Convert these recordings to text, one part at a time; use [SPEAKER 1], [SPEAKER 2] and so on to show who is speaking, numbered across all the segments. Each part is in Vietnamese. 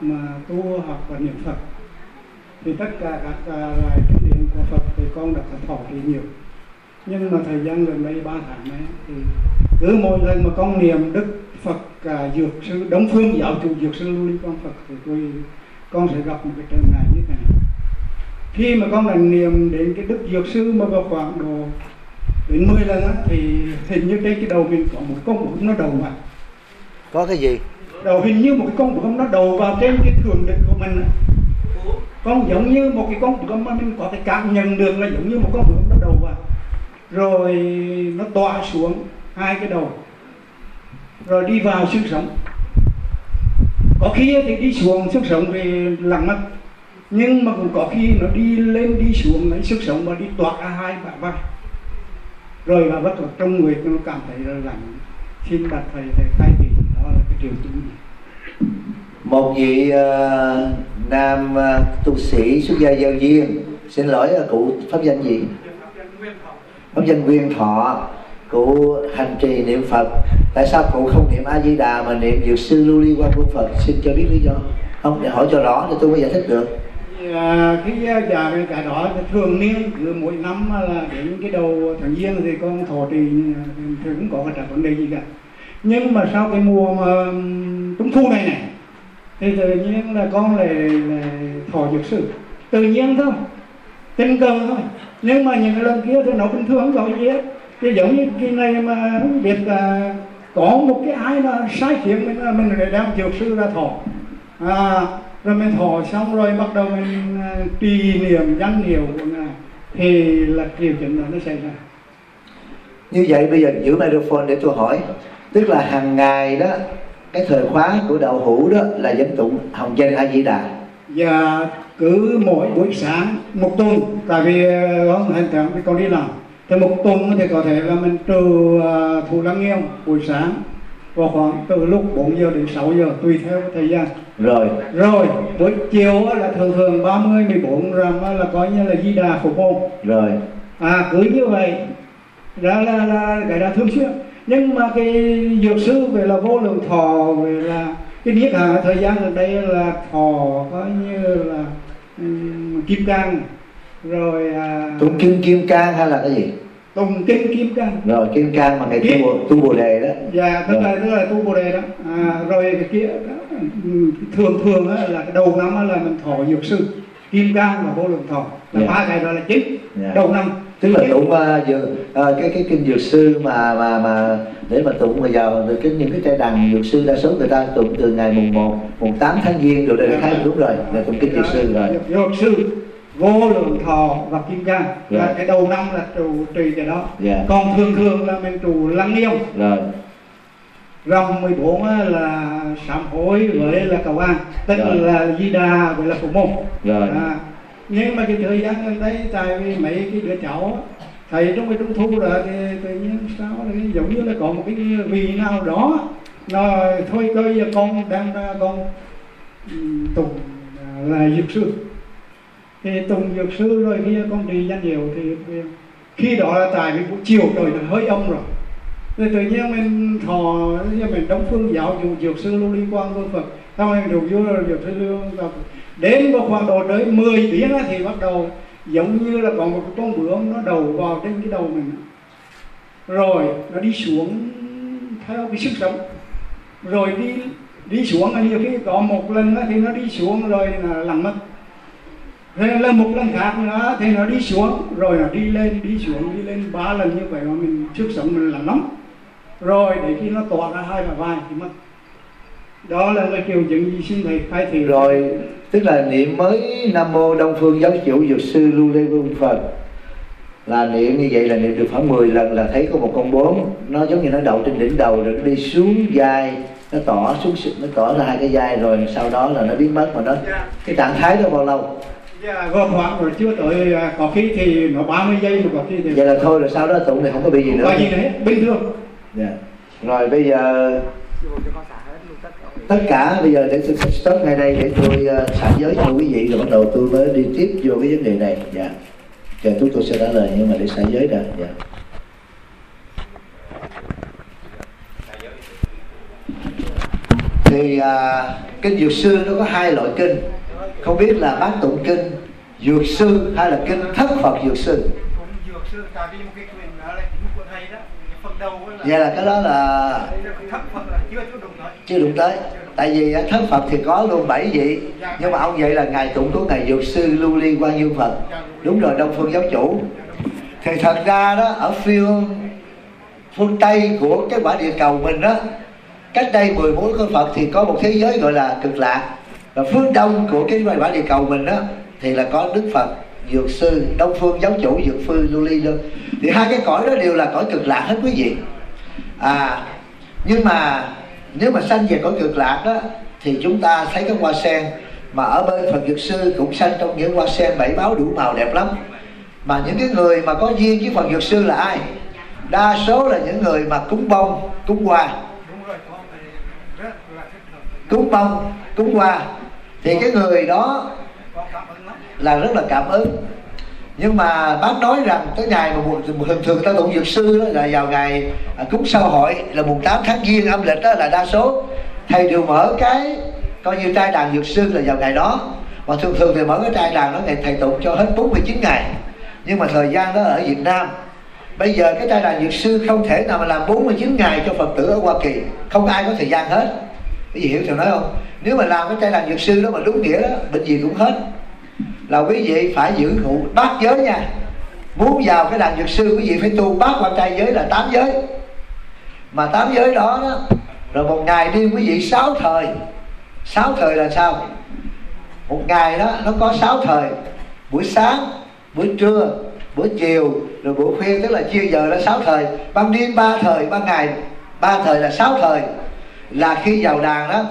[SPEAKER 1] mà tu học và niệm Phật thì tất cả các à, loại kinh điển của Phật thì con đã thọ trì nhiều. Nhưng mà thời gian gần đây ba tháng này thì cứ mỗi lần mà con niệm đức Phật cả dược sư Đống Phương giáo chủ dược sư Lưu Ly con Phật thì tôi con sẽ gặp một cái trở ngại như thế này. Khi mà con đang niệm đến cái đức dược sư mà vào khoảng độ đến 10 lần á, thì hình như trên cái đầu mình có một con bướm nó đầu mà
[SPEAKER 2] có cái gì?
[SPEAKER 1] Đầu hình như một cái con bướm nó đầu vào trên cái thường định của mình. Con giống như một cái con bướm mà mình có thể cảm nhận được là giống như một con bướm nó đầu vào. Rồi nó tọa xuống hai cái đầu. Rồi đi vào xương sống. Có khi thì đi xuống xương sống về lặng mất nhưng mà cũng có khi nó đi lên đi xuống lấy sức sống và đi toạc ra hai bả vai. Rồi và bất đầu trong người, nó cảm thấy là lạnh. Xin đặt thầy thầy thay thị đó là cái triệu chứng
[SPEAKER 2] một vị uh, nam uh, tu sĩ xuất gia giao duyên xin lỗi uh, cụ pháp danh gì? Pháp danh nguyên thọ. Cụ hành trì niệm phật. Tại sao cụ không niệm a di đà mà niệm dược sư lưu ly quan quân phật? Xin cho biết lý do. Không để hỏi cho rõ thì tôi mới giải thích được.
[SPEAKER 1] À, cái già cái cả đó thường niên cứ mỗi năm là đến cái đầu tháng giêng thì con thọ trì thì cũng có cái vấn đề gì cả nhưng mà sau cái mùa mà trung thu này này thì tự nhiên là con lại, lại thọ dược sự. Tự nhiên thôi tình cờ thôi. Nhưng mà những cái lần kia thì nó bình thường không có gì hết. Thì giống như cái này mà không biết là có một cái ai là sai khiến mình là mình lại đem dược sư ra thọ. À, rồi mình thọ xong rồi bắt đầu mình à, trì niệm danh hiệu của ngài thì là điều chỉnh đó nó xảy ra.
[SPEAKER 2] Như vậy bây giờ giữ microphone để tôi hỏi tức là hàng ngày đó cái thời khóa của đạo hữu đó là danh tụng hồng danh a di đà.
[SPEAKER 1] Và cứ mỗi buổi sáng một tuần tại vì có hiện tượng con đi làm. Thì một tuần thì có thể là mình trừ uh, thù lăng nghèo buổi sáng vào khoảng từ lúc 4 giờ đến 6 giờ tùy theo thời gian.
[SPEAKER 2] Rồi.
[SPEAKER 1] Rồi buổi chiều là thường thường 30 14 rằm á, là coi như là di đà phục môn
[SPEAKER 2] rồi.
[SPEAKER 1] À cứ như vậy đó là, là cái đó thường xuyên nhưng mà cái dược sư về là vô lượng thọ về là cái niết hà thời gian gần đây là thọ coi như là um, kim cang. Rồi à,
[SPEAKER 2] tụng kinh kim cang hay là cái gì?
[SPEAKER 1] Tùng kinh kim cang.
[SPEAKER 2] Rồi kim cang mà ngày tu
[SPEAKER 1] Kim.
[SPEAKER 2] bồ, tu bồ đề đó.
[SPEAKER 1] Dạ tức là tức là tu bồ đề đó. À, rồi cái kia ừ, thường thường á, là đầu năm là mình thọ dược sư. Kim cang và vô lượng thọ. Là
[SPEAKER 2] Dạ.
[SPEAKER 1] ba cái đó là chính.
[SPEAKER 2] Dạ.
[SPEAKER 1] đầu năm
[SPEAKER 2] tức là tụng uh, dược, uh, cái cái kinh dược sư mà mà mà để mà tụng bây giờ thì cái những cái trai đàn dược sư đa số người ta tụng từ ngày mùng 1 mùng 8 tháng giêng rồi đây là tháng đúng rồi là tụng kinh dược sư rồi.
[SPEAKER 1] Dược sư vô lượng thọ và kim cang là
[SPEAKER 2] Dạ.
[SPEAKER 1] cái đầu năm là trụ trì cái đó.
[SPEAKER 2] Dạ.
[SPEAKER 1] còn thường thường là mình trụ lăng nghiêm
[SPEAKER 2] rồi.
[SPEAKER 1] Rằm 14 á, là sám hối với là cầu an. Tức
[SPEAKER 2] Rồi.
[SPEAKER 1] là di đà với là phục môn.
[SPEAKER 2] Rồi.
[SPEAKER 1] À, nhưng mà cái thời gian gần đây tại vì mấy cái đứa cháu thầy trong cái trung thu rồi thì tự nhiên sao là giống như là có một cái vì nào đó nó thôi coi giờ con đang ra con tùng à, là dược sư. Thì tùng dược sư rồi kia con đi danh hiệu thì khi đó là tại vì buổi chiều trời nó hơi âm rồi. Rồi tự nhiên mình thò như mình đóng phương giáo dụ dược sư lưu liên quan vương phật. Xong rồi đủ vô là dược sư lưu đến vào khoảng độ tới 10 tiếng thì bắt đầu giống như là có một con bướm nó đầu vào trên cái đầu mình. Rồi nó đi xuống theo cái sức sống. Rồi đi đi xuống là nhiều khi có một lần á thì nó đi xuống rồi là lặng mất. Rồi là một lần khác nữa thì nó đi xuống, rồi nó đi lên, đi xuống, đi lên ba lần như vậy mà mình sức sống mình là nóng rồi để khi nó tỏa ra hai và vai thì mất. Đó là cái triệu chứng gì xin thầy khai thị.
[SPEAKER 2] Rồi tức là niệm mới nam mô đông phương giáo chủ dược sư lưu lê vương phật. Là niệm như vậy là niệm được khoảng 10 lần là thấy có một con bướm nó giống như nó đậu trên đỉnh đầu rồi nó đi xuống vai nó tỏ xuống sự- nó tỏ ra hai cái vai rồi sau đó là nó biến mất mà nó cái trạng thái đó bao lâu?
[SPEAKER 1] Dạ có khoảng rồi chưa tới à, có khi thì nó 30 giây mà có khi thì
[SPEAKER 2] vậy là thôi là sau đó tụng thì không có bị gì
[SPEAKER 1] không
[SPEAKER 2] nữa.
[SPEAKER 1] có gì nữa bình thường.
[SPEAKER 2] Dạ. rồi bây giờ tất cả bây giờ để tôi stop ngay đây để tôi uh, xả giới cho quý vị rồi bắt đầu tôi mới đi tiếp vô cái vấn đề này. Dạ. Chờ chúng tôi sẽ trả lời nhưng mà để xả giới đã. Dạ. Thì à, kinh dược sư nó có hai loại kinh. Không biết là bác tụng kinh dược sư hay là kinh thất phật dược sư.
[SPEAKER 1] Là
[SPEAKER 2] vậy là cái đó là
[SPEAKER 1] thất phật là chưa đụng tới.
[SPEAKER 2] Tại vì thất phật thì có luôn bảy vị. Nhưng mà ông vậy là ngài tụng của ngài dược sư lưu ly quan dương phật. Đúng rồi, đông phương giáo chủ. Thì thật ra đó, ở phương phương tây của cái quả địa cầu mình đó, cách đây 14 con Phật thì có một thế giới gọi là cực lạc. Và phương đông của cái quả địa cầu mình đó, thì là có Đức Phật, Dược Sư, Đông Phương Giáo Chủ, Dược Sư Lưu Ly luôn thì hai cái cõi đó đều là cõi cực lạc hết quý vị. À nhưng mà nếu mà sanh về cõi cực lạc đó, thì chúng ta thấy cái hoa sen. Mà ở bên Phật Dược Sư cũng sanh trong những hoa sen bảy báo đủ màu đẹp lắm. Mà những cái người mà có duyên với Phật Dược Sư là ai? Đa số là những người mà cúng bông, cúng hoa. Cúng bông, cúng hoa. Thì cái người đó là rất là cảm ứng nhưng mà bác nói rằng cái ngày mà thường thường ta tụng dược sư đó là vào ngày à, cúng sao hội là mùng 8 tháng giêng âm lịch đó là đa số. Thầy đều mở cái coi như trai đàn dược sư là vào ngày đó. Mà thường thường thì mở cái trai đàn đó ngày thầy tụng cho hết 49 ngày. Nhưng mà thời gian đó ở Việt Nam bây giờ cái trai đàn dược sư không thể nào mà làm 49 ngày cho Phật tử ở Hoa Kỳ. Không ai có thời gian hết. Cái gì hiểu thầy nói không? Nếu mà làm cái trai đàn dược sư đó mà đúng nghĩa đó bệnh gì cũng hết là quý vị phải giữ ngụ bát giới nha. Muốn vào cái đàn dược sư quý vị phải tu bát quan trai giới là tám giới. Mà tám giới đó, đó rồi một ngày đi quý vị sáu thời. Sáu thời là sao? Một ngày đó nó có sáu thời. Buổi sáng buổi trưa buổi chiều rồi buổi khuya tức là chia giờ là sáu thời. Ban đêm ba thời ban ngày ba thời là sáu thời. Là khi vào đàn đó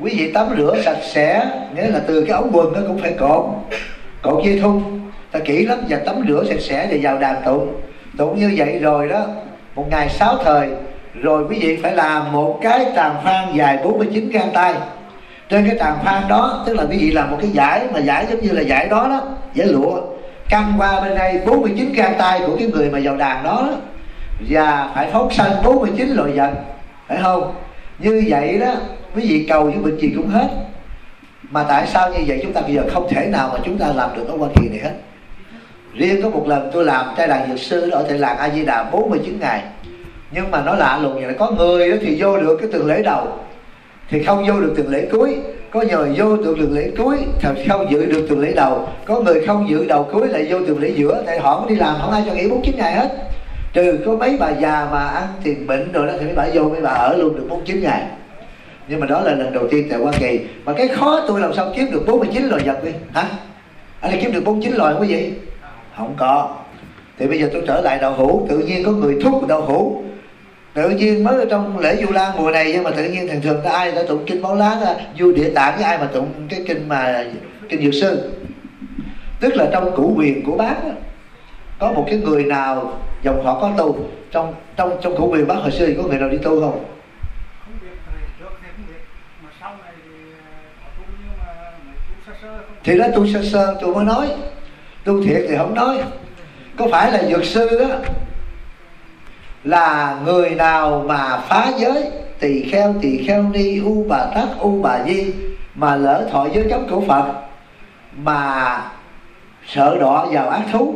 [SPEAKER 2] quý vị tắm rửa sạch sẽ nghĩa là từ cái ống quần nó cũng phải cột cột dây thun ta kỹ lắm và tắm rửa sạch sẽ để vào đàn tụng. Tụng như vậy rồi đó một ngày sáu thời rồi quý vị phải làm một cái tàn phan dài 49 gang tay. Trên cái tàn phan đó tức là quý vị làm một cái giải mà giải giống như là giải đó đó giải lụa. Căng qua bên đây 49 gang tay của cái người mà vào đàn đó, đó. Và phải phóng sanh 49 loại dần, phải không? Như vậy đó quý vị cầu với bệnh gì cũng hết mà tại sao như vậy? Chúng ta bây giờ không thể nào mà chúng ta làm được ở Hoa Kỳ này hết. Riêng có một lần tôi làm trai đàn dược sư ở tại làng A Di Đà 49 ngày. Nhưng mà nó lạ lùng vậy là có người đó thì vô được cái tuần lễ đầu. Thì không vô được tuần lễ cuối. Có người vô được tuần lễ cuối thì không giữ được tuần lễ đầu. Có người không giữ đầu cuối lại vô tuần lễ giữa. Tại họ cũng đi làm, không ai cho nghỉ 49 ngày hết. Trừ có mấy bà già mà ăn tiền bệnh rồi đó thì mấy bà vô, mấy bà ở luôn được 49 ngày nhưng mà đó là lần đầu tiên tại Hoa Kỳ. Mà cái khó tôi làm sao kiếm được 49 loài vật đi? Hả? Anh là kiếm được 49 loài quý vị không có. Thì bây giờ tôi trở lại đậu hũ tự nhiên có người thúc đậu hũ tự nhiên mới ở trong lễ du lan mùa này, nhưng mà tự nhiên thường thường có ai đã tụng kinh báo lá du địa tạng với ai mà tụng cái kinh mà kinh dược sư. Tức là trong củ quyền của bác có một cái người nào, dòng họ có tu. Trong trong trong củ quyền bác hồi xưa có người nào đi tu không? Thì đó tu sơ sơ tôi mới nói. Tu thiệt thì không nói. Có phải là dược sư đó? Là người nào mà phá giới? Tỳ kheo tỳ kheo ni, u bà tát, u bà di, mà lỡ thọ giới chống cửu phật, mà sợ đọa vào ác thú,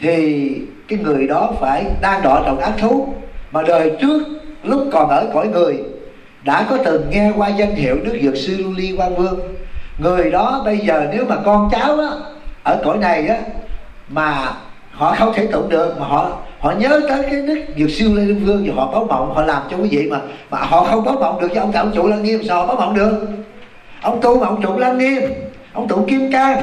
[SPEAKER 2] thì cái người đó phải đang đọa trong ác thú. Mà đời trước, lúc còn ở cõi người, đã có từng nghe qua danh hiệu đức dược sư lưu ly quan vương người đó bây giờ nếu mà con cháu á, ở cõi này á, mà họ không thể tụng được, mà họ họ nhớ tới cái đức dược siêu lê đương vương và họ báo mộng, họ làm cho quý vị mà mà họ không báo mộng được cho ông ông trụ lăng nghiêm sao họ báo mộng được? Ông tu mà ông trụ lăng nghiêm, ông tụ kim cang,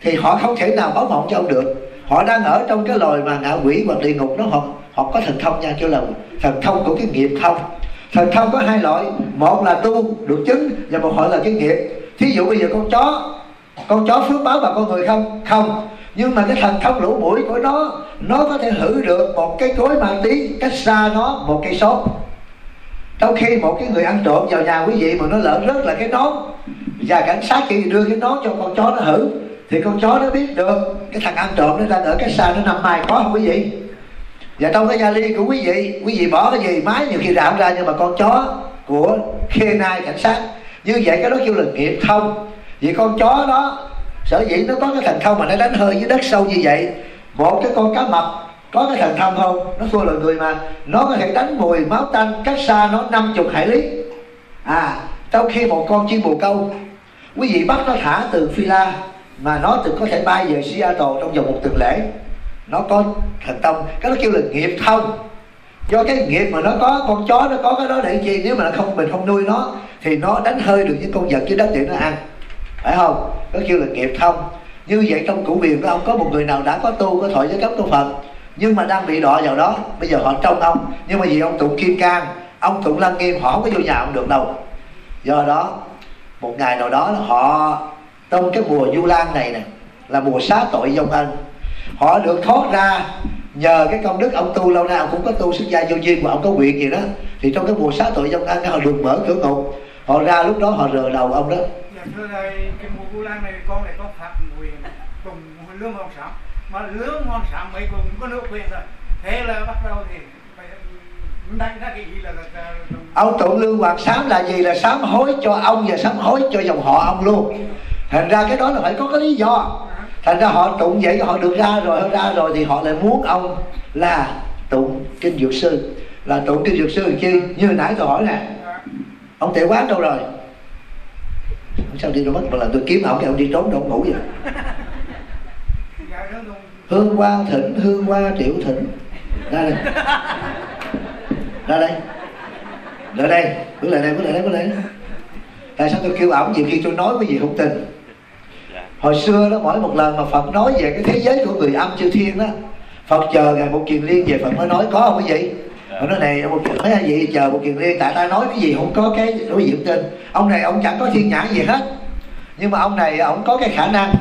[SPEAKER 2] thì họ không thể nào báo mộng cho ông được. Họ đang ở trong cái loài mà ngạ quỷ hoặc địa ngục đó, họ họ có thần thông nha chứ là thần thông của cái nghiệp thông. Thần thông có hai loại, một là tu, được chứng, và một loại là cái nghiệp thí dụ bây giờ con chó con chó phước báo bằng con người không? Không. Nhưng mà cái thần thông lũ mũi của nó nó có thể hử được một cái cối ma tí cách xa nó một cây số trong khi một cái người ăn trộm vào nhà quý vị mà nó lỡ rất là cái nón, và cảnh sát khi đưa cái nón cho con chó nó hử thì con chó nó biết được cái thằng ăn trộm nó đang ở cái xa nó nằm mai có không quý vị? Và trong cái gia ly của quý vị quý vị bỏ cái gì? Máy nhiều khi rạm ra nhưng mà con chó của khê nai cảnh sát như vậy cái đó kêu là nghiệp thông. Vì con chó đó, sở dĩ nó có cái thần thông mà nó đánh hơi dưới đất sâu như vậy? Một cái con cá mập có cái thần thông không? Nó thua là người mà. Nó có thể đánh mùi máu tanh, cách xa nó năm chục hải lý. À trong khi một con chim bồ câu, quý vị bắt nó thả từ phi la, mà nó từng có thể bay về Seattle trong vòng một tuần lễ. Nó có thần thông. Cái đó kêu là nghiệp thông do cái nghiệp mà nó có, con chó nó có cái đó để chi? Nếu mà nó không, mình không nuôi nó, thì nó đánh hơi được những con vật dưới đất để nó ăn. Phải không? Nó kêu là nghiệp thông. Như vậy trong cửu biển của ông có một người nào đã có tu, có thọ giới cấp tu phật. Nhưng mà đang bị đọa vào đó, bây giờ họ trông ông. Nhưng mà vì ông tụng kim cang, ông tụng lăng nghiêm, họ không có vô nhà ông được đâu. Do đó, một ngày nào đó họ trong cái mùa du lan này nè, là mùa xá tội dông ân họ được thoát ra nhờ cái công đức ông tu lâu nay ông cũng có tu xuất gia vô duyên mà ông có nguyện gì đó. Thì trong cái mùa xá tội dông ân họ được mở cửa ngục. Họ ra lúc đó họ rờ đầu ông đó.
[SPEAKER 1] Dạ thưa thầy cái mùa vu lan này con này có phạm nguyện cùng lương hoàng sản mà lương hoàng sản mấy cùng có nước quyền rồi thế là bắt đầu thì
[SPEAKER 2] ông tụng lương hoàng sám là gì? Là sám hối cho ông và sám hối cho dòng họ ông luôn. Thành ra cái đó là phải có cái lý do thành ra họ tụng vậy, họ được ra rồi, họ ra rồi thì họ lại muốn ông là tụng kinh dược sư. Là tụng kinh dược sư chi? Như hồi nãy tôi hỏi nè. Ông tệ quán đâu rồi? Sao, đi đâu mất một lần tôi kiếm ông cái ông đi trốn, đâu ngủ vậy hương hoa thỉnh, hương hoa triệu thỉnh. Ra đây. Ra đây. Ra đây. Bước lại đây, bước lại đây, bước lại đây. Tại sao tôi kêu ổng nhiều khi tôi nói cái gì không tin hồi xưa đó mỗi một lần mà phật nói về cái thế giới của người âm chư thiên đó phật chờ ngày một kiền liên về phật mới nói có không cái gì? Mà nói này một kiền nói gì? Chờ một kiền liên tại ta nói cái gì? Không có cái đối diện tin ông này ông chẳng có thiên nhãn gì hết. Nhưng mà ông này ông có cái khả năng.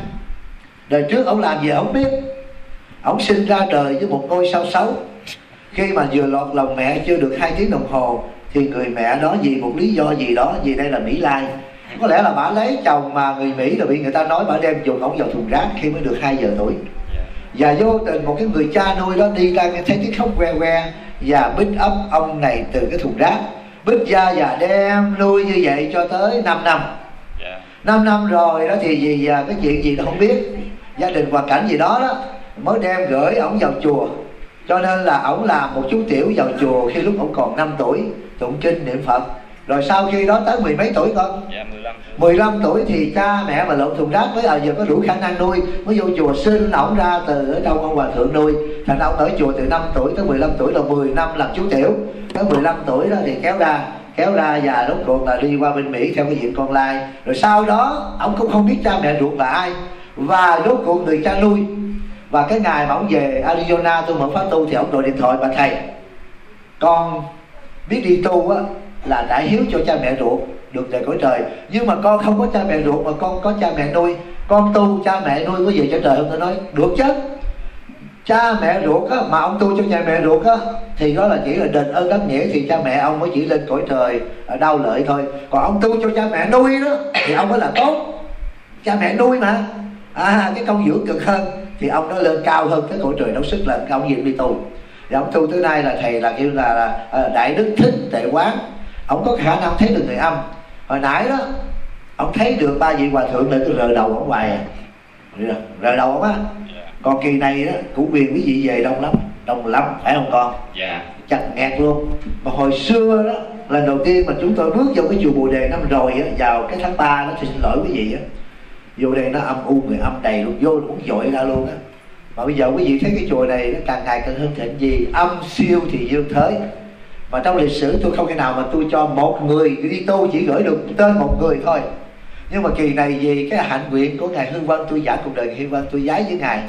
[SPEAKER 2] Đời trước ông làm gì ông biết. Ông sinh ra đời với một ngôi sao xấu. Khi mà vừa lọt lòng mẹ chưa được hai tiếng đồng hồ thì người mẹ đó vì một lý do gì đó vì đây là mỹ lai có lẽ là bà lấy chồng mà người mỹ rồi bị người ta nói bà đem dùng ổng vào thùng rác khi mới được 2 giờ tuổi. Và vô tình một cái người cha nuôi đó đi ra thấy tiếng khóc que que và bích ấp ông này từ cái thùng rác. Bích ra và đem nuôi như vậy cho tới 5 năm. 5 năm rồi đó thì gì à, cái chuyện gì nó không biết. Gia đình hoàn cảnh gì đó đó mới đem gửi ổng vào chùa. Cho nên là ổng làm một chú tiểu vào chùa khi lúc ổng còn 5 tuổi, tụng kinh niệm phật rồi sau khi đó tới mười mấy tuổi con? Dạ, 15 tuổi. 15 tuổi thì cha mẹ mà lộn thùng rác với à giờ có đủ khả năng nuôi. Mới vô chùa xin ổng ra từ ở trong ông hòa thượng nuôi. Thành ông ở chùa từ 5 tuổi tới 15 tuổi là 10 năm làm chú tiểu. Tới 15 tuổi đó thì kéo ra kéo ra và lúc cuộc là đi qua bên Mỹ theo cái diện con lai. Rồi sau đó ông cũng không biết cha mẹ ruột là ai. Và rốt cuộc người cha nuôi. Và cái ngày mà ông về Arizona tôi mở phát tu thì ông gọi điện thoại bà thầy. Con biết đi tu á là đã hiếu cho cha mẹ ruột được về cõi trời. Nhưng mà con không có cha mẹ ruột mà con có cha mẹ nuôi. Con tu cha mẹ nuôi có về cho trời không tôi nói được chứ? Cha mẹ ruột á, mà ông tu cho cha mẹ ruột á thì đó là chỉ là đền ơn đáp nghĩa thì cha mẹ ông mới chỉ lên cõi trời à, đau lợi thôi. Còn ông tu cho cha mẹ nuôi đó thì ông mới là tốt. Cha mẹ nuôi mà. À cái công dưỡng cực hơn thì ông nó lên cao hơn cái cõi trời đấu sức là ông gì đi tu. Thì ông tu tới nay là thầy là kêu là, là, là đại đức thích tệ quán ông có khả năng thấy được người âm. Hồi nãy đó ông thấy được ba vị hòa thượng lại cứ rờ đầu ở ngoài à. Rờ đầu ông á. Còn kỳ này đó củ quyền quý vị về đông lắm. Đông lắm phải không con? Dạ. Chặt nghẹt luôn. Mà hồi xưa đó lần đầu tiên mà chúng tôi bước vào cái chùa bồ đề năm rồi á vào cái tháng 3 đó thì xin lỗi quý vị á. Vô đây nó âm u người âm đầy luôn. Vô cũng dội ra luôn á. Mà bây giờ quý vị thấy cái chùa này nó càng ngày càng hơn thịnh gì âm siêu thì dương thới và trong lịch sử tôi không thể nào mà tôi cho một người đi tu chỉ gửi được tên một người thôi. Nhưng mà kỳ này vì cái hạnh nguyện của ngài hư vân, tôi giả cuộc đời hư vân, tôi giái với ngài.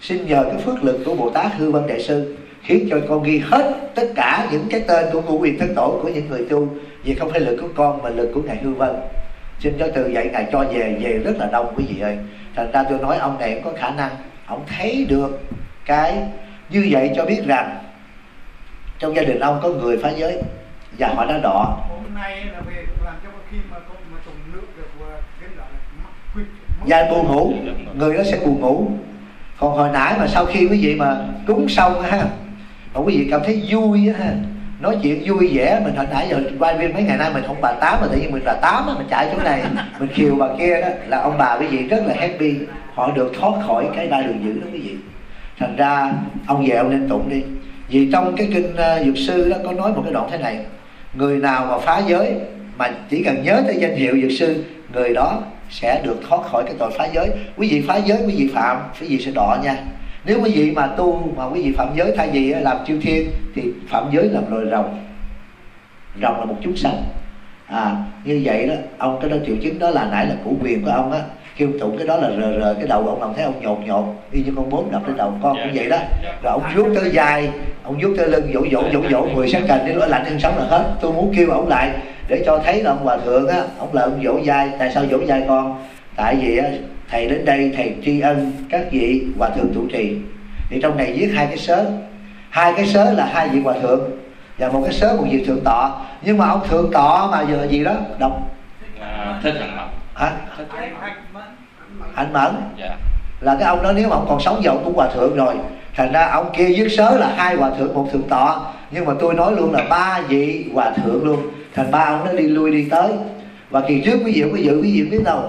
[SPEAKER 2] Xin nhờ cái phước lực của bồ tát hư vân đại sư, khiến cho con ghi hết tất cả những cái tên của ngũ quyền thất tổ của những người tu. Vì không phải lực của con mà lực của ngài hư vân. Xin cho từ vậy ngài cho về về rất là đông quý vị ơi. Thành ra tôi nói ông này cũng có khả năng, ông thấy được cái như vậy cho biết rằng trong gia đình ông có người phá giới và họ đã đọ hôm nay là về làm cho khi mà con mà trồng nước được cái gọi là gia buồn ngủ người đó sẽ buồn ngủ. Còn hồi nãy mà sau khi quý vị mà cúng xong ha mà quý vị cảm thấy vui ha nói chuyện vui vẻ mình hồi nãy giờ quay viên mấy ngày nay mình không bà tám mà tự nhiên mình là tám mình chạy chỗ này mình khiều bà kia đó là ông bà quý vị rất là happy. Họ được thoát khỏi cái ba đường dữ đó quý vị. Thành ra ông về ông nên tụng đi vì trong cái kinh uh, dược sư đó có nói một cái đoạn thế này người nào mà phá giới mà chỉ cần nhớ tới danh hiệu dược sư người đó sẽ được thoát khỏi cái tội phá giới. Quý vị phá giới quý vị phạm quý vị sẽ đọ nha. Nếu quý vị mà tu mà quý vị phạm giới thay vì ờ, làm chiêu thiên thì phạm giới làm loài rồng. Rồng là một chúng sanh. À như vậy đó ông cái đó triệu chứng đó là nãy là củ quyền của ông á khi ông tụng cái đó là rờ rờ cái đầu ông làm thấy ông nhột nhột y như con bướm đập lên đầu con cũng vậy đó. rồi ông vuốt tới dài ông vuốt tới lưng dỗ dỗ dỗ dỗ mười sáng cành đi nó lạnh hơn sống là hết. Tôi muốn kêu ông lại để cho thấy là ông hòa thượng á ông là ông dỗ dài. Tại sao dỗ dài con? Tại vì á thầy đến đây thầy tri ân các vị hòa thượng trụ trì. Thì trong này viết hai cái sớ. Hai cái sớ là hai vị hòa thượng và một cái sớ một vị thượng tọa. Nhưng mà ông thượng tọa mà giờ gì đó đọc.
[SPEAKER 3] À, thích hạnh mẫn
[SPEAKER 2] hả?
[SPEAKER 3] Thích
[SPEAKER 2] hạnh mẫn.
[SPEAKER 3] Dạ.
[SPEAKER 2] Là cái ông đó nếu mà ông còn sống giờ ông cũng hòa thượng rồi. Thành ra ông kia viết sớ là hai hòa thượng một thượng tọa. Nhưng mà tôi nói luôn là ba vị hòa thượng luôn. Thành ba ông nó đi lui đi tới. Và kỳ trước quý vị quý vị quý vị biết đâu.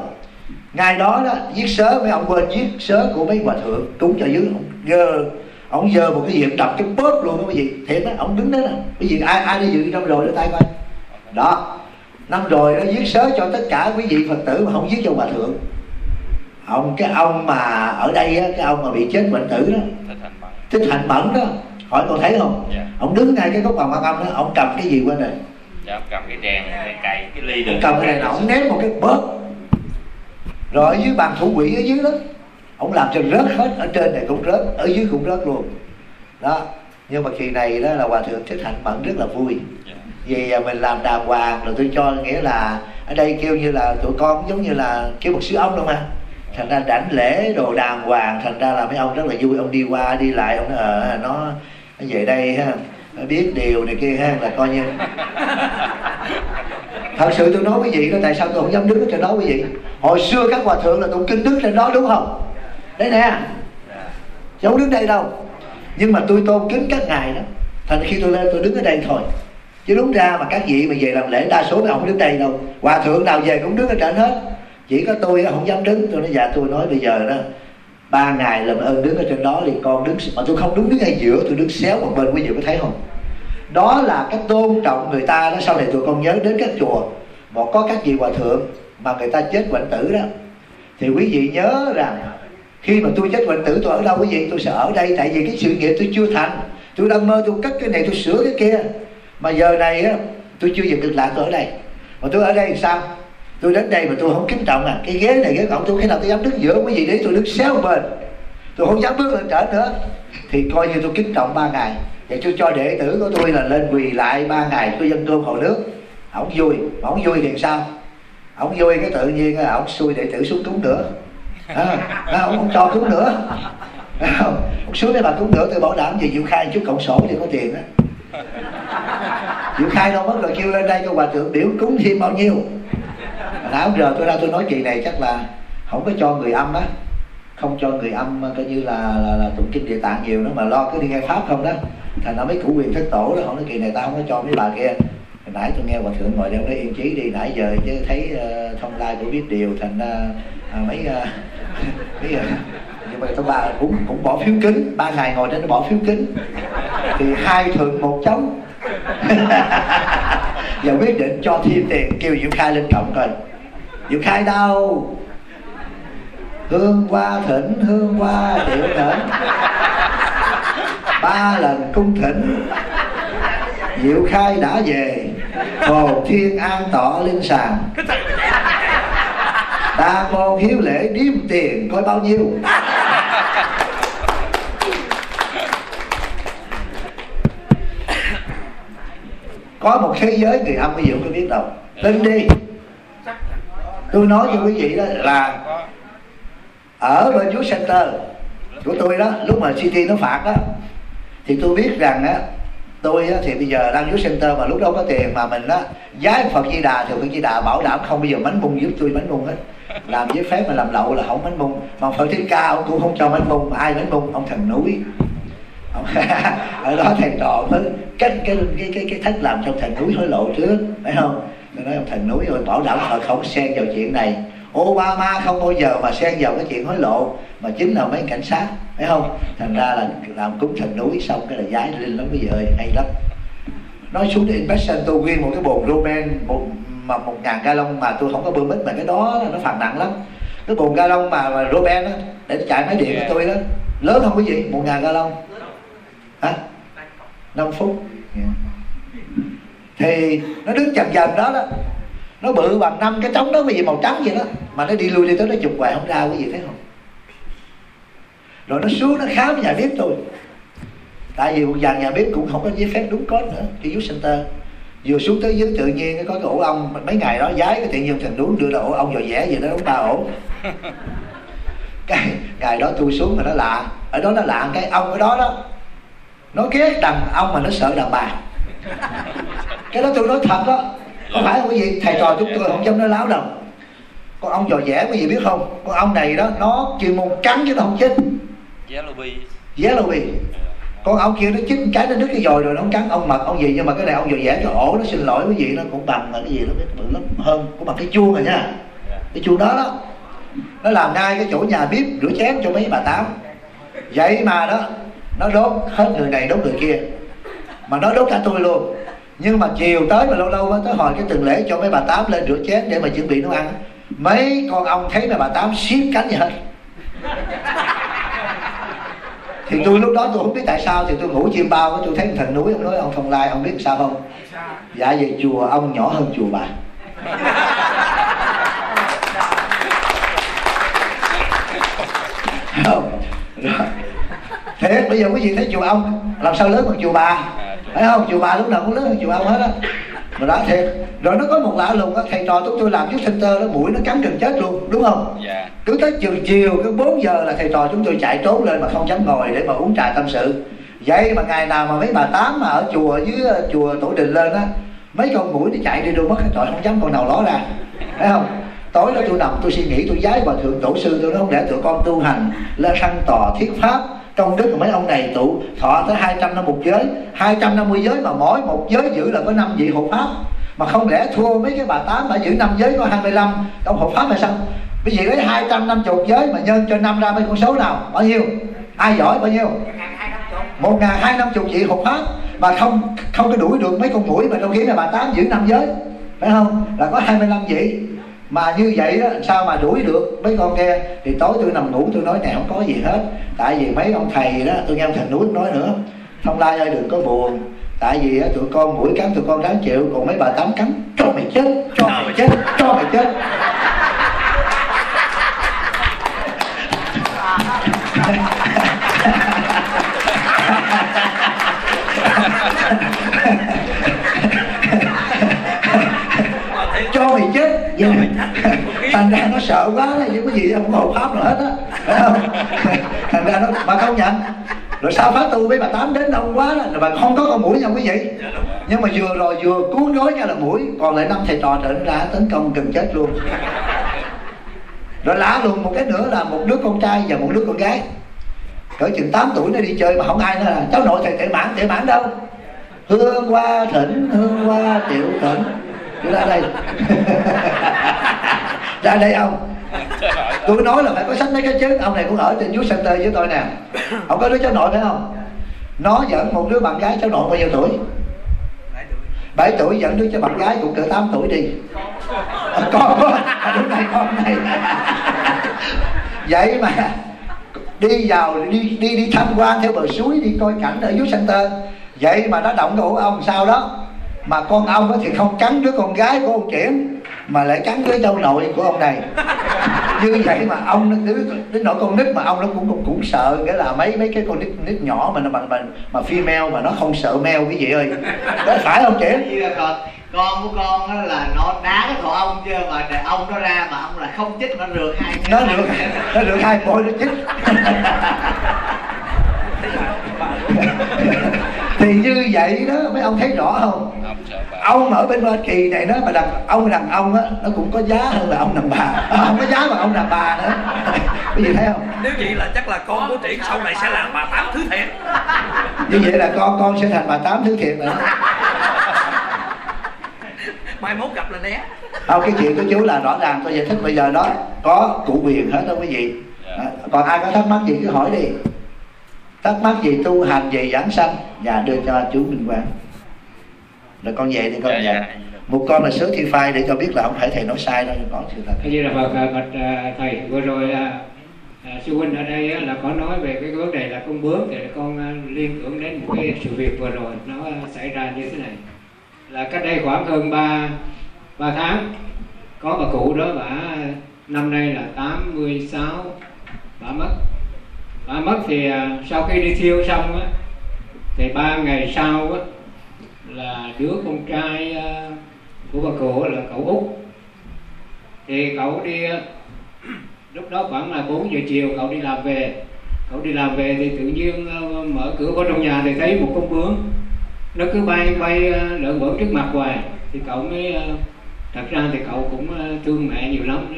[SPEAKER 2] Ngày đó đó viết sớ mấy ông quên viết sớ của mấy hòa thượng cúng cho dưới. Ông gơ ông giơ một cái diện đập cái bóp luôn đó quý vị. Thiệt đó ông đứng đó nè quý vị ai ai đi dự năm rồi đưa tay coi. Đó. Năm rồi nó viết sớ cho tất cả quý vị phật tử mà không viết cho hòa thượng ông cái ông mà ở đây á, cái ông mà bị chết bệnh tử đó.
[SPEAKER 3] Thích hạnh mẫn.
[SPEAKER 2] Đó. Hỏi con thấy không?
[SPEAKER 3] Dạ.
[SPEAKER 2] Ông đứng ngay cái góc bằng mặt âm đó ông cầm cái gì quên rồi?
[SPEAKER 3] Dạ ông cầm cái đèn cái cày cái ly đựng.
[SPEAKER 2] Cầm cái này ông ném một cái bóp rồi ở dưới bàn thủ quỷ ở dưới đó ông làm cho rớt hết ở trên này cũng rớt ở dưới cũng rớt luôn. Đó nhưng mà kỳ này đó là hòa thượng thích hạnh mẫn rất là vui.
[SPEAKER 3] Dạ.
[SPEAKER 2] Vì à, mình làm đàng hoàng rồi tôi cho nghĩa là ở đây kêu như là tụi con giống như là kêu một sư ông đâu mà thành ra đảnh lễ đồ đàng hoàng thành ra là mấy ông rất là vui. Ông đi qua đi lại ông nói ờ nó nó về đây ha nó biết điều này kia ha là coi như thật sự tôi nói quý vị đó tại sao tôi không dám đứng ở trên đó quý vị? Hồi xưa các hòa thượng là tụng kinh đứng trên đó đúng không? Đấy nè chứ không đứng đây đâu? Nhưng mà tôi tôn kính các ngài đó. Thành khi tôi lên tôi đứng ở đây thôi. Chứ đúng ra mà các vị mà về làm lễ đa số mấy ông không đứng đây đâu. Hòa thượng nào về cũng đứng ở trên hết chỉ có tôi nó không dám đứng. Tôi nói dạ tôi nói bây giờ đó, ba ngày làm ơn đứng ở trên đó thì con đứng mà tôi không đứng đứng ngay giữa, tôi đứng xéo một bên, quý vị có thấy không? Đó là cái tôn trọng người ta đó. Sau này tụi con nhớ đến các chùa một có các vị hòa thượng mà người ta chết bệnh tử đó. Thì quý vị nhớ rằng, khi mà tôi chết bệnh tử, tôi ở đâu quý vị? Tôi sẽ ở đây. Tại vì cái sự nghiệp tôi chưa thành. Tôi đang mơ tôi cất cái này, tôi sửa cái kia. Mà giờ này á, tôi chưa dừng được lại tôi ở đây. Mà tôi ở đây thì sao? Tôi đến đây mà tôi không kính trọng à. Cái ghế này ghế cậu tôi khi nào tôi dám đứng giữa quý vị đấy tôi đứng xéo bên. Tôi không dám bước lên trở nữa. Thì coi như tôi kính trọng ba ngày vậy tôi cho đệ tử của tôi là lên quỳ lại ba ngày tôi dân cơm hồ nước. Ổng vui. Mà ổng vui thì sao? Ổng vui cái tự nhiên á, ổng xui đệ tử xuống cúng nữa. À, à ổng không cho cúng nữa. À, xuống đây bà cúng nữa tôi bảo đảm gì chịu khai chút cộng sổ thì có tiền á. Chịu khai đâu mất rồi kêu lên đây cho hòa thượng biểu cúng thêm bao nhiêu nãy giờ tôi ra tôi nói chuyện này chắc là không có cho người âm á không cho người âm ờ, coi như là là, là tụng kinh địa tạng nhiều nữa mà lo cứ đi nghe pháp không đó. Thành ra mấy chủ quyền thất tổ đó không nói kỳ này tao không có cho mấy bà kia. Hồi nãy tôi nghe hòa thượng ngồi đeo nói yên trí đi nãy giờ chứ thấy uh, thông lai tôi biết điều thành uh, mấy uh, mấy uh, nhưng mà tôi bà cũng cũng bỏ phiếu kính. Ba ngày ngồi trên nó bỏ phiếu kính. Thì hai thượng một chống và quyết định cho thêm tiền kêu Diệu Khai lên cộng rồi Diệu Khai đâu? Hương qua thỉnh, hương qua điệu thỉnh. Ba lần cung thỉnh. Diệu Khai đã về. Hồ Thiên An tọ linh sàng. Ta môn hiếu lễ điếm tiền coi bao nhiêu? Có một thế giới người âm ví dụ có biết đâu. Tin đi tôi nói cho quý vị đó là ở bên youth center của tôi đó lúc mà city nó phạt đó thì tôi biết rằng á tôi á, thì bây giờ đang youth center mà lúc đó có tiền mà mình á giái phật di đà thì phật di đà bảo đảm không bây giờ bánh bung giúp tôi bánh bung hết. Làm giấy phép mà làm lậu là không bánh bung mà phật thích ca ông cũng không cho bánh bung mà ai bánh bung ông thần núi. Ở đó thầy trò mới cách cái cái cái cái thách làm trong thần núi hối lộ trước phải không? Tôi nói ông thần núi rồi bảo đảm Phật không xen vào chuyện này. Obama không bao giờ mà xen vào cái chuyện hối lộ mà chính là mấy cảnh sát phải không? Thành ra là làm cúng thần núi xong cái là giái linh lắm bây giờ ơi hay lắm. Nói xuống đến Passion tôi nguyên một cái bồn Roman một mà một ngàn ga lông mà tôi không có bơm ít mà cái đó nó phàn nặng lắm. Cái bồn ga lông mà, mà Roman á để chạy máy điện của tôi đó. Lớn không quý vị? Một ngàn ga lông hả? Năm phút. Yeah. Thì nó đứng chầm chầm đó đó. Nó bự bằng năm cái trống đó cái gì màu trắng vậy đó. Mà nó đi lui đi tới nó chụp hoài không ra cái gì thấy không? Rồi nó xuống nó khám nhà bếp tôi tại vì một dàn nhà bếp cũng không có giấy phép đúng code nữa cái youth center. Vừa xuống tới dưới tự nhiên có cái ổ ong mấy ngày đó giái cái tự nhiên thành đúng đưa ra ổ ong rồi vẽ vậy đó đóng ba ổ. Cái ngày đó tôi xuống mà nó lạ. Ở đó nó lạ cái ông ở đó đó. Nó ghét đàn ông mà nó sợ đàn bà cái đó tôi nói thật đó. Không phải cái gì? Thầy trò chúng tôi không dám nói láo đâu. Con ông trò vẽ cái gì biết không? Con ông này đó nó chuyên môn cắn chứ nó không chết.
[SPEAKER 3] Yellow bee
[SPEAKER 2] yellow bee con ông kia nó chín cái nó đứt cái dồi rồi nó không cắn. Ông mật ông gì nhưng mà cái này ông dò vẽ cho ổ nó xin lỗi quý vị nó cũng bằng là cái gì nó biết bự lắm. Hơn cũng bằng cái chuông rồi nha. Cái chuông đó đó. Nó làm ngay cái chỗ nhà bếp rửa chén cho mấy bà tám. Vậy mà đó nó đốt hết người này đốt người kia. Mà nó đốt cả tôi luôn nhưng mà chiều tới mà lâu lâu tới hồi cái tuần lễ cho mấy bà tám lên rửa chén để mà chuẩn bị nấu ăn mấy con ông thấy mấy bà tám siết cánh gì hết. Thì tôi lúc đó tôi không biết tại sao thì tôi ngủ chim bao tôi thấy thần núi ông nói ông thông lai ông biết sao không? Dạ về chùa ông nhỏ hơn chùa bà. Không. Thế bây giờ quý vị thấy chùa ông làm sao lớn hơn chùa bà phải không? Chùa bà lúc nào cũng lớn hơn chùa ông hết á. Mà đã thiệt rồi nó có một lạ lùng á thầy trò chúng tôi làm chút center đó mũi nó cắn gần chết luôn đúng không?
[SPEAKER 3] Dạ.
[SPEAKER 2] Cứ tới chiều chiều cứ 4 giờ là thầy trò chúng tôi chạy trốn lên mà không dám ngồi để mà uống trà tâm sự. Vậy mà ngày nào mà mấy bà tám mà ở chùa dưới ờ, chùa tổ đình lên á mấy con mũi nó chạy đi đâu mất hết trọi không dám con nào ló ra. Thấy không? Tối đó tôi nằm tôi suy nghĩ tôi giái vào thượng tổ sư tôi nói không lẽ tụi con tu hành lên săn tò thiết pháp công đức của mấy ông này tụ, thọ tới 200 năm một giới. 250 giới mà mỗi một giới giữ là có năm vị hộ pháp. Mà không lẽ thua mấy cái bà tám mà giữ năm giới có 25 trong hộ pháp là sao? Cái gì lấy 250 giới mà nhân cho năm ra mấy con số nào? Bao nhiêu? Ai giỏi, bao nhiêu? một ngàn hai năm chục vị hộ pháp. Mà không không có đuổi được mấy con mũi mà đâu kiếm là bà tám giữ năm giới. Phải không? Là có 25 vị mà như vậy đó sao mà đuổi được? Mấy con kia thì tối tôi nằm ngủ tôi nói này không có gì hết. Tại vì mấy ông thầy đó tôi nghe ông thầy núi nói nữa. Thông lai ơi đừng có buồn. Tại vì á, tụi con mũi cắn tụi con đáng chịu còn mấy bà tám cắn cho mày chết cho mày chết cho mày chết. Cho mày chết thành ra nó sợ quá đó chứ có gì không hộ pháp nào hết á. Không? Thành ra nó mà công nhận. Rồi sao phá tu với bà tám đến đông quá đó là bà không có con mũi nha quý vị. Nhưng mà vừa rồi vừa cuốn rối nha là mũi còn lại năm thầy trò trở ra tấn công gần chết luôn. Rồi lạ luôn một cái nữa là một đứa con trai và một đứa con gái. Cỡ chừng 8 tuổi nó đi chơi mà không ai nữa là cháu nội thầy tệ mãn tệ mãn đâu? Hương hoa thỉnh hương hoa tiểu thỉnh ra đây. Ra đây ông. Tôi nói là phải có sách mấy cái chứ ông này cũng ở trên youth center với tôi nè. Ông có đứa cháu nội phải không? Nó dẫn một đứa bạn gái cháu nội bao nhiêu tuổi? 7 tuổi. Dẫn đứa cho bạn gái cũng cỡ 8 tuổi đi. À, con con à, đúng này con này. Vậy mà đi vào đi đi đi tham quan theo bờ suối đi coi cảnh ở dưới center. Vậy mà nó động cái ông sao đó? Mà con ông đó thì không cắn đứa con gái của ông triển mà lại cắn đứa cháu nội của ông này. Như vậy mà ông đứa đến nỗi con nít mà ông nó cũng cũng, cũng sợ nghĩa là mấy mấy cái con nít nít nhỏ mà nó bằng mà, mà female mà nó không sợ male cái gì ơi. Đó phải không triển
[SPEAKER 4] con của con á là nó đá cái cổ ông chưa? Mà để ông nó ra mà ông là không chích nó rượt hai
[SPEAKER 2] nó được nó được hai bôi nó chích thì như vậy đó mấy ông thấy rõ không?
[SPEAKER 3] Ông sợ bà.
[SPEAKER 2] Ông ở bên Hoa Kỳ này nó mà đàn ông đàn ông á nó cũng có giá hơn là ông đàn bà. À, không có giá mà ông đàn bà nữa. Quý vị thấy không?
[SPEAKER 5] Nếu vậy là chắc là con của triển sau này sẽ làm bà tám thứ thiện
[SPEAKER 2] như vậy là con con sẽ thành bà tám thứ thiện nữa.
[SPEAKER 5] Mai mốt gặp là né.
[SPEAKER 2] Không cái chuyện của chú là rõ ràng tôi giải thích bây giờ đó. Có cụ quyền hết đó quý vị. À, còn ai có thắc mắc gì cứ hỏi đi thắc mắc gì tu hành về giảng sanh? Dạ đưa cho chú minh quang. Rồi con về đi con
[SPEAKER 3] Dạ,
[SPEAKER 2] dạ,
[SPEAKER 3] dạ.
[SPEAKER 2] một con là số thi phai để cho biết là không phải thầy nói sai đâu con sự thật.
[SPEAKER 6] Như là Phật, à, Phật à, thầy? Vừa rồi à, à, sư huynh ở đây á, là có nói về cái vấn đề là con bướm thì con à, liên tưởng đến một cái sự việc vừa rồi nó à, xảy ra như thế này. Là cách đây khoảng hơn 3 ba tháng có bà cụ đó bà năm nay là 86 bà mất bà mất thì à, sau khi đi thiêu xong á thì ba ngày sau á là đứa con trai à, của bà cụ là cậu út. Thì cậu đi à, lúc đó khoảng là 4 giờ chiều cậu đi làm về. Cậu đi làm về thì tự nhiên mở cửa vào trong nhà thì thấy một con bướm. Nó cứ bay bay ờ, lượn trước mặt hoài. Thì cậu mới thật ra thì cậu cũng thương mẹ nhiều lắm.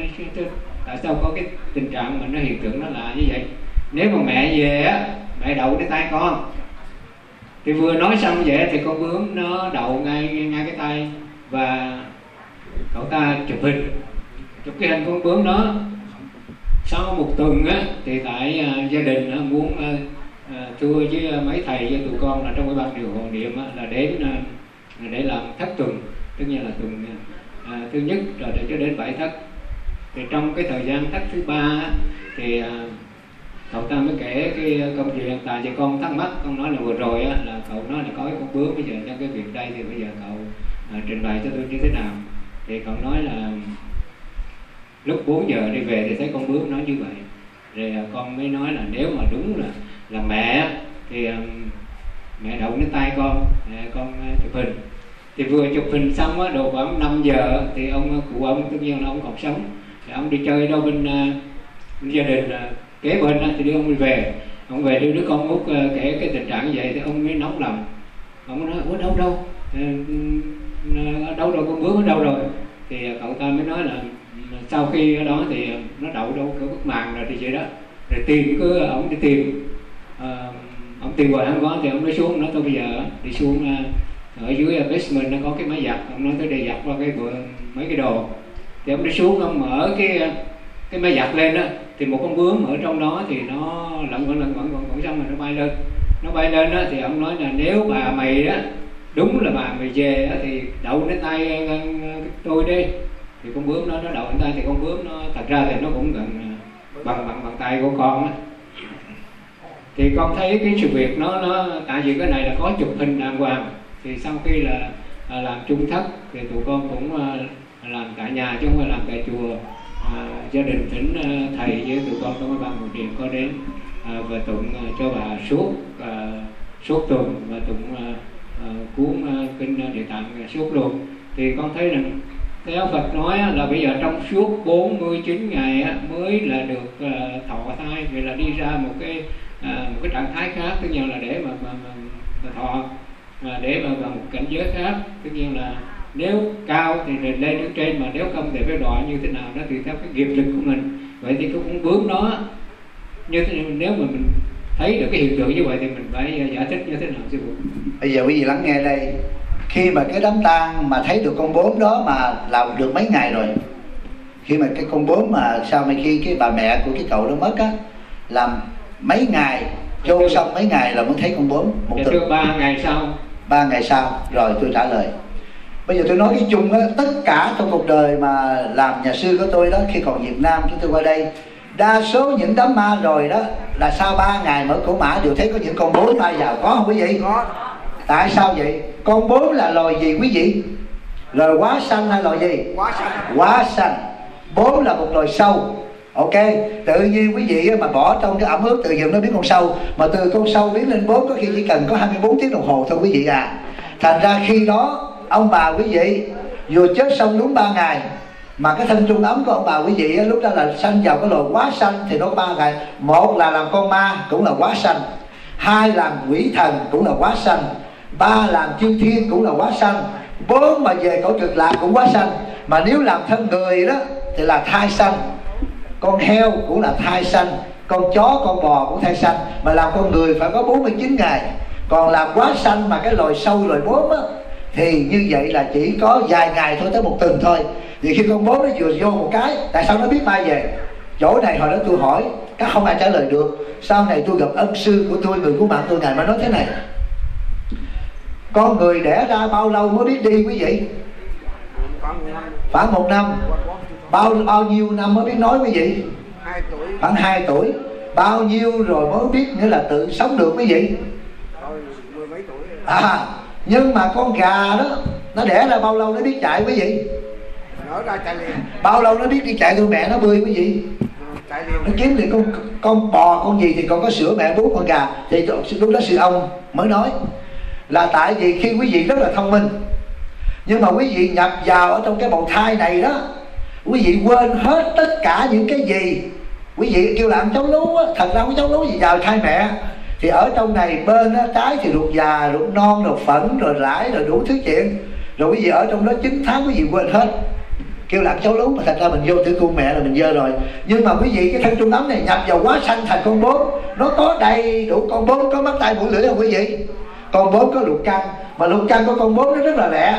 [SPEAKER 6] Tại sao có cái tình trạng mà nó hiện tượng nó là như vậy? Nếu mà mẹ về á mẹ đậu cái tay con. Thì vừa nói xong vậy thì con bướm nó đậu ngay ngay cái tay và cậu ta chụp hình. Chụp cái hình con bướm đó sau một tuần á thì tại uh, gia đình uh, muốn uh, uh, thưa với uh, mấy thầy với tụi con là trong cái ban điều hồn niệm là đến uh, là để làm thất tuần. Tất nhiên là tuần uh, thứ nhất rồi để cho đến bảy thất. Thì trong cái thời gian thất thứ ba thì uh, cậu ta mới kể cái ờ, câu chuyện tại vì con thắc mắc. Con nói là vừa rồi á, là cậu nói là có cái con bướm bây giờ trong cái việc đây thì bây giờ cậu à, trình bày cho tôi như thế nào? Thì cậu nói là lúc 4 giờ đi về thì thấy con bướm nói như vậy. Rồi à, con mới nói là nếu mà đúng là là mẹ thì um, mẹ đậu đến tay con mẹ con chụp hình. Thì vừa chụp hình xong á độ khoảng 5 giờ thì ông cụ ông tất nhiên là ông còn sống. Thì ông đi chơi đâu bên, bên gia đình kế bên đó, thì đưa ông về. Ông về đưa đứa con út uh, kể cái tình trạng như vậy thì ông mới nóng lòng. Ông nói ủa đâu đâu? Ờ, ừ, ờ đâu rồi con bướm ở đâu rồi? Thì ờ, cậu ta mới nói là sau khi ở đó thì nó đậu đâu cái bức màn rồi thì vậy đó. Rồi tìm cứ ông đi tìm. Ờ, ông tìm hoài không có thì ông nói xuống nói tôi bây giờ đi xuống uh, ở dưới basement nó có cái máy giặt. Ông nói tới đây giặt qua cái mấy cái đồ. Thì ông đi xuống ông mở cái cái máy giặt lên đó thì một con bướm ở trong đó thì nó lẩn quẩn lẩn quẩn quẩn quẩn xong rồi nó bay lên. Nó bay lên đó thì ông nói là nếu bà mày đó đúng là bà mày về đó, thì đậu đến tay tôi đi. Thì con bướm nó nó đậu đến tay thì con bướm nó thật ra thì nó cũng gần ờ, bằng bằng bằng tay của con đó thì con thấy cái sự việc nó nó tại vì cái này là có chụp hình đàng hoàng. Thì sau khi là ờ, làm trung thất thì tụi con cũng ờ, làm tại nhà chứ không phải làm tại chùa à, gia đình thỉnh ờ, thầy với tụi con trong cái ban một điện có đến à, và tụng cho bà suốt à, suốt tuần và tụng à, à, cuốn à, kinh địa tạng suốt luôn thì con thấy rằng Giáo Phật nói là bây giờ trong suốt 49 ngày mới là được thọ thai vậy là đi ra một cái một cái trạng thái khác tất nhiên là để mà, mà, mà, mà thọ để mà vào một cảnh giới khác. Tất nhiên là nếu cao thì lên lên trên mà nếu không thì phải đọa như thế nào đó thì theo cái nghiệp lực của mình. Vậy thì cái con bướm đó như thế nếu mà mình thấy được cái hiện tượng như vậy thì mình phải à, giải thích như thế nào sư phụ
[SPEAKER 2] bây giờ quý vị lắng nghe đây. Khi mà cái đám tang mà thấy được con bướm đó mà làm được mấy ngày rồi khi mà cái con bướm mà sau mà khi cái bà mẹ của cái cậu đó mất á làm mấy ngày chôn xong mấy ngày là mới thấy con bướm một tuần.
[SPEAKER 6] ba ngày sau.
[SPEAKER 2] Ba ngày sau rồi tôi trả lời bây giờ tôi nói cái chung á tất cả trong cuộc đời mà làm nhà sư của tôi đó khi còn Việt Nam chúng tôi qua đây đa số những đám ma rồi đó là sau ba ngày mở cổ mã đều thấy có những con bướm bay vào. Có không quý vị? Có. Tại sao vậy? Con bướm là loài gì quý vị? Loài quá xanh hay loài gì?
[SPEAKER 5] Quá sạch
[SPEAKER 2] quá xanh bướm là một loài sâu. Ok tự nhiên quý vị mà bỏ trong cái ẩm ướt tự nhiên nó biến con sâu mà từ con sâu biến lên bướm có khi chỉ cần có 24 tiếng đồng hồ thôi quý vị à. Thành ra khi đó ông bà quý vị, vừa chết xong đúng 3 ngày, mà cái thân trung ấm của ông bà quý vị lúc đó là sanh vào cái loài quá xanh thì nó có ba ngày. Một là làm con ma, cũng là quá xanh hai làm quỷ thần, cũng là quá xanh ba làm chư thiên, cũng là quá xanh bốn mà về cõi cực lạc cũng quá xanh mà nếu làm thân người đó, thì là thai sanh. Con heo cũng là thai sanh. Con chó, con bò cũng thai sanh. Mà làm con người phải có 49 ngày. Còn làm quá sanh mà cái loài sâu, loài bốm á thì như vậy là chỉ có vài ngày thôi tới một tuần thôi. Thì khi con bướm nó vừa vô một cái tại sao nó biết mai về? Chỗ này hồi đó tôi hỏi các không ai trả lời được. Sau này tôi gặp ân sư của tôi người của bạn tôi ngài mới nói thế này. Con người đẻ ra bao lâu mới biết đi quý vị? Khoảng một năm. Bao bao nhiêu năm mới biết nói quý vị? Khoảng 2 tuổi. Bao nhiêu rồi mới biết nghĩa là tự sống được quý vị? À nhưng mà con gà đó nó đẻ ra bao lâu nó biết chạy quý vị?
[SPEAKER 7] Nở ra chạy liền.
[SPEAKER 2] Bao lâu nó biết đi chạy theo mẹ nó bơi quý vị?
[SPEAKER 7] Ừ, chạy liền.
[SPEAKER 2] Nó kiếm thì con con bò con gì thì con có sữa mẹ bú con gà. Thì lúc đó sư ông mới nói là tại vì khi quý vị rất là thông minh nhưng mà quý vị nhập vào ở trong cái bào thai này đó quý vị quên hết tất cả những cái gì. Quý vị kêu là ăn cháu lú á thật ra không có cháu lú gì vào thai mẹ thì ở trong này bên á, trái thì ruột già ruột non ruột phẫn rồi rải rồi đủ thứ chuyện. Rồi quý vị ở trong đó chín tháng quý vị quên hết. Kêu là cháu lú mà thật ra mình vô tử cung mẹ là mình dơ rồi. Nhưng mà quý vị cái thân trung ấm này nhập vào quá xanh thành con bướm nó có đầy đủ con bướm có mắt tay mũi lưỡi không quý vị? Con bướm có lục căn mà lục căn của con bướm nó rất là lẹ.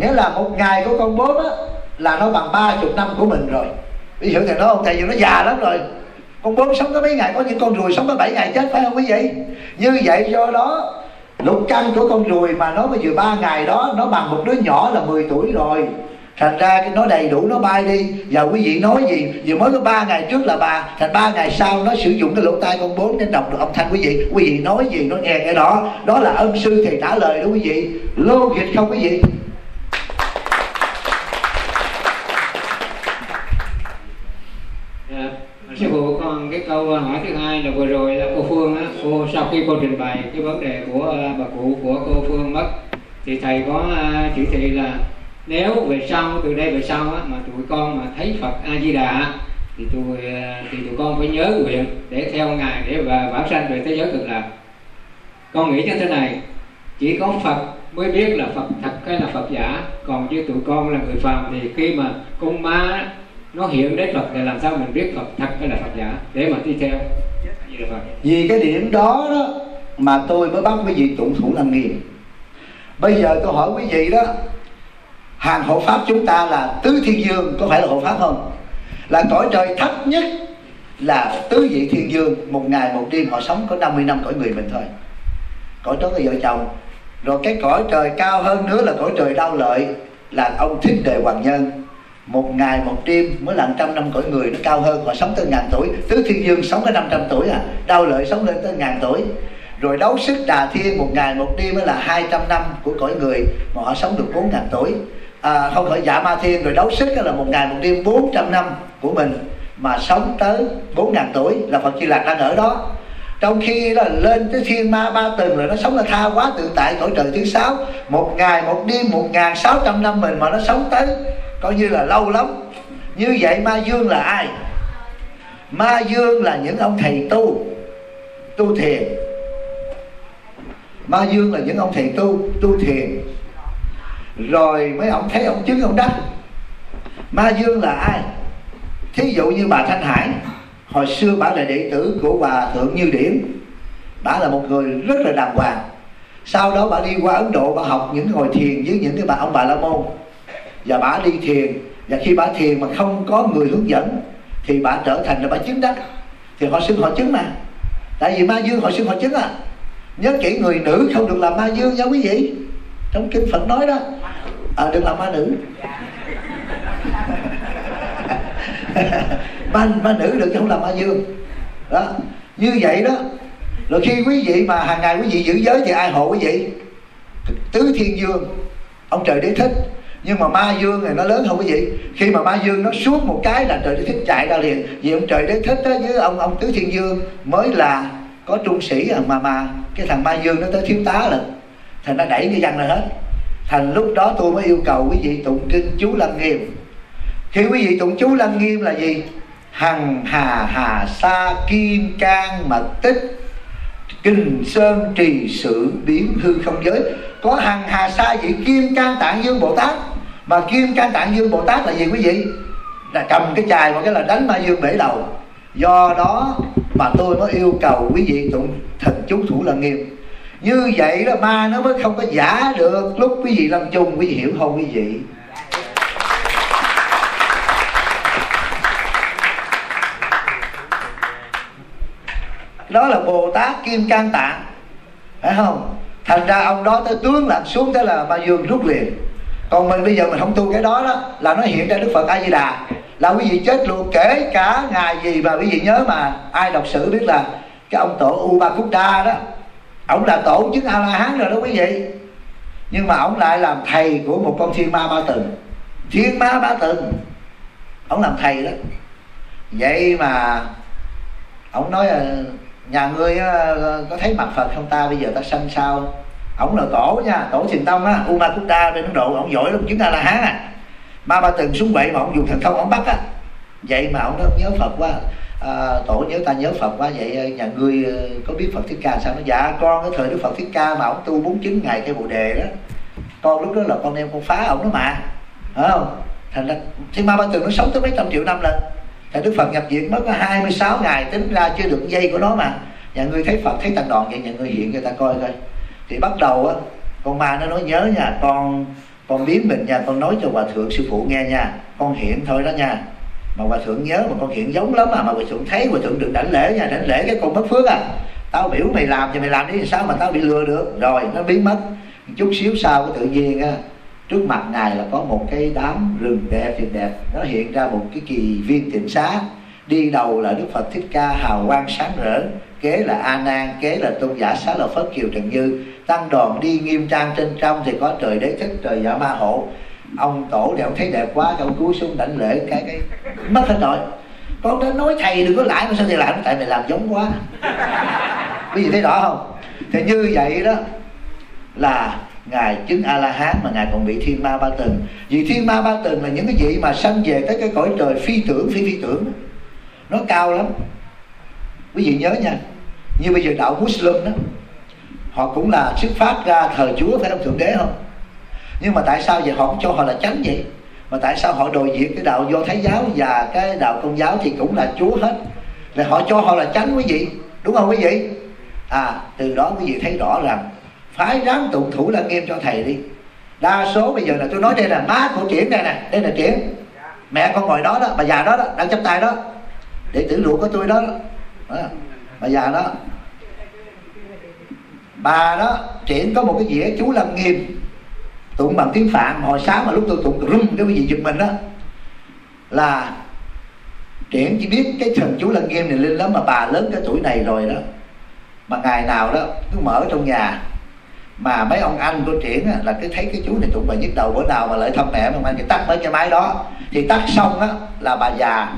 [SPEAKER 2] Nghĩa là một ngày của con bướm á là nó bằng ba chục năm của mình rồi. Ví dụ thì nó không tại vì nó già lắm rồi con bướm sống có mấy ngày, có những con ruồi sống có 7 ngày chết, phải không quý vị? Như vậy do đó, lục căn của con ruồi mà nó mới vừa ba ngày đó, nó bằng một đứa nhỏ là 10 tuổi rồi. Thành ra cái nó đầy đủ, nó bay đi. Và quý vị nói gì? Vừa mới có ba ngày trước là bà, thành ba ngày sau nó sử dụng cái lỗ tai con bốn nên đọc được âm thanh quý vị. Quý vị nói gì nó nghe cái đó. Đó là ân sư thì trả lời đó quý vị. Logic không quý vị?
[SPEAKER 6] Dạ, yeah. sư phụ cái câu à, hỏi thứ hai là vừa rồi là cô Phương á, cô sau khi cô trình bày cái vấn đề của à, bà cụ của cô Phương mất thì thầy có à, chỉ thị là nếu về sau từ đây về sau á, mà tụi con mà thấy Phật A Di Đà thì tụi thì tụi con phải nhớ nguyện để theo ngài để và bảo sanh về thế giới cực lạc. Con nghĩ như thế này, chỉ có Phật mới biết là Phật thật hay là Phật giả, còn chứ tụi con là người phàm thì khi mà con ma nó hiện đến Phật để làm sao mình biết Phật thật hay là Phật giả, để mà đi theo. Dạ. Dạ.
[SPEAKER 2] Vì cái điểm đó đó mà tôi mới bắt quý vị tụng thủ làm nghiêm. Bây giờ tôi hỏi quý vị đó, hàng hộ pháp chúng ta là tứ thiên dương, có phải là hộ pháp không? Là cõi trời thấp nhất là tứ vị thiên dương, một ngày một đêm họ sống có 50 năm cõi người mình thôi. Cõi đó là vợ chồng. Rồi cái cõi trời cao hơn nữa là cõi trời đau lợi, là ông thích đề hoàng nhân một ngày một đêm mới là trăm năm cõi người nó cao hơn họ sống tới ngàn tuổi. Tứ thiên dương sống có 500 tuổi à đau lợi sống lên tới ngàn tuổi. Rồi đấu sức đà thiên một ngày một đêm mới là 200 năm của cõi người mà họ sống được bốn ngàn tuổi. À, không phải giả ma thiên rồi đấu sức là một ngày một đêm 400 năm của mình mà sống tới bốn ngàn tuổi là Phật Di Lạc đang ở đó. Trong khi là lên tới thiên ma ba tầng rồi nó sống là tha quá tự tại cõi trời thứ sáu. Một ngày một đêm một ngàn sáu trăm năm mình mà nó sống tới coi như là lâu lắm. Như vậy ma dương là ai? Ma dương là những ông thầy tu tu thiền. Ma dương là những ông thầy tu tu thiền. Rồi mấy ông thấy ông chứng ông đắc. Ma dương là ai? Thí dụ như bà thanh hải, hồi xưa bà là đệ tử của bà thượng như điển. Bà là một người rất là đàng hoàng. Sau đó bà đi qua ấn độ, bà học những ngồi thiền với những cái bà ông bà la môn và bà đi thiền. Và khi bà thiền mà không có người hướng dẫn thì bà trở thành là bà chứng đắc. Thì họ xưng họ chứng mà. Tại vì ma dương họ xưng họ chứng à. Nhớ kỹ người nữ không được làm ma dương nha quý vị. Trong kinh phật nói đó. À, đừng làm ma nữ. Ma, ma nữ được chứ không làm ma dương. Đó. Như vậy đó. Rồi khi quý vị mà hàng ngày quý vị giữ giới thì ai hộ quý vị? Tứ thiên dương ông trời đế thích nhưng mà ma dương này nó lớn hơn quý vị khi mà ma dương nó suốt một cái là trời đế thích chạy ra liền. Vì ông trời đế thích đó, với ông ông tứ thiên dương mới là có trung sĩ à, mà mà cái thằng ma dương nó tới thiếu tá rồi thành nó đẩy cái văn ra hết. Thành lúc đó tôi mới yêu cầu quý vị tụng kinh chú lăng nghiêm. Khi quý vị tụng chú lăng nghiêm là gì? Hằng hà hà sa kim can mật tích kinh sơn trì sự biến hư không giới. Có hằng hà sa vị kim can tạng dương bồ tát mà kim can tạng dương bồ tát là gì quý vị? Là cầm cái chài một cái là đánh ma dương bể đầu. Do đó mà tôi mới yêu cầu quý vị tụng thần chú thủ là nghiêm. Như vậy là ma nó mới không có giả được. Lúc quý vị làm chung, quý vị hiểu không quý vị? Đó là bồ tát kim can tạng. Phải không? Thành ra ông đó tới tướng lặn xuống thế là ma dương rút liền còn mình bây giờ mình không tu cái đó đó, là nó hiện ra đức phật a di đà là quý vị chết luôn, kể cả ngày gì mà quý vị nhớ mà ai đọc sử biết là cái ông tổ u ba khúc đa đó ông là tổ chứng a la hán rồi đó quý vị. Nhưng mà ông lại làm thầy của một con thiên ma ba tầng. Thiên ma ba tầng. Ông làm thầy đó. Vậy mà ông nói là, nhà ngươi có thấy mặt phật không ta? Bây giờ ta sanh sao? Ổng là tổ nha tổ thiền tông á umakuta bên ấn độ ổng giỏi lắm chứng a la hán à ma ba từng xuống vậy mà ổng dùng thần thông ổng bắt á. Vậy mà ổng nó nhớ phật quá. À, tổ nhớ ta nhớ phật quá vậy à, nhà ngươi à, có biết phật thích ca sao nó dạ con cái thời đức phật thích ca mà ổng tu 49 ngày cái bồ đề đó. Con lúc đó là con em con phá ổng đó mà. Phải không? Thành ra thì ma ba từng nó sống tới mấy trăm triệu năm lần. Thì đức phật nhập viện mất có 26 ngày tính ra chưa được dây của nó mà. Nhà ngươi thấy phật thấy tăng đoàn vậy nhà ngươi hiện cho ta coi coi thì bắt đầu á, con ma nó nói, nhớ nha, con con biến mình nha, con nói cho hòa thượng sư phụ nghe nha, con hiện thôi đó nha. Mà hòa thượng nhớ, mà con hiện giống lắm à mà hòa thượng thấy, hòa thượng được đảnh lễ nha, đảnh lễ cái con mất phước à. Tao biểu mày làm thì mày làm đi, sao mà tao bị lừa được? Rồi nó biến mất. Chút xíu sau cái tự nhiên á, trước mặt ngài là có một cái đám rừng đẹp, thiệt đẹp. Nó hiện ra một cái kỳ viên tịnh xá. Đi đầu là đức phật thích ca hào quang sáng rỡ, kế là a nan, kế là tôn giả xá lợi phất kiều trần như tăng đoàn đi nghiêm trang trên trong thì có trời đế thích, trời giả ma hộ. Ông tổ thì ông thấy đẹp quá ông cúi xuống đảnh lễ cái cái, mất hết rồi. Con đã nói thầy đừng có lại mà sao thầy làm? Tại mày làm giống quá. Quý vị thấy rõ không? Thì như vậy đó là ngài chứng a la hán mà ngài còn bị thiên ma ba tầng vì thiên ma ba tầng là những cái vị mà sanh về tới cái cõi trời phi tưởng, phi phi tưởng. Nó cao lắm. Quý vị nhớ nha. Như bây giờ đạo Muslim đó họ cũng là xuất phát ra thờ Chúa phải không thượng đế không? Nhưng mà tại sao vậy họ không cho họ là chánh vậy? Mà tại sao họ đòi diệt cái đạo do thái giáo và cái đạo công giáo thì cũng là Chúa hết? Là họ cho họ là chánh quý vị đúng không quý vị? À từ đó quý vị thấy rõ rằng phải ráng tụng thủ là nghiêm cho thầy đi. Đa số bây giờ là tôi nói đây là má của triển đây nè đây là triển. Mẹ con ngồi đó đó bà già đó đó đang chắp tay đó để tử luộc của tôi đó, đó. bà già đó bà đó triển có một cái dĩa chú lâm nghiêm. Tụng bằng tiếng phạn hồi sáng mà lúc tôi tụng rung cái gì giật mình đó là triển chỉ biết cái thần chú lâm nghiêm này lên lắm mà bà lớn cái tuổi này rồi đó. Mà ngày nào đó cứ mở trong nhà mà mấy ông anh của triển á, là cứ thấy cái chú này tụng bài nhức đầu bữa nào mà lại thăm mẹ mà anh thì tắt mấy cái máy đó. Thì tắt xong á là bà già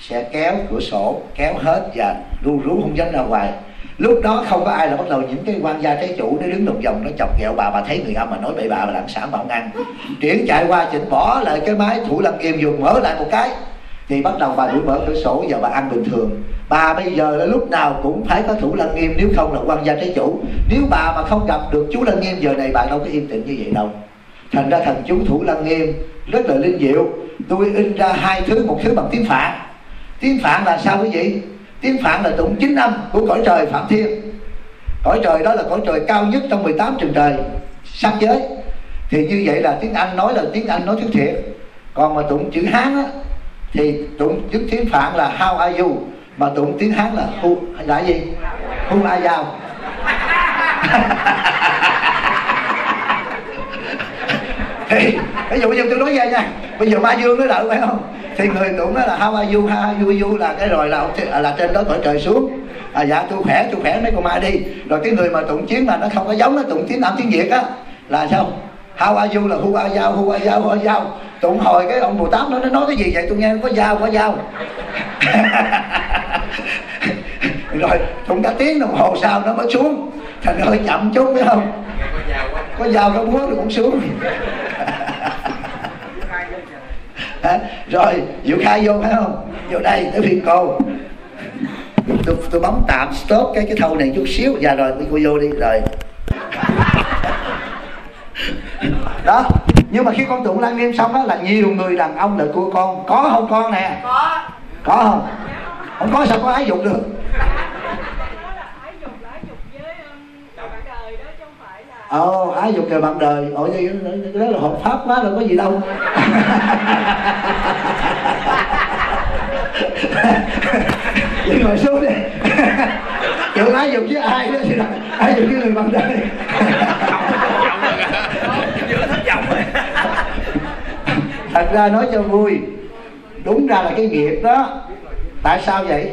[SPEAKER 2] sẽ kéo cửa sổ kéo hết và ru rú không dám ra ngoài lúc đó không có ai là bắt đầu những cái quan gia trái chủ nó đứng đồng vòng, nó chọc ghẹo bà bà thấy người âm mà nói bậy bà mà làm sản bảo ngăn triển chạy qua, chỉnh bỏ lại cái máy, thủ lăng nghiêm dùng mở lại một cái. Thì bắt đầu bà đuổi mở cửa sổ, giờ bà ăn bình thường. Bà bây giờ là lúc nào cũng phải có thủ lăng nghiêm nếu không là quan gia trái chủ. Nếu bà mà không gặp được chú lăng nghiêm giờ này bà đâu có yên tĩnh như vậy đâu. Thành ra thần chú thủ lăng nghiêm rất là linh diệu. Tôi in ra hai thứ, một thứ bằng tiếng phạn. Tiếng phạn là sao quý vị? Tiếng phạn là tụng chính âm của cõi trời phạm thiên. Cõi trời đó là cõi trời cao nhất trong 18 trường trời sắc giới. Thì như vậy là tiếng anh nói là tiếng anh nói tiếng thiệt. Còn mà tụng chữ hán á, thì tụng chữ tiếng phạn là how are you? Mà tụng tiếng hán là who, là gì? Who are you? thì ví dụ như tôi nói vậy nha. Bây giờ ma dương nó đợi phải không? Thì người tụng đó là how are you how are you, you là cái rồi là là trên đó cõi trời xuống. À, dạ tôi khỏe tôi khỏe mấy con ma đi. Rồi cái người mà tụng chiến mà nó không có giống nó tụng tiếng nam tiếng việt á là sao? How are you là who are you who are you who are you tụng hồi cái ông bồ tát nó nó nói cái gì vậy? Tôi nghe có dao có dao rồi tụng cả tiếng đồng hồ sau nó mới xuống. Thành hơi chậm chút phải không? Có dao có búa rồi cũng xuống rồi Diệu khai vô phải không? Vô đây tới phiên cô. Tôi, tôi bấm tạm stop cái cái thâu này chút xíu. Dạ rồi cô vô đi. Rồi. Đó nhưng mà khi con tụng lăng nghiêm xong á là nhiều người đàn ông lại cua con. Có không con nè?
[SPEAKER 8] Có.
[SPEAKER 2] Có không? Không có sao có ái dục được ồ ái dục trời mặt đời. Ôi cái đó là hợp pháp quá, đâu có gì đâu. Vậy ngồi xuống đi. Chịu ái dục với ai đó thì là ái dục với người bằng đời. Thật ra nói cho vui, đúng ra là cái nghiệp đó, tại sao vậy?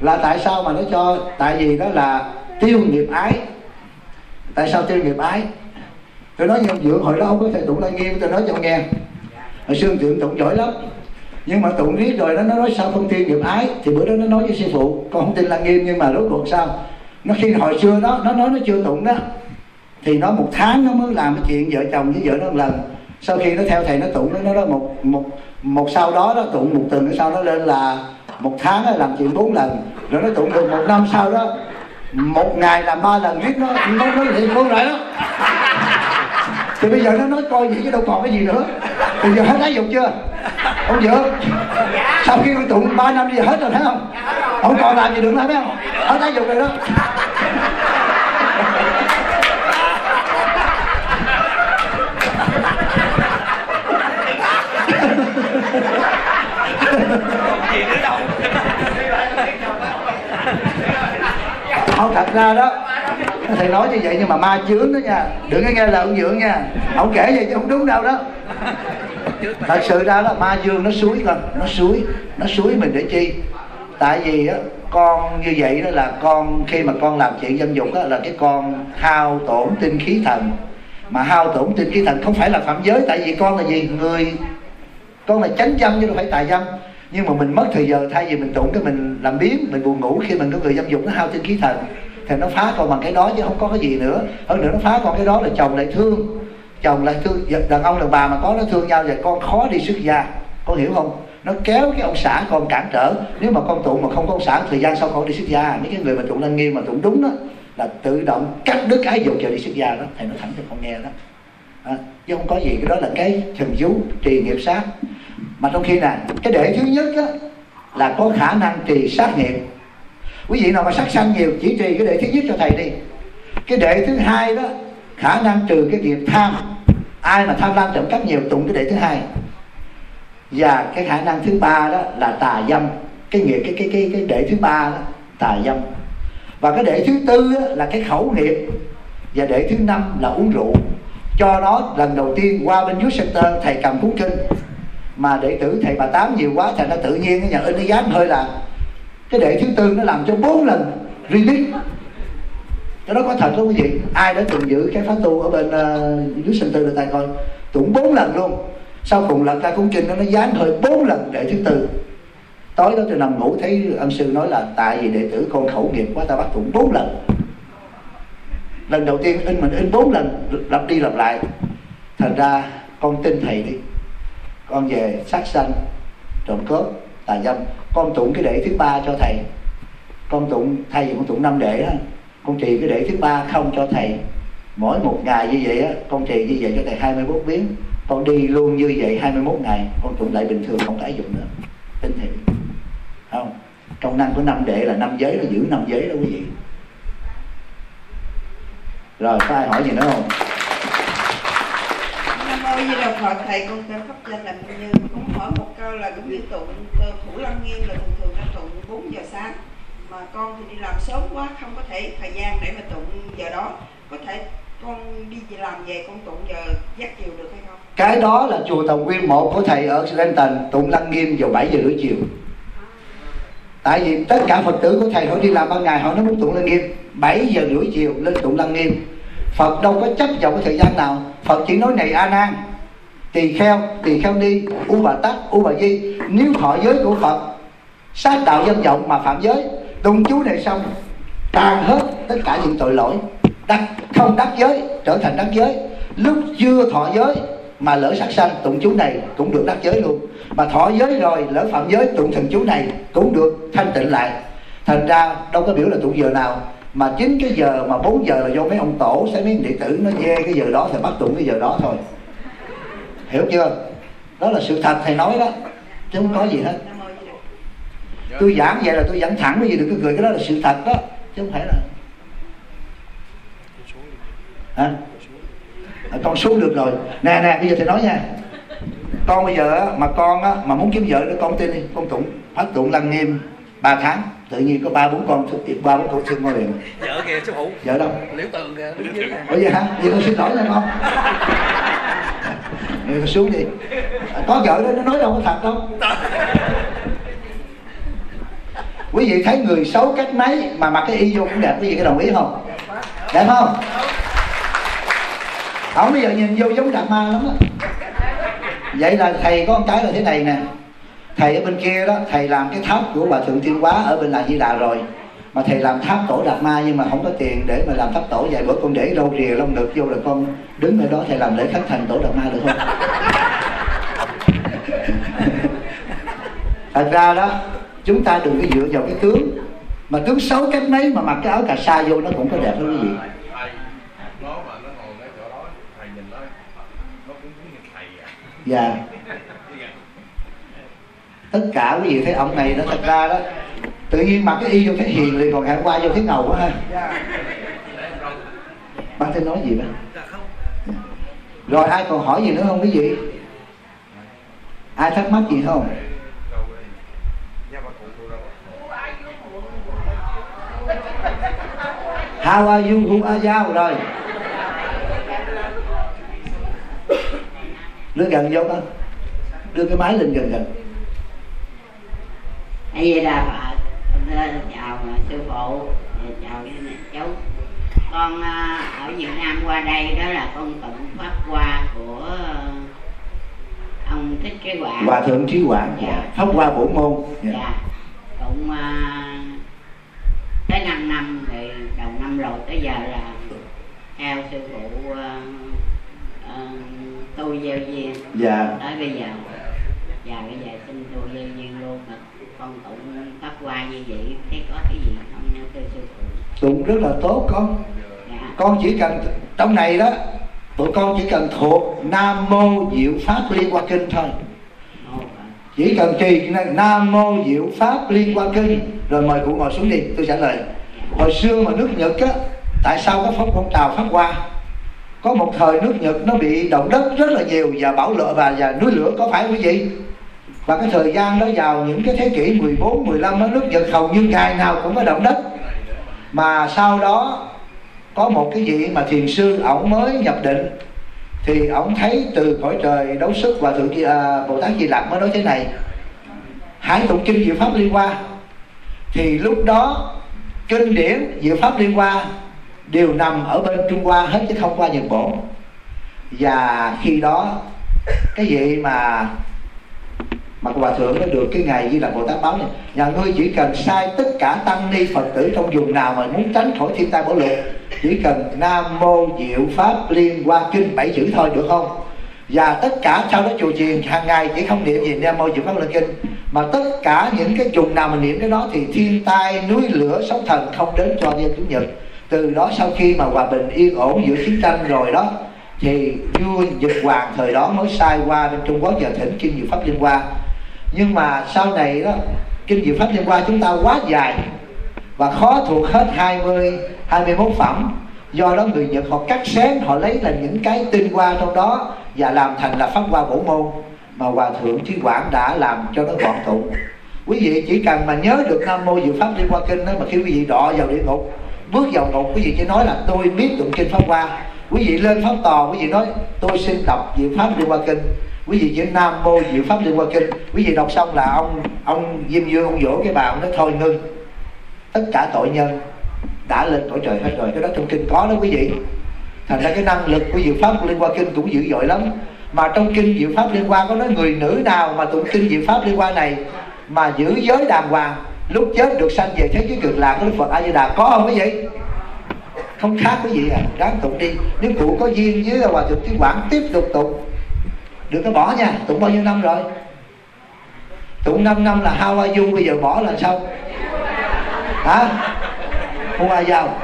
[SPEAKER 2] Là tại sao mà nó cho, tại vì đó là tiêu nghiệp ái tại sao chơi nghiệp ái tôi nói nhân dưỡng, hồi đó không có thầy tụng lăng nghiêm tôi nói cho ông nghe. Hồi xưa tượng tụng giỏi lắm. Nhưng mà tụng riết rồi nó nói sao không tiêu nghiệp ái thì bữa đó nó nói với sư phụ, con không tin lăng nghiêm nhưng mà rốt cuộc sao? Nó khi hồi xưa đó, nó nói nó chưa tụng đó, thì nó một tháng nó mới làm cái chuyện vợ chồng với vợ nó một lần. Sau khi nó theo thầy nó tụng, nó nó đó một một một sau đó nó tụng một tuần, sau nó lên là một tháng nó làm chuyện bốn lần. Rồi nó tụng được một năm sau đó một ngày là ba lần liếc nó nó nó liền luôn rồi đó thì bây giờ nó nói coi vậy chứ đâu còn cái gì nữa. Bây giờ hết ái dục chưa? Không dược sau khi con tụng ba năm đi, hết rồi, thấy không? Không còn làm gì được nữa, thấy không? Hết ái dục rồi đó.
[SPEAKER 5] Gì nữa đâu.
[SPEAKER 2] Không thật ra đó. Thầy nói như vậy nhưng mà ma chướng đó nha. Đừng có nghe lời ông dưỡng nha. Ông kể vậy chứ không đúng đâu đó. Thật sự ra đó, ma dương nó suối con, nó suối nó suối mình để chi? Tại vì á, con như vậy đó là con, khi mà con làm chuyện dâm dục đó là cái con hao tổn tinh khí thần. Mà hao tổn tinh khí thần không phải là phạm giới, tại vì con là gì? Người, con là chánh dâm chứ đâu phải tà dâm nhưng mà mình mất thời giờ thay vì mình tụng cái mình làm biến mình buồn ngủ khi mình có người dâm dục nó hao tinh khí thần. Thì nó phá còn bằng cái đó chứ không có cái gì nữa. Hơn nữa nó phá còn cái đó là chồng lại thương. Chồng lại thương. Dạ, đàn ông đàn bà mà có nó thương nhau vậy con khó đi xuất gia. Con hiểu không? Nó kéo cái ông xã con cản trở. Nếu mà con tụng mà không có ông xã thời gian sau con đi xuất gia. Mấy cái người mà tụng lên nghiêm mà tụng đúng đó là tự động cắt đứt ái dục rồi đi xuất gia đó. Thầy nói thẳng cho con nghe đó. À, chứ không có gì. Cái đó là cái thần chú trì nghiệp sát mà trong khi này cái đệ thứ nhất á, là có khả năng trì sát nghiệp. Quý vị nào mà sát sanh nhiều chỉ trì cái đệ thứ nhất cho thầy đi. Cái đệ thứ hai đó khả năng trừ cái nghiệp tham. Ai mà tham lam trộm cắp nhiều tụng cái đệ thứ hai. Và cái khả năng thứ ba đó là tà dâm. Cái nghiệp cái cái cái cái đệ thứ ba đó tà dâm. Và cái đệ thứ tư đó, là cái khẩu nghiệp. Và đệ thứ năm là uống rượu. Cho nó lần đầu tiên qua bên dưới center thầy cầm cuốn kinh mà đệ tử thầy bà tám nhiều quá thành ra tự nhiên cái nhà in nó dám hơi là cái đệ thứ tư nó làm cho bốn lần repeat cái đó có thật không quý vị? Ai đã từng giữ cái pháp tu ở bên uh, dưới tư là tay coi tụng bốn lần luôn. Sau cùng lần ta cũng trình nó nó dán hơi bốn lần đệ thứ tư. Tối đó tôi nằm ngủ thấy ân sư nói là tại vì đệ tử con khẩu nghiệp quá ta bắt tụng bốn lần. Lần đầu tiên in mình in bốn lần lặp đi lặp lại. Thành ra con tin thầy đi con về sát sanh, trộm cướp, tà dâm. Con tụng cái đệ thứ ba cho thầy. Con tụng thay vì con tụng năm đệ đó. Con trì cái đệ thứ ba không cho thầy. Mỗi một ngày như vậy á, con trì như vậy cho thầy 21 biến. Con đi luôn như vậy 21 ngày, con tụng lại bình thường, không tái dụng nữa. Tinh thầy. Không. Trong năng có năm đệ là năm giới, nó giữ năm giới đó quý vị. Rồi, có ai hỏi gì nữa không?
[SPEAKER 8] Nam mô Di Phật thầy con tên pháp danh là Minh Như cũng hỏi một câu là cũng như tụng ờ, thủ lăng nghiêm là thường thường ta tụng 4 giờ sáng. Mà con thì đi làm sớm quá không có thể thời gian để mà tụng giờ đó. Có thể con đi làm về con tụng giờ giấc chiều được hay không?
[SPEAKER 2] Cái đó là chùa Tổng Quyên một của thầy ở Lenton tụng lăng nghiêm vào 7 giờ rưỡi chiều. Tại vì tất cả phật tử của thầy họ đi làm ban ngày họ nó muốn tụng lăng nghiêm 7 giờ rưỡi chiều lên tụng lăng nghiêm Phật đâu có chấp vào cái thời gian nào. Phật chỉ nói này A Nan tỳ kheo tỳ kheo ni, u bà tắc u bà di. Nếu thọ giới của Phật, sát đạo dân vọng mà phạm giới tụng chú này xong tan hết tất cả những tội lỗi, đắc, không đắc giới, trở thành đắc giới. Lúc chưa thọ giới mà lỡ sát sanh tụng chú này cũng được đắc giới luôn. Mà thọ giới rồi, lỡ phạm giới tụng thần chú này cũng được thanh tịnh lại. Thành ra đâu có biểu là tụng giờ nào, mà chính cái giờ mà 4 giờ là do mấy ông tổ, sẽ mấy đệ tử nó dê cái giờ đó thì bắt tụng cái giờ đó thôi hiểu chưa? Đó là sự thật thầy nói đó. Chứ không có gì hết. Tôi giảng vậy là tôi giảng thẳng cái gì đừng có cười cái đó là sự thật đó. Chứ không phải là hả? À, con xuống được rồi. Nè nè bây giờ thầy nói nha. Con bây giờ á, mà con á, mà muốn kiếm vợ đó con tin đi. Con tụng phát tụng lăng nghiêm 3 tháng. Tự nhiên có ba bốn con hiện ba bốn con xưng ngôi liền
[SPEAKER 5] vợ kìa sư phụ
[SPEAKER 2] vợ đâu?
[SPEAKER 5] Liễu tường kìa.
[SPEAKER 2] Ủa vậy hả? Vậy con xin lỗi nha con người xuống đi. Có vợ đó, nó nói đâu có thật đâu. Quý vị thấy người xấu cách mấy mà mặc cái y vô cũng đẹp, Quý vị có đồng ý không? Đẹp không? Ông bây giờ nhìn vô giống đạt ma lắm á. Vậy là thầy có một cái là thế này nè. Thầy ở bên kia đó, Thầy làm cái tháp của bà Thượng Thiên Quá Ở bên là Di Đà rồi mà thầy làm tháp tổ đạt ma nhưng mà không có tiền để mà làm tháp tổ vài bữa con để râu rìa lông đực vô là con đứng ở đó thầy làm lễ khánh thành tổ đạt ma được không? Thật ra đó chúng ta đừng có dựa vào cái tướng. Mà tướng xấu cách mấy mà mặc cái áo cà sa vô nó cũng có đẹp quý vị
[SPEAKER 9] ngồi cái thầy à.
[SPEAKER 2] Và tất cả quý vị thấy ông này nó thật ra đó tự nhiên mặc cái y vô thấy hiền liền, còn hẹn qua vô thấy ngầu quá ha. Bác thấy nói gì đó? Rồi ai còn hỏi gì nữa không quý vị? Ai thắc mắc gì không? How are you? Who are you? Rồi. Đưa gần vô con Đưa cái máy lên gần gần.
[SPEAKER 10] Hay vậy là Phật chào à, sư phụ. Dạ, chào cháu. Con à, ở Việt Nam qua đây đó là con tụng pháp hoa của à, ông thích cái quả
[SPEAKER 2] Hòa thượng trí quảng
[SPEAKER 10] Dạ.
[SPEAKER 2] Pháp hoa bổ môn
[SPEAKER 10] dạ.
[SPEAKER 2] Dạ.
[SPEAKER 10] tụng à, tới 5 năm thì đầu năm rồi tới giờ là theo sư phụ à, à, tu gieo duyên.
[SPEAKER 2] Dạ.
[SPEAKER 10] Tới bây giờ và bây giờ xin tu gieo duyên luôn mà con tụng pháp hoa như vậy thấy có cái gì không nha thưa sư phụ?
[SPEAKER 2] Tụng rất là tốt con.
[SPEAKER 10] Dạ.
[SPEAKER 2] Con chỉ cần Trong này đó Tụi con chỉ cần thuộc Nam Mô Diệu Pháp Liên Hoa Kinh thôi.
[SPEAKER 10] Phật.
[SPEAKER 2] Chỉ cần trì Nam Mô Diệu Pháp Liên Hoa Kinh Rồi mời cụ ngồi xuống đi Tôi trả lời. Hồi xưa mà nước Nhật á Tại sao có phong trào Pháp Hoa? Có một thời nước Nhật nó bị động đất rất là nhiều Và bão lửa và, và núi lửa có phải quý vị và cái thời gian đó vào những cái thế kỷ 14, 15 đó, Nước Nhật hầu như ngày nào cũng có động đất. Mà sau đó có một cái vị mà thiền sư ổng mới nhập định thì ổng thấy từ cõi trời đấu sức và thượng à, bồ tát di lặc mới nói thế này hãy tụng kinh diệu pháp liên hoa. Thì lúc đó kinh điển diệu pháp liên hoa đều nằm ở bên trung hoa hết chứ không qua nhật Bản, và khi đó cái vị mà mà hòa thượng nó được cái ngày như là bồ tát báo này. Nhà ngươi chỉ cần sai tất cả tăng ni phật tử trong vùng nào mà muốn tránh khỏi thiên tai bão lụt, chỉ cần nam mô diệu pháp liên hoa kinh bảy chữ thôi, được không? Và tất cả sau đó chùa chiền, hàng ngày chỉ không niệm gì, nam mô diệu pháp liên kinh. Mà tất cả những cái vùng nào mà niệm cái đó thì thiên tai, núi lửa, sóng thần không đến cho dân chúng nhật. Từ đó sau khi mà hòa bình yên ổn giữa chiến tranh rồi đó, thì vua nhật hoàng thời đó mới sai qua bên trung quốc và thỉnh kinh diệu pháp liên hoa nhưng mà sau này đó, kinh diệu pháp liên qua chúng ta quá dài và khó thuộc hết 20 21 phẩm. Do đó người Nhật họ cắt xén, họ lấy là những cái tinh hoa trong đó và làm thành là pháp hoa bổ môn mà hòa thượng trí quảng đã làm cho nó gọn tụ quý vị chỉ cần mà nhớ được nam mô diệu pháp liên hoa kinh đó, mà khi quý vị đọ vào địa ngục, bước vào ngục, quý vị chỉ nói là tôi biết tụng kinh pháp hoa. Quý vị lên pháp tòa quý vị nói tôi xin đọc diệu pháp liên hoa kinh quý vị chỉ nam mô diệu pháp liên hoa kinh, quý vị đọc xong là ông ông diêm dương ông vỗ cái bà, ông nói, thôi ngưng, tất cả tội nhân đã lên cõi trời hết rồi, cái đó trong kinh có đó quý vị. Thành ra cái năng lực của diệu pháp liên hoa kinh cũng dữ dội lắm. Mà trong kinh diệu pháp liên hoa có nói, người nữ nào mà tụng kinh diệu pháp liên hoa này mà giữ giới đàng hoàng, lúc chết được sanh về thế giới cực lạc của đức phật a di đà có không quý vị? Không khác quý vị à ráng tụng đi. Nếu cụ có duyên với hòa thượng trí quảng tiếp tục tụng đừng có bỏ nha tụng bao nhiêu năm rồi? Tụng 5 năm là how are you bây giờ bỏ là sao? Hả? Không ai giàu.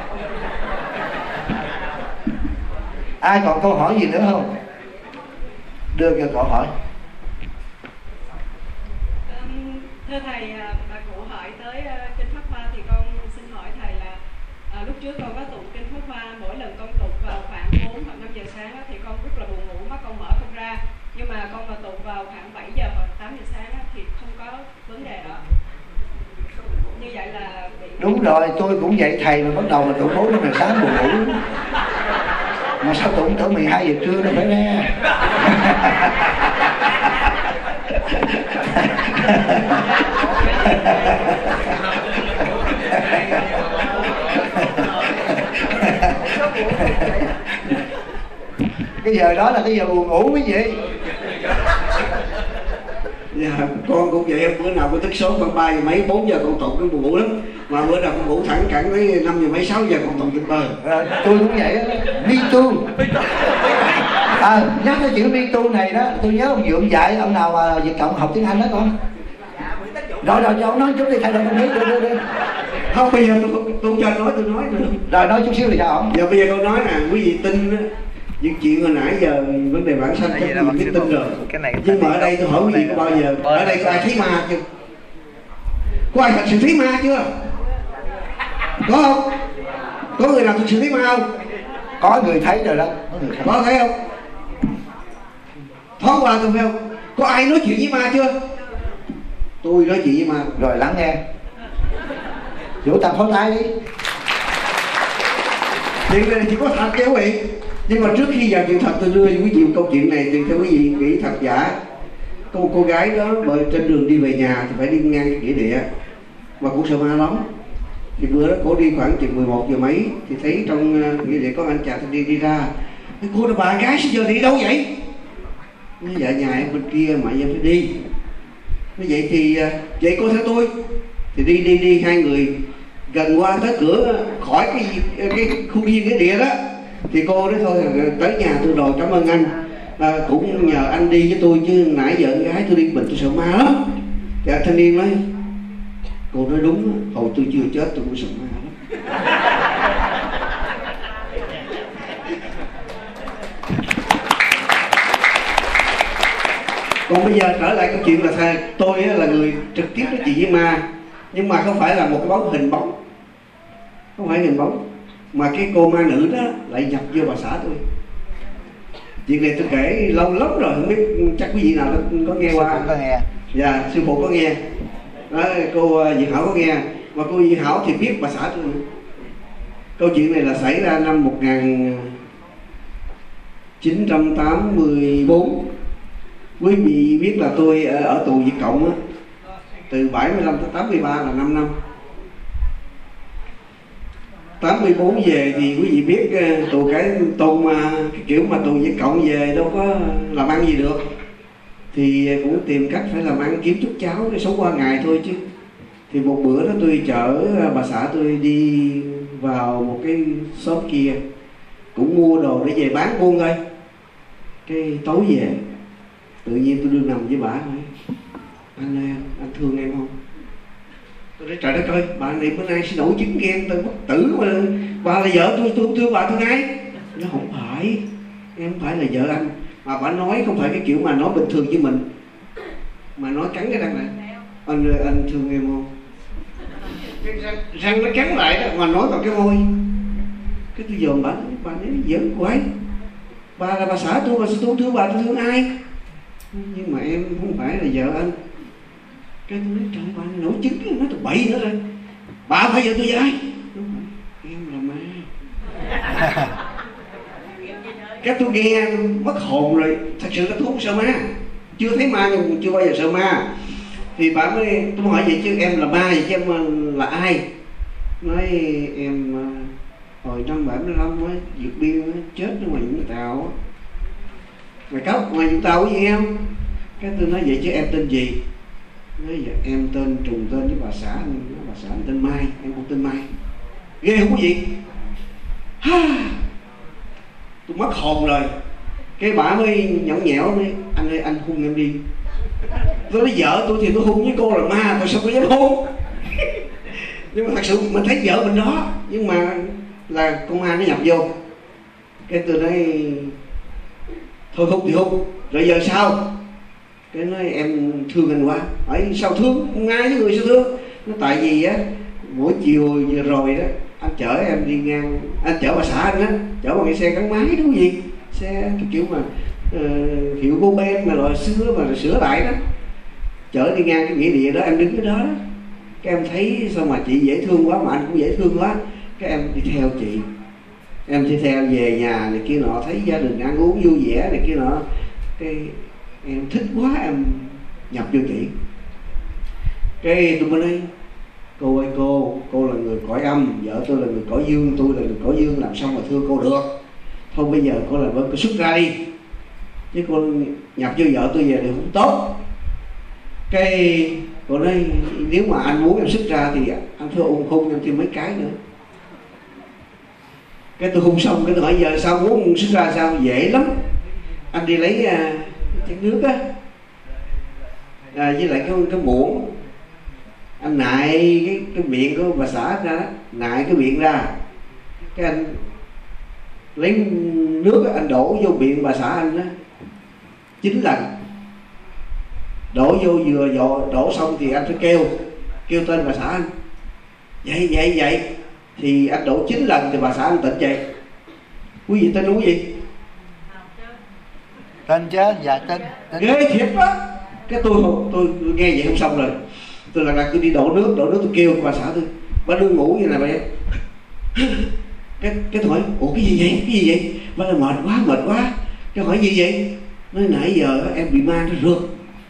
[SPEAKER 2] Ai còn câu hỏi gì nữa không? Đưa cho câu hỏi.
[SPEAKER 11] Thưa thầy à, bà cụ hỏi tới à, kinh pháp hoa thì con xin hỏi thầy là à, lúc trước con có tụng kinh pháp hoa mỗi lần con tụng vào khoảng 4 hoặc 5 giờ sáng á, thì con rất là buồn ngủ mắt con mở không ra nhưng mà con vào tụng vào khoảng 7 giờ hoặc 8 giờ sáng á, thì không có vấn đề đó. Như vậy là bị
[SPEAKER 2] đúng rồi tôi cũng vậy thầy mà bắt đầu mà tụng bốn năm giờ sáng buồn ngủ mà sao tụng tới 12 giờ trưa nó phải nghe. Cái giờ đó là cái giờ buồn ngủ quý vị.
[SPEAKER 7] Dạ, con cũng vậy bữa nào con thức sớm khoảng ba giờ mấy bốn giờ con tụng cái buồn ngủ lắm. Mà bữa nào con ngủ thẳng cẳng tới năm giờ mấy sáu giờ con tụng kinh bờ.
[SPEAKER 2] À, tôi cũng vậy á. Me too à, nhắc cái chữ me too này đó tôi nhớ ông dượng dạy ông nào mà việt cộng học tiếng anh đó con. Rồi rồi cho ông nói chút đi thay đổi không biết đi, đi,
[SPEAKER 7] không bây giờ tôi tôi cho nói tôi nói
[SPEAKER 2] rồi. Nói chút xíu thì sao ông.
[SPEAKER 7] Giờ bây giờ con nói nè quý vị tin những chuyện hồi nãy giờ vấn đề bản sanh chắc vị biết tin rồi. nhưng mà ở đây tôi hỏi quý vị có bao giờ. Ở đây có ai thấy ma chưa? Có ai thật sự thấy ma chưa? Có không? Có người nào thực sự thấy ma không?
[SPEAKER 2] Có người thấy rồi đó. Có người thấy.
[SPEAKER 7] có thấy không? Thoáng qua tôi phải không? Có ai nói chuyện với ma chưa? Tôi nói chuyện với ma.
[SPEAKER 2] Rồi lắng nghe. Vỗ tay pháo tay đi.
[SPEAKER 7] Chuyện này chỉ có thật chứ quý vị nhưng mà trước khi vào chuyện thật tôi đưa quý vị một câu chuyện này thì theo quý vị nghĩ thật giả có một cô gái đó bởi trên đường đi về nhà thì phải đi ngang cái nghĩa địa mà cũng sợ ma lắm. Thì bữa đó cô đi khoảng chừng 11 giờ mấy thì thấy trong ờ, nghĩa địa có anh chàng thanh niên đi ra. Nói, cô là bà gái sao giờ đi đâu vậy? Nói dạ nhà em bên kia mà em phải đi. Nói vậy thì ờ, vậy cô theo tôi. Thì đi đi đi hai người gần qua tới cửa ờ, khỏi cái cái khu viên nghĩa địa đó thì cô nói thôi tới nhà tôi rồi cảm ơn anh. À, cũng nhờ anh đi với tôi chứ nãy giờ con gái tôi đi bệnh tôi sợ ma lắm. Thì anh thanh niên nói cô nói đúng hồi tôi chưa chết tôi cũng sợ ma lắm. Còn bây giờ trở lại câu chuyện là thầy tôi là người trực tiếp nói chuyện với ma nhưng mà không phải là một cái bóng hình bóng. Không phải hình bóng mà cái cô ma nữ đó lại nhập vô bà xã tôi. Chuyện này tôi kể lâu lắm rồi không biết chắc quý vị nào có, có nghe qua.
[SPEAKER 2] Có nghe.
[SPEAKER 7] Dạ sư phụ có nghe. Đó, cô ờ, Diệu Hảo có nghe. Mà cô Diệu Hảo thì biết bà xã tôi. Câu chuyện này là xảy ra năm 1984 quý vị biết là tôi ở, ở tù Việt Cộng á từ 75 tới 83 là 5 năm 84 về thì quý vị biết ờ, tù cái tù mà cái kiểu mà tù với Cộng về đâu có làm ăn gì được. Thì ờ, cũng tìm cách phải làm ăn kiếm chút cháo để sống qua ngày thôi chứ. Thì một bữa đó tôi chở ờ, bà xã tôi đi vào một cái shop kia, cũng mua đồ để về bán buôn thôi. Cái tối về, tự nhiên tôi đương nằm với bà hỏi anh ơi anh thương em không? Tôi nói trời đất ơi bà này bữa nay xin nổi chứng ghen tôi bất tử mà. Bà là vợ tôi tôi không thương bà thương ai? Nó không phải em không phải là vợ anh. Mà bà nói không phải cái kiểu mà nói bình thường với mình. Mà nói cắn cái răng này anh anh thương em không? Cái răng, răng nó cắn lại đó mà nói bằng cái môi. Cái tôi dòm bà bà nói giỡn quái bà là bà xã tôi mà sao tôi thương bà tôi thương ai? Nhưng mà em không phải là vợ anh cái tôi nói trời bà nổi chứng nó tụi bậy nữa rồi bà phải vợ tôi với ai? Đúng rồi, em là ma. Cái tôi nghe mất hồn rồi. Thật sự là tôi không sợ ma. Chưa thấy ma nhưng chưa bao giờ sợ ma. Thì bà mới tôi hỏi vậy chứ em là ma vậy chứ em ờ, là ai? Nói em ờ, hồi năm 75 mới vượt biên mới chết ở ngoài Vũng Tàu á. mày cốc ngoài Vũng Tàu với em? Cái tôi nói vậy chứ em tên gì dạ em tên trùng tên với bà xã nói, bà xã anh tên Mai em cũng tên Mai. Ghê không có gì? Ha! Tôi mất hồn rồi. Cái bà mới nhõng nhẽo mới anh ơi anh hung em đi. Tôi nói vợ tôi thì tôi hung với cô là ma tôi sao có dám hung? Nhưng mà thật sự mình thấy vợ mình đó nhưng mà là con ma nó nhập vô. Cái tôi nói thôi hung thì hung rồi giờ sao? Cái nói em thương anh quá. Hỏi sao thương? Ngay với người sao thương? Nó tại vì á buổi chiều vừa rồi đó anh chở em đi ngang anh chở bà xã anh á chở bằng cái xe gắn máy đúng gì? Xe cái kiểu mà uh, hiệu cô ben mà loại xưa mà sửa lại đó. Chở đi ngang cái nghĩa địa đó em đứng cái đó. Cái em thấy sao mà chị dễ thương quá mà anh cũng dễ thương quá. Cái em đi theo chị. Em đi theo về nhà này kia nọ thấy gia đình ăn uống vui vẻ này kia nọ. Cái em thích quá, em nhập vô chị cái tôi mới nói, cô ơi, cô cô là người cõi âm, vợ tôi là người cõi dương, tôi là người cõi dương, làm sao mà thương cô được? Thôi bây giờ cô là cô xuất ra đi. Chứ cô nhập vô vợ tôi về thì không tốt. Cái cô nói, nếu mà anh muốn em xuất ra thì anh phải ung hung em thêm mấy cái nữa. Cái tôi hung xong, cái tôi hỏi, giờ sao muốn xuất ra sao? Dễ lắm. Anh đi lấy à, chén nước á. À, với lại cái cái muỗng. Anh nại cái cái miệng của bà xã ra nại cái miệng ra. Cái anh lấy nước anh đổ vô miệng bà xã anh đó chín lần. Đổ vô vừa dọ đổ xong thì anh phải kêu kêu tên bà xã anh. Vậy vậy vậy. Thì anh đổ chín lần thì bà xã anh tỉnh dậy. Quý vị tên đúng gì
[SPEAKER 2] tên chứ? Dạ tên, tên.
[SPEAKER 7] ghê thiệt đó cái tôi tôi nghe vậy không xong rồi. Tôi là là tôi đi đổ nước đổ nước tôi kêu bà xã tôi bà đưa ngủ như này vậy cái cái hỏi ủa cái gì vậy? Cái gì vậy? Bà là mệt quá mệt quá. Cái hỏi gì vậy? Nói nãy giờ em bị ma nó rượt.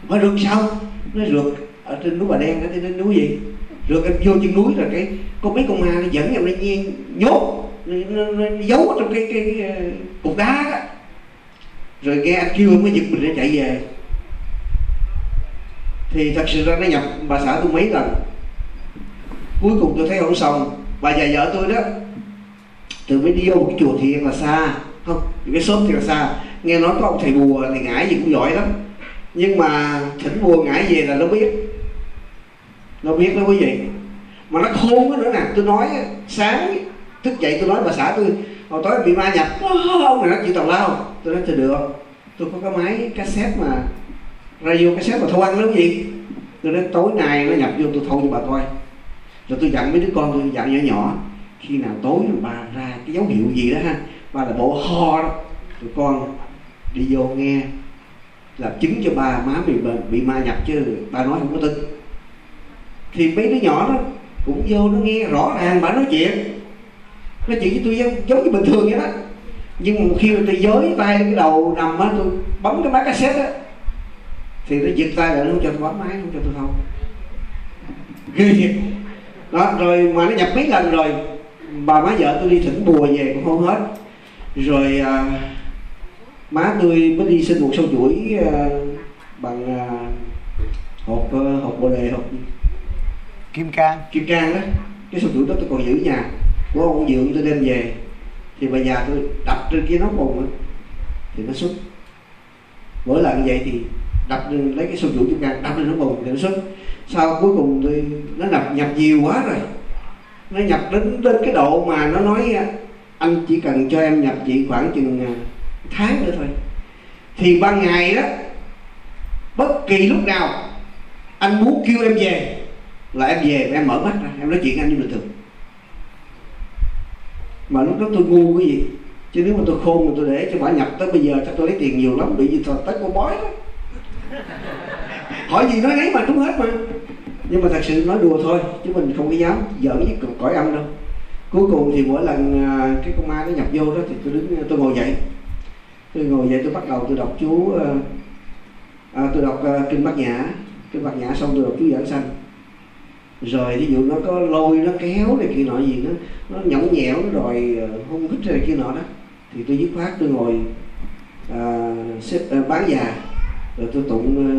[SPEAKER 7] Hỏi rượt sao? Nó rượt ở trên núi bà đen ở trên núi gì rượt em vô trên núi rồi cái có mấy con ma nó dẫn em lên nhốt nó, nó, nó, nó giấu ở trong cái, cái, cái ờ, cục đá đó rồi nghe anh kêu mới giật mình để chạy về. Thì thật sự ra nó nhập bà xã tôi mấy lần. Cuối cùng tôi thấy không xong. Bà già vợ tôi đó từ mới đi vô một cái chùa thiền là xa. Không cái xóm thì là xa. Nghe nói có ông thầy bùa thì ngải gì cũng giỏi lắm. Nhưng mà thỉnh bùa ngải về là nó biết. Nó biết đó quý vị mà nó khôn nữa nè. Tôi nói sáng thức dậy tôi nói bà xã tôi, hồi tối bị ma nhập. Ông này nó chịu tào lao tôi nói tôi được. Tôi có cái máy cassette mà radio cassette mà thâu ăn lắm gì. Tôi nói tối nay nó nhập vô tôi thâu cho bà coi. Rồi tôi dặn mấy đứa con tôi dặn nhỏ nhỏ khi nào tối bà ra cái dấu hiệu gì đó ha bà là bộ ho đó. Tụi con đi vô nghe làm chứng cho bà má bị bệnh bị ma nhập chứ bà nói không có tin. Thì mấy đứa nhỏ đó cũng vô nó nghe rõ ràng bà nói chuyện. Nói chuyện với tôi giống, giống như bình thường vậy đó nhưng khi mà tôi dối tay cái đầu nằm á tôi bấm cái máy cassette á thì nó giật tay lại nó không cho tôi bấm máy không cho tôi thâu ghê thiệt đó rồi mà nó nhập mấy lần rồi bà má vợ tôi đi thỉnh bùa về cũng không hết. Rồi à, má tôi mới đi xin một sâu chuỗi à, bằng à, hộp à, hộp bồ đề hộp
[SPEAKER 2] kim cang.
[SPEAKER 7] Kim cang đó. Cái sâu chuỗi đó tôi còn giữ nhà. Của ông dượng tôi đem về. Thì bà già tôi trên kia nó bùng thì nó xuất mỗi lần như vậy thì đập lên, lấy cái sông chuỗi trong ngàn đập lên nó bùng thì nó xuất sau cuối cùng tôi nó nhập nhập nhiều quá rồi. Nó nhập đến đến cái độ mà nó nói à, anh chỉ cần cho em nhập chị khoảng chừng à, tháng nữa thôi. Thì ban ngày đó, bất kỳ lúc nào anh muốn kêu em về là em về, em mở mắt ra, em nói chuyện anh như bình thường. Mà lúc đó tôi ngu cái gì? Chứ nếu mà tôi khôn mà tôi để cho bà nhập tới bây giờ chắc tôi lấy tiền nhiều lắm bị gì tới cô bói đó. Hỏi gì nói nấy mà đúng hết mà. Nhưng mà thật sự nói đùa thôi chứ mình không có dám giỡn với cõi âm đâu. Cuối cùng thì mỗi lần à, cái con ma nó nhập vô đó thì tôi đứng à, tôi ngồi dậy. Tôi ngồi dậy tôi bắt đầu tôi đọc chú à, à tôi đọc uh, kinh bát nhã. Kinh bát nhã xong tôi đọc chú giảng sanh. Rồi ví dụ nó có lôi nó kéo này kia nọ gì nó nó nhõng nhẽo nó rồi hung hít này kia nọ đó thì tôi dứt khoát tôi ngồi à, xếp à, bán già rồi tôi tụng à,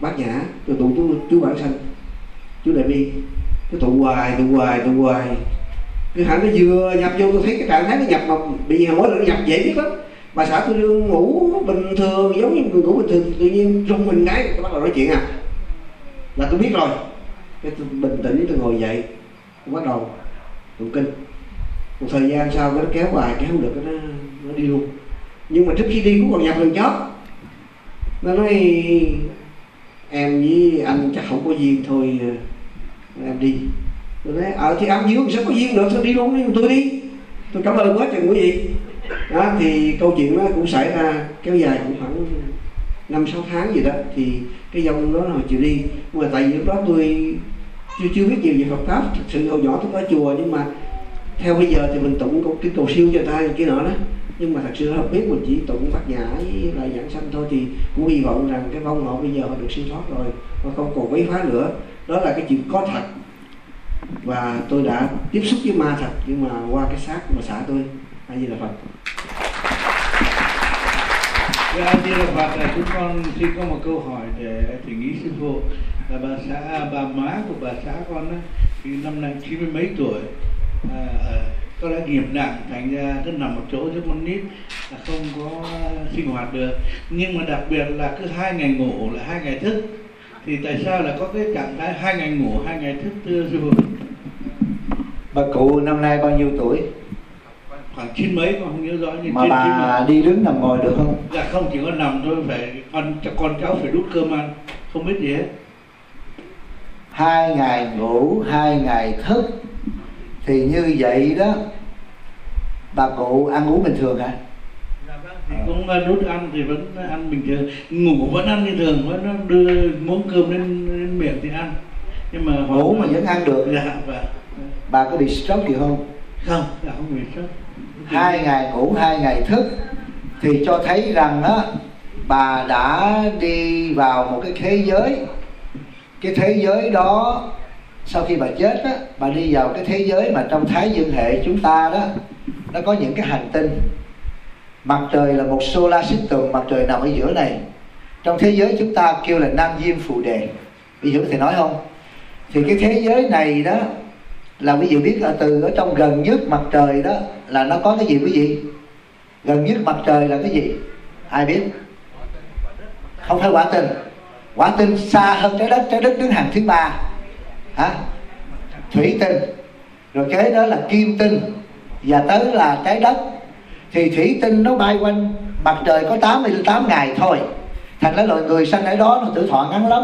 [SPEAKER 7] bát nhã. Tôi tụng chú chú bản sanh chú đại bi. Tôi tụng hoài tụng hoài tụng hoài. Cái hẳn nó vừa nhập vô tôi thấy cái trạng thái nó nhập mà bị mỗi lần nó nhập dễ biết lắm. Bà xã tôi đương ngủ bình thường giống như người ngủ bình thường. Tự nhiên rung mình cái tôi bắt đầu nói chuyện à. Là tôi biết rồi. Cái tôi bình tĩnh tôi ngồi dậy tôi bắt đầu tụng kinh một thời gian sau nó kéo hoài, kéo không được, nó nó đi luôn. Nhưng mà trước khi đi, cũng còn nhập lần chót. Nó nói, em với anh chắc không có duyên thôi ờ, em đi. Tôi nói ờ thì ăn duyên sao có duyên được? Sao đi luôn đi, tôi đi. Tôi cảm ơn quá trời quý vị đó, thì câu chuyện nó cũng xảy ra kéo dài cũng khoảng năm, sáu tháng gì đó. Thì cái dòng đó là chịu đi. Nhưng mà tại vì lúc đó tôi chưa chưa biết nhiều về Phật pháp. Thực sự hồi nhỏ tôi có chùa, nhưng mà theo bây giờ thì mình tụng cái cầu siêu cho ta kia nọ đó. Nhưng mà thật sự không biết mình chỉ tụng bát nhã với là giảng sanh thôi thì cũng hy vọng rằng cái vong họ bây giờ họ được siêu thoát rồi và không còn quấy phá nữa. Đó là cái chuyện có thật. Và tôi đã tiếp xúc với ma thật nhưng mà qua cái xác mà xả tôi ai gì là phật.
[SPEAKER 12] Dạ, A Di Đà Phật là chúng con xin có một câu hỏi để thỉnh nghĩ sư phụ. Là bà xã bà má của bà xã con á thì năm nay chín mươi mấy tuổi? À, có đã nghiệp nặng thành ra cứ nằm một chỗ rất con nít là không có sinh hoạt được. Nhưng mà đặc biệt là cứ hai ngày ngủ là hai ngày thức thì tại sao là có cái trạng thái hai ngày ngủ hai ngày thức thưa sư phụ
[SPEAKER 2] bà cụ năm nay bao nhiêu tuổi?
[SPEAKER 12] Khoảng chín mấy con không nhớ rõ nhưng
[SPEAKER 2] mà bà đi đứng nằm ngồi được không?
[SPEAKER 12] Dạ không chỉ có nằm thôi phải con cho con cháu phải đút cơm ăn không biết gì hết.
[SPEAKER 2] Hai ngày ngủ hai ngày thức thì như vậy đó bà cụ ăn uống bình thường hả?
[SPEAKER 12] Thì cũng uh, đút ăn thì vẫn ăn bình thường. Ngủ vẫn ăn như thường vẫn nó đưa muỗng cơm lên, lên miệng thì ăn. Nhưng mà
[SPEAKER 2] ngủ mà vẫn ăn được.
[SPEAKER 12] Dạ và
[SPEAKER 2] bà có bị stroke gì không?
[SPEAKER 12] Không dạ không bị sốt
[SPEAKER 2] hai ngày ngủ hai ngày thức. Thì cho thấy rằng á bà đã đi vào một cái thế giới. Cái thế giới đó sau khi bà chết á, bà đi vào cái thế giới mà trong thái dương hệ chúng ta đó, nó có những cái hành tinh. Mặt trời là một solar system, mặt trời nằm ở giữa này. Trong thế giới chúng ta kêu là nam diêm phù đề. Ví dụ có thể nói không? Thì cái thế giới này đó, là quý vị biết là từ ở trong gần nhất mặt trời đó, là nó có cái gì quý vị? Gần nhất mặt trời là cái gì? Ai biết? Không phải quả tinh. Quả tinh xa hơn trái đất trái đất đứng hàng thứ ba hả? Thủy tinh. Rồi kế đó là kim tinh. Và tới là trái đất. Thì thủy tinh nó bay quanh mặt trời có 88 ngày thôi. Thành ra loài người sanh ở đó nó tử thọ ngắn lắm.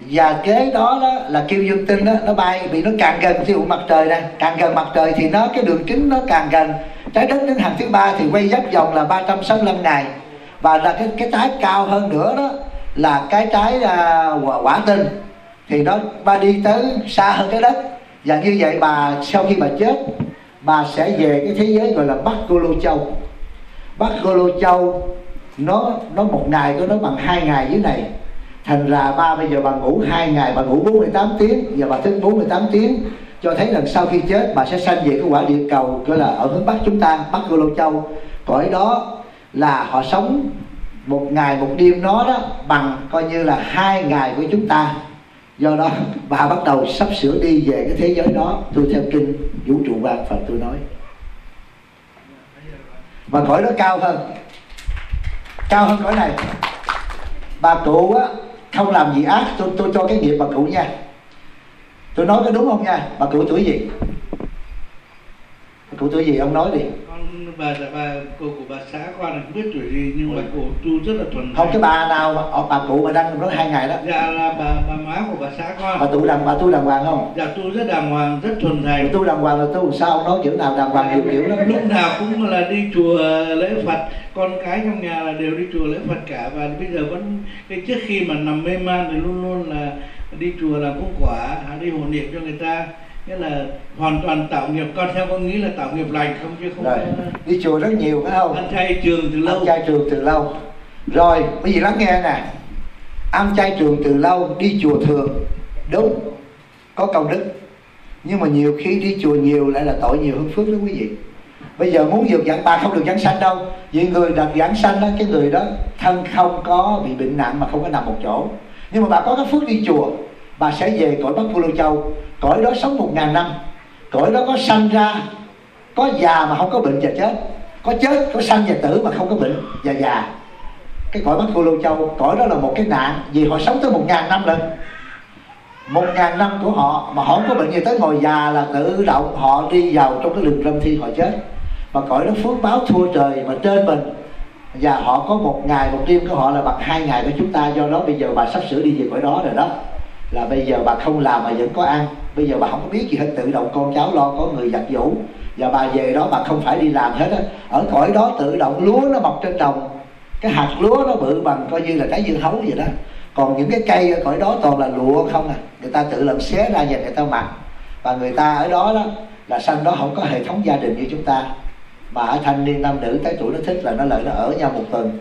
[SPEAKER 2] Và kế đó, đó là kim dương tinh đó nó bay vì nó càng gần ví dụ mặt trời này càng gần mặt trời thì nó cái đường kính nó càng gần. Trái đất đến hàng thứ ba thì quay giáp vòng là 365 ngày. Và là cái cái trái cao hơn nữa đó là cái trái uh, quả, quả tinh thì nó ba đi tới xa hơn trái đất. Và như vậy bà, sau khi bà chết, bà sẽ về cái thế giới gọi là Bắc Cô Lô Châu. Bắc Cô Lô Châu, nó nó một ngày của nó bằng hai ngày dưới này. Thành ra ba bây giờ bà ngủ hai ngày, bà ngủ 48 tiếng và bà thức 48 tiếng, cho thấy lần sau khi chết, bà sẽ sanh về cái quả địa cầu gọi là ở hướng bắc chúng ta, bắc cô lô châu. Cõi đó là họ sống một ngày một đêm nó đó bằng coi như là hai ngày của chúng ta do đó, bà bắt đầu sắp sửa đi về cái thế giới đó. Tôi theo kinh vũ trụ quan phật tôi nói. Và cõi đó cao hơn. Cao hơn cõi này. Bà cụ á, không làm gì ác. Tôi tôi cho cái nghiệp bà cụ nha. Tôi nói có đúng không nha? Bà cụ tuổi gì? Bà cụ tuổi gì? Ông nói đi
[SPEAKER 12] bà bà cô của bà xã con là không biết tuổi gì nhưng mà cô tu rất là thuần
[SPEAKER 2] không cái bà nào mà, ờ, bà cụ mà đang nói hai ngày đó.
[SPEAKER 12] Dạ là bà bà má của bà xã con
[SPEAKER 2] bà tu đàng bà tu đàng hoàng không?
[SPEAKER 12] Dạ tu rất đàng hoàng rất thuần
[SPEAKER 2] bà
[SPEAKER 12] thành
[SPEAKER 2] tu đàng hoàng là tu sao? Ông nói kiểu nào đàng hoàng nhiều kiểu lắm
[SPEAKER 12] lúc nào cũng là đi chùa lễ Phật. Con cái trong nhà là đều đi chùa lễ Phật cả. Và bây giờ vẫn cái trước khi mà nằm mê man thì luôn luôn là đi chùa làm cúng quả đi hộ niệm cho người ta nghĩa là hoàn toàn tạo nghiệp. Con theo con nghĩ là tạo nghiệp lành không chứ không
[SPEAKER 2] rồi đi chùa rất nhiều phải không?
[SPEAKER 12] Ăn chay trường từ lâu.
[SPEAKER 2] ăn chay trường từ lâu. Rồi quý vị lắng nghe nè? Ăn chay trường từ lâu đi chùa thường. Đúng có công đức. Nhưng mà nhiều khi đi chùa nhiều lại là tội nhiều hơn phước đó quý vị. Bây giờ muốn được giảng bà không được giảng sanh đâu. Vì người đặt giảng sanh đó cái người đó thân không có bị bệnh nặng mà không có nằm một chỗ. Nhưng mà bà có cái phước đi chùa bà sẽ về cõi bắc Phương Lưu Châu. Cõi đó sống một ngàn năm. Cõi đó có sanh ra, có già mà không có bệnh và chết. Có chết, có sanh và tử mà không có bệnh và già. Cái cõi bắc Phương Lưu Châu, cõi đó là một cái nạn vì họ sống tới một ngàn năm lần một ngàn năm của họ mà họ không có bệnh gì tới ngồi già là tự động họ đi vào trong cái đường râm thi họ chết. Mà cõi đó phước báo thua trời mà trên mình. Và họ có một ngày, một đêm của họ là bằng hai ngày của chúng ta. Do đó bây giờ bà sắp sửa đi về cõi đó rồi đó là bây giờ bà không làm mà vẫn có ăn. Bây giờ bà không có biết gì hết, tự động con cháu lo có người giặt giũ. Và bà về đó bà không phải đi làm hết á. Ở cõi đó tự động lúa nó mọc trên đồng cái hạt lúa nó bự bằng coi như là cái dưa hấu vậy đó. Còn những cái cây ở cõi đó toàn là lụa không à. Người ta tự làm xé ra và người ta mặc. Và người ta ở đó đó là sanh đó không có hệ thống gia đình như chúng ta. Mà ở thanh niên nam nữ tới tuổi nó thích là nó lại nó ở nhau một tuần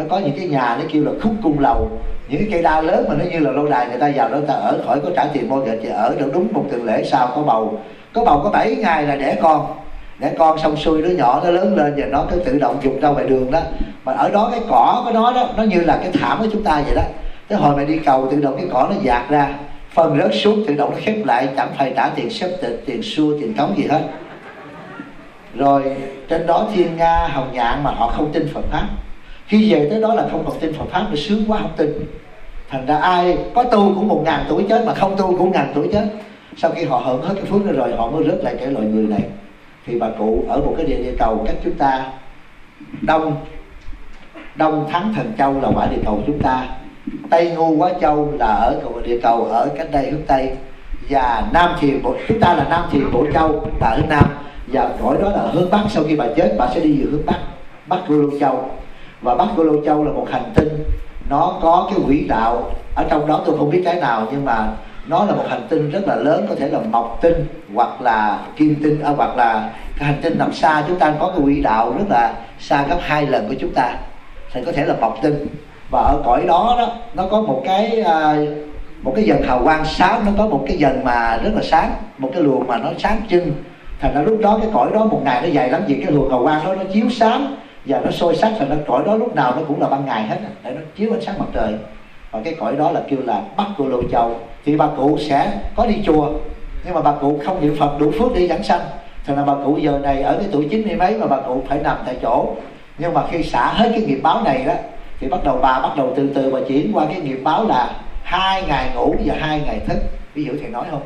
[SPEAKER 2] nó có những cái nhà nó kêu là khúc cung lầu. Những cái cây đa lớn mà nó như là lâu đài người ta vào đó ta ở khỏi, có trả tiền mortgage thì ở được đúng một tuần lễ sau có bầu. Có bầu có 7 ngày là đẻ con. Đẻ con xong xuôi đứa nhỏ nó lớn lên và nó cứ tự động dục ra ngoài đường đó. Mà ở đó cái cỏ của nó đó, nó như là cái thảm của chúng ta vậy đó. Tới hồi mày đi cầu, tự động cái cỏ nó dạt ra. Phần rớt xuống, tự động nó khép lại, chẳng phải trả tiền xếp tịch, tiền xua, tiền cống gì hết. Rồi, trên đó thiên nga, hồng nhạn mà họ không tin phật pháp khi về tới đó là không còn tin phật pháp nó sướng quá không tin thành ra ai có tu cũng một ngàn tuổi chết, mà không tu cũng ngàn tuổi chết. Sau khi họ hưởng hết cái phước đó rồi, họ mới rớt lại cái loài người này. Thì bà cụ ở một cái địa địa cầu cách chúng ta đông đông thắng thần châu là quả địa cầu chúng ta. Tây ngu quá châu là ở cầu địa cầu ở cách đây hướng tây. Và nam thiền bộ, chúng ta là nam thiền bộ châu, là ở nam. Và cõi đó là hướng bắc. Sau khi bà chết, bà sẽ đi về hướng bắc bắc lưu châu và bắc của lô châu là một hành tinh. Nó có cái quỹ đạo. Ở trong đó tôi không biết cái nào nhưng mà nó là một hành tinh rất là lớn có thể là mộc tinh hoặc là kim tinh à, hoặc là cái hành tinh nằm xa. Chúng ta có cái quỹ đạo rất là xa gấp hai lần của chúng ta thì có thể là mộc tinh. Và ở cõi đó đó nó có một cái à, một cái dần hào quang sáng. Nó có một cái dần mà rất là sáng một cái luồng mà nó sáng trưng. Thành ra lúc đó cái cõi đó một ngày nó dài lắm vì cái luồng hào quang đó nó chiếu sáng và nó sôi sắc thì nó cõi đó lúc nào nó cũng là ban ngày hết để nó chiếu ánh sáng mặt trời. Và cái cõi đó là kêu là bắc của lô châu. Thì bà cụ sẽ có đi chùa. Nhưng mà bà cụ không niệm phật đủ phước để giảng sanh. Thì là bà cụ giờ này ở cái tuổi chín mươi mấy mà bà cụ phải nằm tại chỗ. Nhưng mà khi xả hết cái nghiệp báo này đó, thì bắt đầu bà bắt đầu từ từ bà chuyển qua cái nghiệp báo là hai ngày ngủ và hai ngày thức. Ví dụ thầy nói không?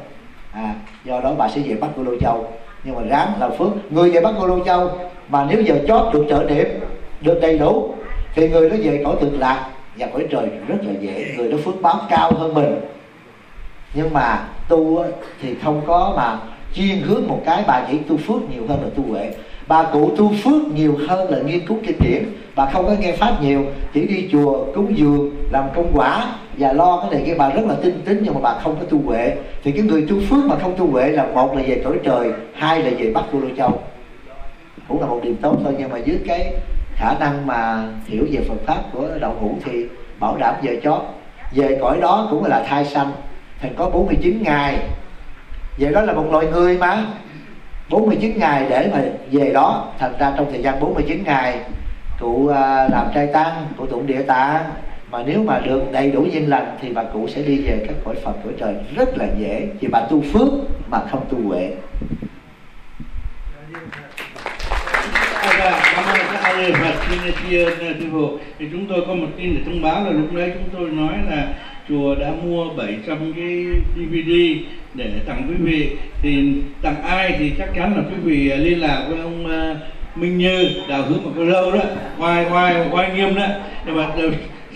[SPEAKER 2] À do đó bà sẽ về bắc cô lô châu. Nhưng mà ráng là phước. Người về bắc cô lô châu mà nếu giờ chót được trợ điểm, được đầy đủ thì người đó về cõi cực lạc và cõi trời rất là dễ. Người đó phước báo cao hơn mình. Nhưng mà tu thì không có mà chuyên hướng một cái bà chỉ tu phước nhiều hơn là tu huệ. Bà cụ tu phước nhiều hơn là nghiên cứu kinh điển. Bà không có nghe pháp nhiều chỉ đi chùa cúng dường làm công quả và lo cái này kia. Bà rất là tinh tính nhưng mà bà không có tu huệ. Thì cái người tu phước mà không tu huệ là một là về cõi trời hai là về bắc cô lô châu cũng là một điểm tốt thôi. Nhưng mà dưới cái khả năng mà hiểu về Phật pháp của đậu hữu thì bảo đảm về chót. Về cõi đó cũng là thai sanh, thành có 49 ngày. Về đó là một loài người mà. 49 ngày để mà về đó, thành ra trong thời gian 49 ngày, cụ à, làm trai tăng cụ tụng địa tạng. Mà nếu mà được đầy đủ duyên lành thì bà cụ sẽ đi về các cõi Phật cõi trời rất là dễ. Vì bà tu phước mà không tu huệ
[SPEAKER 12] Dạ, cảm ơn các anh Phật chia sư phụ thì chúng tôi có một tin để thông báo là lúc đấy chúng tôi nói là chùa đã mua 700 cái DVD để tặng quý vị. Thì tặng ai thì chắc chắn là quý vị à, liên lạc với ông à, Minh Như đào hướng một cái lâu đó. Ngoài ngoài ngoài nghiêm đó. Nhưng mà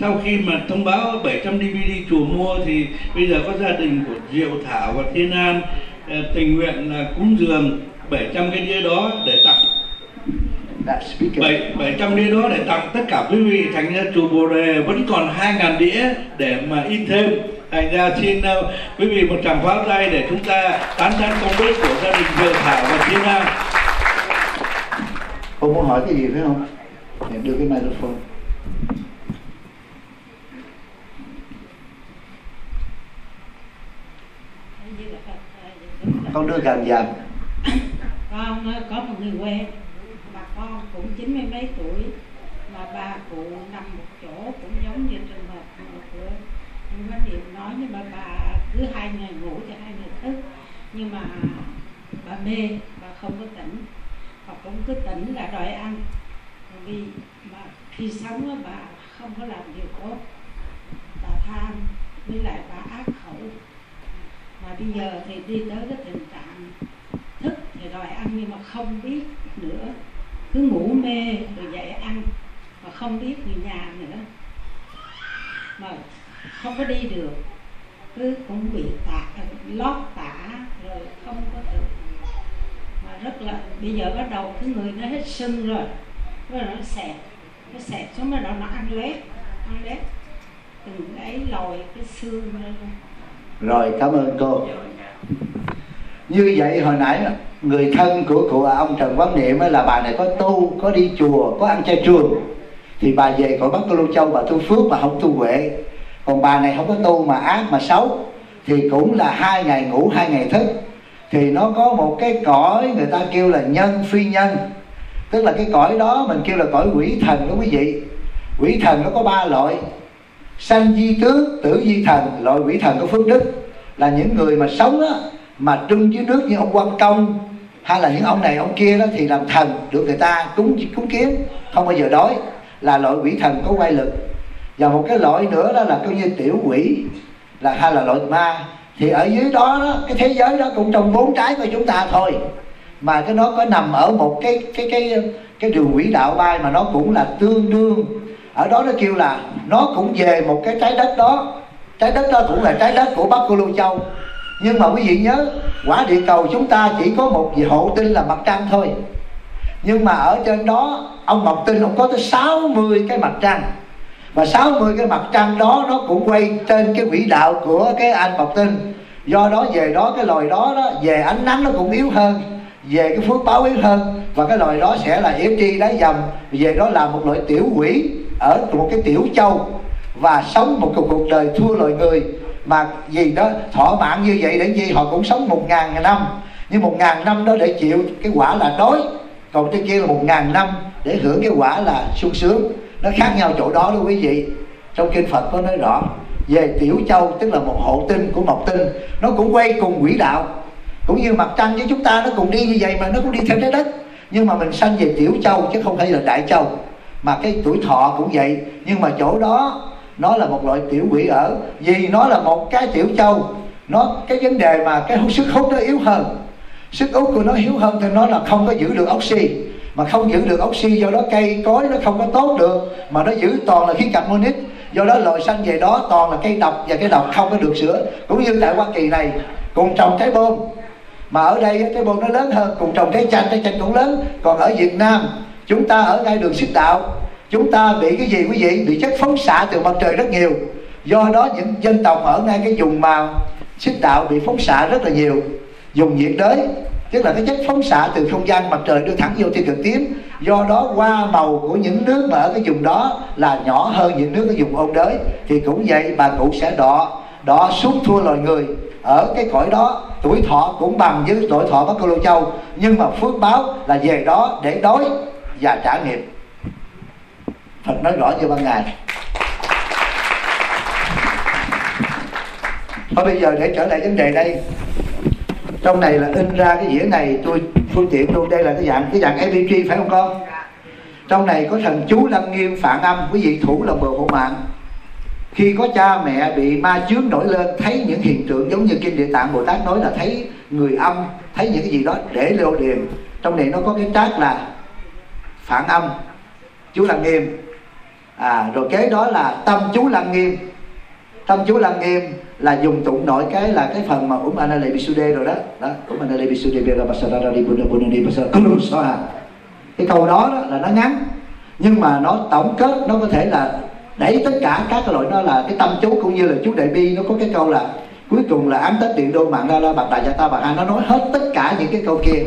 [SPEAKER 12] sau khi mà thông báo 700 DVD chùa mua thì bây giờ có gia đình của Diệu Thảo và Thiên An à, tình nguyện là cúng dường 700 cái đĩa đó để tặng bảy bảy trăm đĩa đó để tặng tất cả quý vị thành ra chùa Bồ Đề vẫn còn hai ngàn đĩa để mà in thêm. Thành ra xin uh, quý vị một tràng pháo tay để chúng ta tán thán công đức của gia đình Diệu Thảo và Thiên Nam
[SPEAKER 2] cô muốn hỏi cái gì phải không? Để đưa cái microphone. Con đưa gần dần
[SPEAKER 13] con có một người quen con cũng chín mươi mấy tuổi, mà bà cụ nằm một chỗ cũng giống như trường hợp của Nguyễn anh Điệp nói, nhưng mà bà cứ hai ngày ngủ thì hai ngày thức. Nhưng mà bà mê, bà không có tỉnh. Bà cũng cứ tỉnh là đòi ăn. Vì mà khi sống á, bà không có làm điều tốt. Bà tham, với lại bà ác khẩu. Mà bây giờ thì đi tới cái tình trạng thức thì đòi ăn nhưng mà không biết nữa cứ ngủ mê rồi dậy ăn, mà không biết người nhà nữa. Mà không có đi được, cứ cũng bị tả, lót tả rồi không có tự mà rất là, bây giờ bắt đầu cái người nó hết sưng rồi rồi nó xẹt nó xẹt xuống rồi nó ăn lét ăn lét từng ấy lòi cái xương lên
[SPEAKER 2] rồi, cảm ơn cô. Như vậy hồi nãy người thân của cụ ông Trần Quán Niệm là bà này có tu, có đi chùa, có ăn chay trường. Thì bà về cõi Bắc Tô Lô Châu bà tu phước mà không tu huệ. Còn bà này không có tu mà ác mà xấu. Thì cũng là hai ngày ngủ, hai ngày thức. Thì nó có một cái cõi người ta kêu là nhân phi nhân. Tức là cái cõi đó mình kêu là cõi quỷ thần đó quý vị. Quỷ thần nó có ba loại. Sanh di tướng tử di thần, loại quỷ thần có phước đức. Là những người mà sống á, mà trưng dưới nước như ông quan công hay là những ông này ông kia đó thì làm thần được người ta cúng cúng kiến. Không bao giờ đói là loại quỷ thần có quay lực và một cái loại nữa đó là coi như tiểu quỷ là hay là loại ma. Thì ở dưới đó, đó cái thế giới đó cũng trong bốn trái của chúng ta thôi. Mà cái nó có nằm ở một cái cái cái cái đường quỹ đạo bay mà nó cũng là tương đương. Ở đó nó kêu là nó cũng về một cái trái đất đó. Trái đất đó cũng là trái đất của bắc cô lô châu nhưng mà quý vị nhớ quả địa cầu chúng ta chỉ có một hộ tinh là mặt trăng thôi. Nhưng mà ở trên đó ông mộc tinh ông có tới 60 cái mặt trăng. Và 60 cái mặt trăng đó nó cũng quay trên cái quỹ đạo của cái anh mộc tinh. Do đó về đó cái loài đó, đó về ánh nắng nó cũng yếu hơn về cái phước báo yếu hơn. Và cái loài đó sẽ là yếu tri đáy dầm về đó là một loại tiểu quỷ ở một cái tiểu châu. Và sống một cuộc đời thua loài người mà gì đó thọ mạng như vậy để gì họ cũng sống một ngàn năm. Nhưng một ngàn năm đó để chịu cái quả là đói. Còn trên kia là một ngàn năm để hưởng cái quả là sung sướng. Nó khác nhau chỗ đó đó quý vị. Trong kinh phật có nói rõ, về tiểu châu, tức là một hộ tinh của mộc tinh, nó cũng quay cùng quỹ đạo. Cũng như mặt trăng với chúng ta, nó cùng đi như vậy mà nó cũng đi theo trái đất. Nhưng mà mình sanh về tiểu châu chứ không phải là đại châu. Mà cái tuổi thọ cũng vậy. Nhưng mà chỗ đó nó là một loại tiểu quỷ ở, vì nó là một cái tiểu châu. Nó, cái vấn đề mà cái sức hút nó yếu hơn. Sức hút của nó yếu hơn thì nó là không có giữ được oxy. Mà không giữ được oxy, do đó cây cối nó không có tốt được. Mà nó giữ toàn là khí carbonic. Do đó loài xanh về đó toàn là cây độc và cây độc không có được sữa cũng như tại hoa kỳ này, cùng trồng trái bom. Mà ở đây trái bom nó lớn hơn, cùng trồng trái chanh trái chanh cũng lớn. Còn ở việt nam, chúng ta ở ngay đường xích đạo chúng ta bị cái gì quý vị? Bị chất phóng xạ từ mặt trời rất nhiều. Do đó những dân tộc ở ngay cái vùng mà xích đạo bị phóng xạ rất là nhiều. Dùng nhiệt đới, tức là cái chất phóng xạ từ không gian mặt trời đưa thẳng vô tia cực tím. Do đó qua màu của những nước mà ở cái vùng đó là nhỏ hơn những nước ở vùng ôn đới. Thì cũng vậy, bà cụ sẽ đọ đọ xuống thua loài người. Ở cái cõi đó, tuổi thọ cũng bằng với tuổi thọ bắc cô lô châu. Nhưng mà phước báo là về đó để đói và trả nghiệp. Phật nói rõ như ban ngày. Và bây giờ để trở lại vấn đề đây. Trong này là in ra cái dĩa này, tôi, phương tiện luôn Đây là cái dạng cái dạng MP3 phải không con? Trong này có thần chú lăng nghiêm phản âm, Quý vị thủ là bờ hộ mạng. Khi có cha mẹ bị ma chướng nổi lên, thấy những hiện tượng giống như kinh địa tạng bồ tát nói là thấy người âm, thấy những cái gì đó để lô điềm trong này nó có cái trác là phản âm, chú lăng nghiêm à, rồi kế đó là tâm chú lăng nghiêm. Tâm chú lăng nghiêm là dùng tụng nội cái là cái phần mà um anale bisude rồi đó. Đó um anale bisude bera basara di bunda bunda di basara kulum soha cái câu đó, đó là nó ngắn nhưng mà nó tổng kết nó có thể là đẩy tất cả các cái loại đó là cái tâm chú cũng như là chú đại bi nó có cái câu là cuối cùng là ám tết điện đô mạng ra la bạc đại gia ta bạc ha. Nó nói hết tất cả những cái câu kia.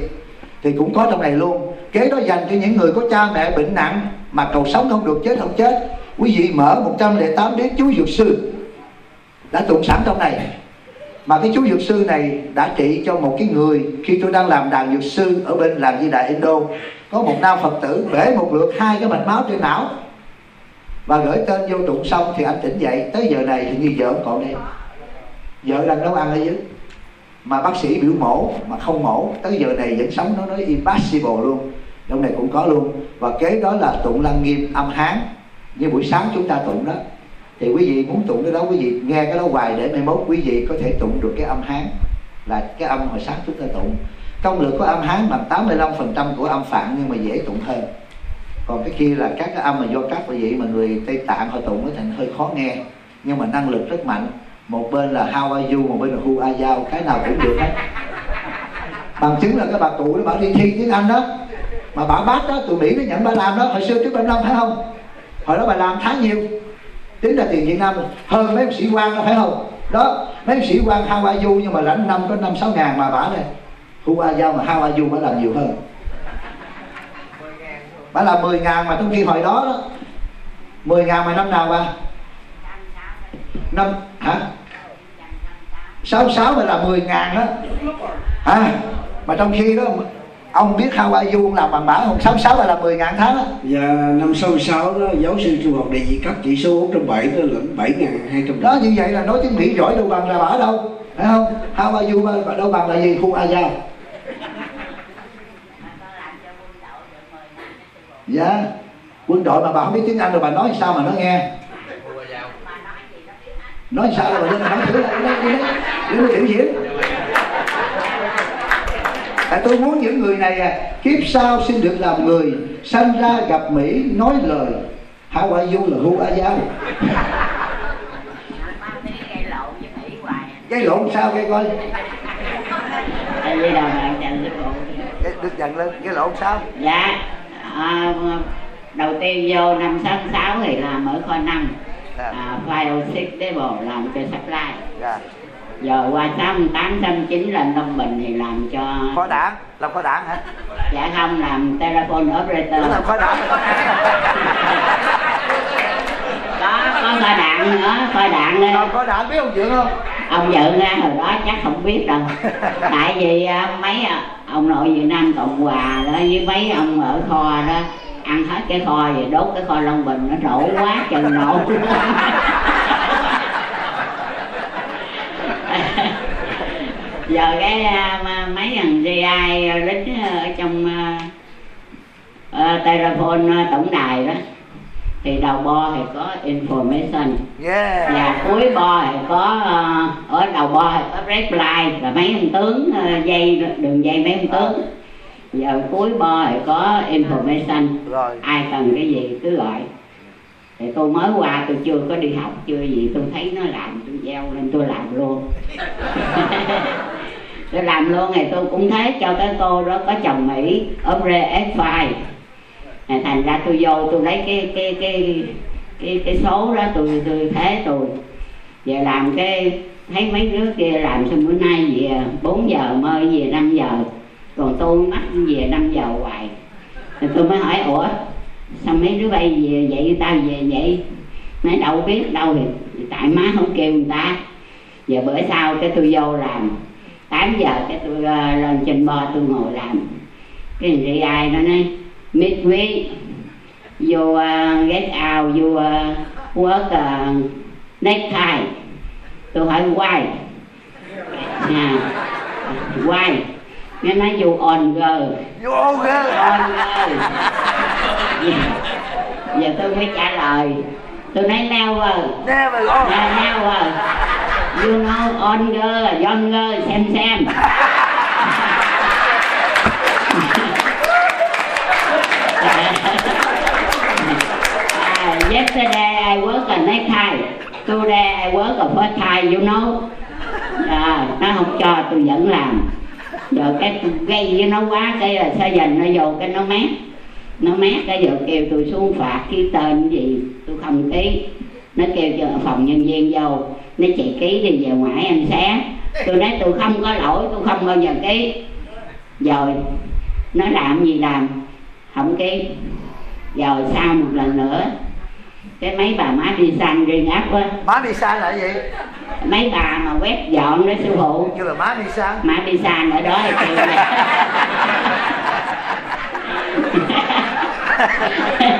[SPEAKER 2] Thì cũng có trong này luôn. Kế đó dành cho những người có cha mẹ bệnh nặng mà cầu sống không được chết, không chết. Quý vị mở 108 đến chú dược sư đã tụng sẵn trong này. Mà cái chú dược sư này đã trị cho một cái người khi tôi đang làm đàn dược sư ở bên làng di đại Indo. Có một nam Phật tử bể một lượt hai cái mạch máu trên não và gửi tên vô tụng xong thì anh tỉnh dậy. Tới giờ này thì như vợ còn đây. Vợ đang nấu ăn ở dưới. Mà bác sĩ biểu mổ mà không mổ, tới giờ này vẫn sống, nó nói impossible luôn trong này cũng có luôn. Và kế đó là tụng lăng nghiêm âm hán. Như buổi sáng chúng ta tụng đó. Thì quý vị muốn tụng cái đó, quý vị nghe cái đó hoài để mai mốt quý vị có thể tụng được cái âm hán. Là cái âm hồi sáng chúng ta tụng. Công lực của âm hán bằng 85% của âm phạn nhưng mà dễ tụng hơn. Còn cái kia là các cái âm mà do các quý vị mà người tây tạng họ tụng nó thành hơi khó nghe. Nhưng mà năng lực rất mạnh. Một bên là how are you, một bên là who are you, cái nào cũng được hết. Bằng chứng là cái bà cụ nó bảo đi thi tiếng anh đó mà bà bác đó tụi mỹ nó nhận bà làm đó hồi xưa trước 75 phải không? Hồi đó bà làm tháng nhiều. Tính ra tiền việt nam hơn mấy ông sĩ quan đó phải không? Đó mấy ông sĩ quan hawaii are nhưng mà lãnh năm có năm sáu ngàn mà bà này thu qua you mà Hawaii are you làm nhiều hơn. Bà làm 10 ngàn mà trong khi hồi đó đó. 10 ngàn mà năm nào bà? Năm hả? Sáu sáu mà là 10 ngàn đó. À, mà trong khi đó ông biết how are you ông làm bằng bả không? Sáu sáu là 10 ngàn tháng đó
[SPEAKER 7] Và năm sau sáu đó giáo sư trung học địa vị cấp chỉ số 407 đó là 7.200
[SPEAKER 2] đó như vậy là nói tiếng Mỹ giỏi đâu bằng là bả đâu. Phải không? You bà đâu bằng là gì? Are you dạ. Quân đội mà bà không biết tiếng anh rồi bà nói sao mà nó nghe? Nói sao rồi lên nói thử lại đi đi đi đi biểu diễn tại tôi muốn những người này à, kiếp sau xin được làm người sanh ra gặp mỹ nói lời. How are you là who are you gây lộn sao gây coi? Cái- được dần lên gây lộn sao?
[SPEAKER 10] Dạ à, đầu tiên vô năm sáu sáu thì làm ở kho năm à, file six table làm cho supply.
[SPEAKER 2] Dạ
[SPEAKER 10] giờ qua sáu tám sáu chín lên Long Bình thì làm cho
[SPEAKER 2] kho đảng làm kho đảng hả?
[SPEAKER 10] Dạ không làm telephone operator.
[SPEAKER 2] Làm kho đảng.
[SPEAKER 10] Có có kho đạn nữa kho đạn nữa
[SPEAKER 2] kho đạn biết ông dượng không?
[SPEAKER 10] Ông vợ ra hồi đó chắc không biết đâu. Tại vì à, mấy à, ông nội Việt Nam Cộng Hòa đó với mấy ông ở kho đó ăn hết cái kho rồi đốt cái kho Long Bình nó nổ quá trời nổ giờ cái à, mấy thằng GI lính ở trong uh, telephone à, tổng đài đó. Thì đầu bo thì có information.
[SPEAKER 2] Yeah.
[SPEAKER 10] và cuối bo thì có uh, ở đầu bo thì có reply là mấy ông tướng uh, dây đường dây mấy ông tướng. Giờ cuối bo thì có information.
[SPEAKER 2] Rồi.
[SPEAKER 10] Ai cần cái gì cứ gọi thì tôi mới qua tôi chưa có đi học chưa gì tôi thấy nó làm tôi gieo lên tôi làm luôn. Tôi làm luôn thì tôi cũng thế cho cái cô đó có chồng mỹ Omre F5 à, thành ra tôi vô tôi lấy cái cái cái cái cái số đó tôi tôi thế tôi. Về làm cái thấy mấy đứa kia làm xong bữa nay về 4 giờ mới về 5 giờ. Còn tôi mắc về 5 giờ hoài. Thì tôi mới hỏi ủa sao mấy đứa bay về vậy tao về vậy. Nói đâu biết đâu thì tại má không kêu người ta. Giờ bữa sau cái tôi vô làm. 8 giờ cái tôi uh, lên trên bo tôi ngồi làm. Cái gì ai nó nói mít quý vô uh, get out vô uh, work uh, next time. Tôi hỏi why? À, why? Nó nói you on girl
[SPEAKER 2] you on girl
[SPEAKER 10] on girl giờ, tôi mới trả lời. Tôi nói never
[SPEAKER 2] never on.
[SPEAKER 10] Yeah, never you know on girl young girl xem xem. Uh, yesterday I work a night time. Today I work a first time you know. À, nó không cho tôi vẫn làm rồi cái gây với nó quá, cái là sao dành nó vô cái nó mát. Nó mát, cái giờ kêu tôi xuống phạt ký tên gì tôi không ký. Nó kêu cho phòng nhân viên vô, nó chị ký đi về ngoài anh xé tôi nói tôi không có lỗi tôi không bao giờ ký. Rồi, nó làm gì làm? Không ký. Rồi sau một lần nữa cái mấy bà má đi xanh riêng áp á
[SPEAKER 2] má đi xa là gì?
[SPEAKER 10] Mấy bà mà quét dọn đó sư phụ.
[SPEAKER 2] Kêu là má đi xa
[SPEAKER 10] má đi xa ở đó thì kêu là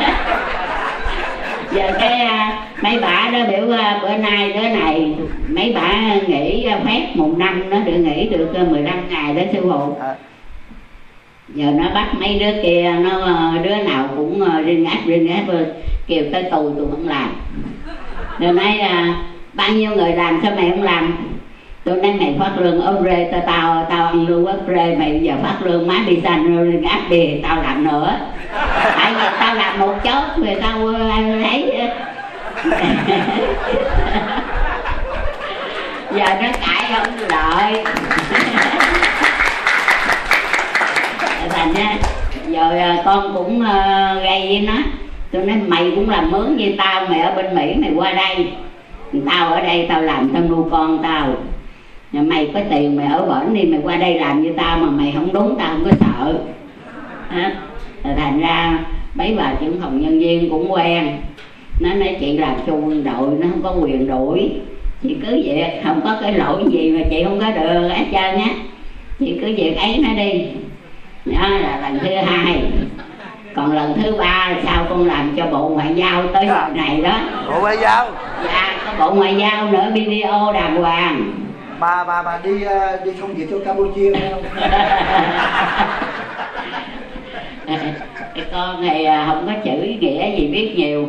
[SPEAKER 10] giờ cái à, mấy bà đó biểu à, bữa nay đứa này mấy bà nghỉ à, phép một năm nó được nghỉ được à, 15 ngày đó sư phụ giờ nó bắt mấy đứa kia nó ờ, đứa nào cũng ờ, à, riêng áp riêng áp kêu tới tù tôi không làm. Rồi nói là bao nhiêu người làm sao mày không làm? Tôi nói mày phát lương ốp rê tao tao tao ăn lương ốp rê mày giờ phát lương má đi xanh áp đi tao làm nữa. Tại vì tao làm một chốt thì tao ăn lấy. Giờ nó cãi không lợi nha. Rồi giờ con cũng à, gây với nó tôi nói mày cũng làm mướn như tao, mày ở bên mỹ, mày qua đây. Tao ở đây, tao làm, tao nuôi con tao. Nhà mày có tiền, mày ở bển đi, mày qua đây làm như tao mà mày không đúng, tao không có sợ. Hả? Rồi thành ra, mấy bà trưởng phòng nhân viên cũng quen. Nó nói chị làm cho quân đội, nó không có quyền đuổi. Chị cứ việc không có cái lỗi gì mà chị không có được, hết trơn á. Chị cứ việc ấy nó đi đó là lần thứ hai. Còn lần thứ ba sao con làm cho bộ ngoại giao tới giờ này đó.
[SPEAKER 2] Bộ ngoại giao?
[SPEAKER 10] Dạ có bộ ngoại giao nữa video đàng hoàng.
[SPEAKER 2] Mà mà mà đi ờ, đi công việc cho campuchia phải không?
[SPEAKER 10] Cái con này à, không có chữ nghĩa gì biết nhiều.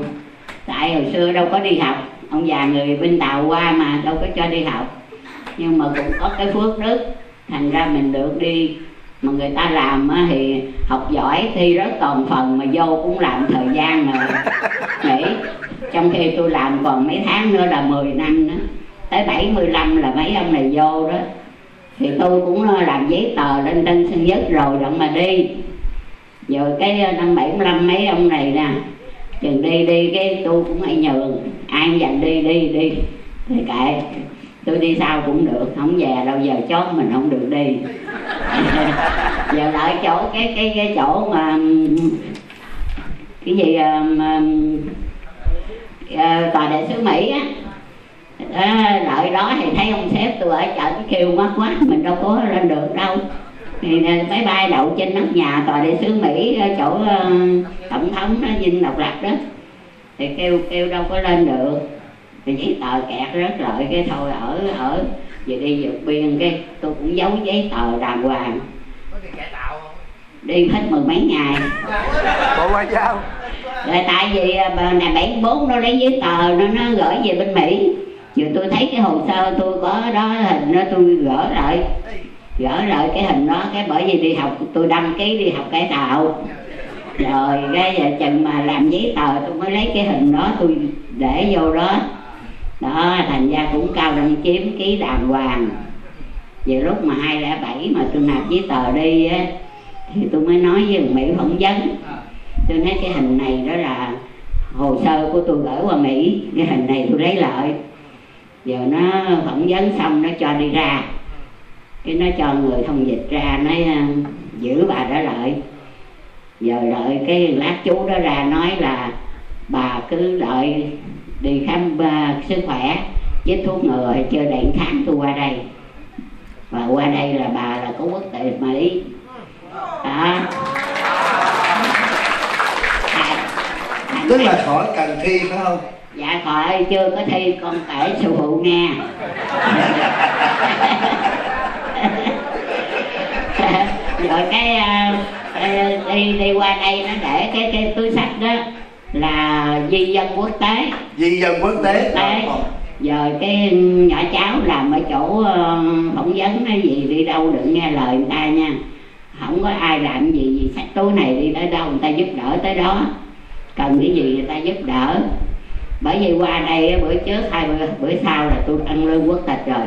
[SPEAKER 10] Tại hồi xưa đâu có đi học. Ông già người bên tàu qua mà đâu có cho đi học. Nhưng mà cũng có cái phước đức. Thành ra mình được đi mà người ta làm thì học giỏi thi rất toàn phần mà vô cũng làm thời gian rồi. Nghỉ trong khi tôi làm còn mấy tháng nữa là 10 năm nữa. Tới 75 là mấy ông này vô đó. Thì tôi cũng ờ, làm giấy tờ lên tân sơn nhất rồi đặng mà đi. Rồi cái ờ, năm 75 mấy ông này nè chừng đi đi cái tôi cũng hay nhường. Ai dành đi đi đi. Thì kệ tôi đi sau cũng được không về đâu giờ chốt mình không được đi. Giờ lại chỗ cái cái cái chỗ mà cái gì à, mà, um, tòa đại sứ mỹ á. À, đợi đó thì thấy ông sếp tôi ở chợ cái kêu quá quá mình đâu có lên được đâu. Thì à, máy bay đậu trên nóc nhà tòa đại sứ mỹ chỗ uh, tổng thống đó dinh độc lập đó. Thì kêu kêu đâu có lên được thì giấy tờ kẹt rất lợi cái thôi ở ở về đi vượt biên cái tôi cũng giấu giấy tờ đàng hoàng. Đi hết mười mấy ngày.
[SPEAKER 2] Bộ ngoại giao.
[SPEAKER 10] Rồi tại vì à, bà này bảy bốn nó lấy giấy tờ nó nó gửi về bên mỹ. Giờ tôi thấy cái hồ sơ tôi có đó hình đó tôi gỡ lại gỡ lại cái hình đó cái bởi vì đi học tôi đăng ký đi học cải tạo. Rồi cái giờ chừng mà làm giấy tờ tôi mới lấy cái hình đó tôi để vô đó đó, thành ra cũng cao đăng chiếm ký đàng hoàng. Về lúc mà 207 mà tôi nạp giấy tờ đi á, thì tôi mới nói với Mỹ phỏng vấn. Tôi nói cái hình này đó là hồ sơ của tôi gửi qua Mỹ, cái hình này tôi lấy lại. Giờ nó phỏng vấn xong nó cho đi ra. Cái nó cho người thông dịch ra nó ờ, giữ bà đã lợi. Giờ đợi cái lát chú đó ra nói là bà cứ đợi đi khám à, sức khỏe chích thuốc ngừa chưa đèn khám tôi qua đây. Và qua đây là bà là có quốc tịch mỹ. Đó.
[SPEAKER 2] Tức là khỏi cần thi phải không?
[SPEAKER 10] Dạ khỏi chưa có thi con kể sư phụ nghe. Rồi cái à, đi đi qua đây nó để cái cái túi sách đó là di dân quốc tế.
[SPEAKER 2] Di dân quốc tế
[SPEAKER 10] quốc tế. giờ cái nhỏ cháu làm ở chỗ phỏng vấn hay gì đi đâu đừng nghe lời người ta nha. Không có ai làm gì gì sách túi này đi tới đâu người ta giúp đỡ tới đó. Cần cái gì người ta giúp đỡ. Bởi vì qua đây bữa trước hai bữa, bữa sau là tôi ăn lương quốc tịch rồi.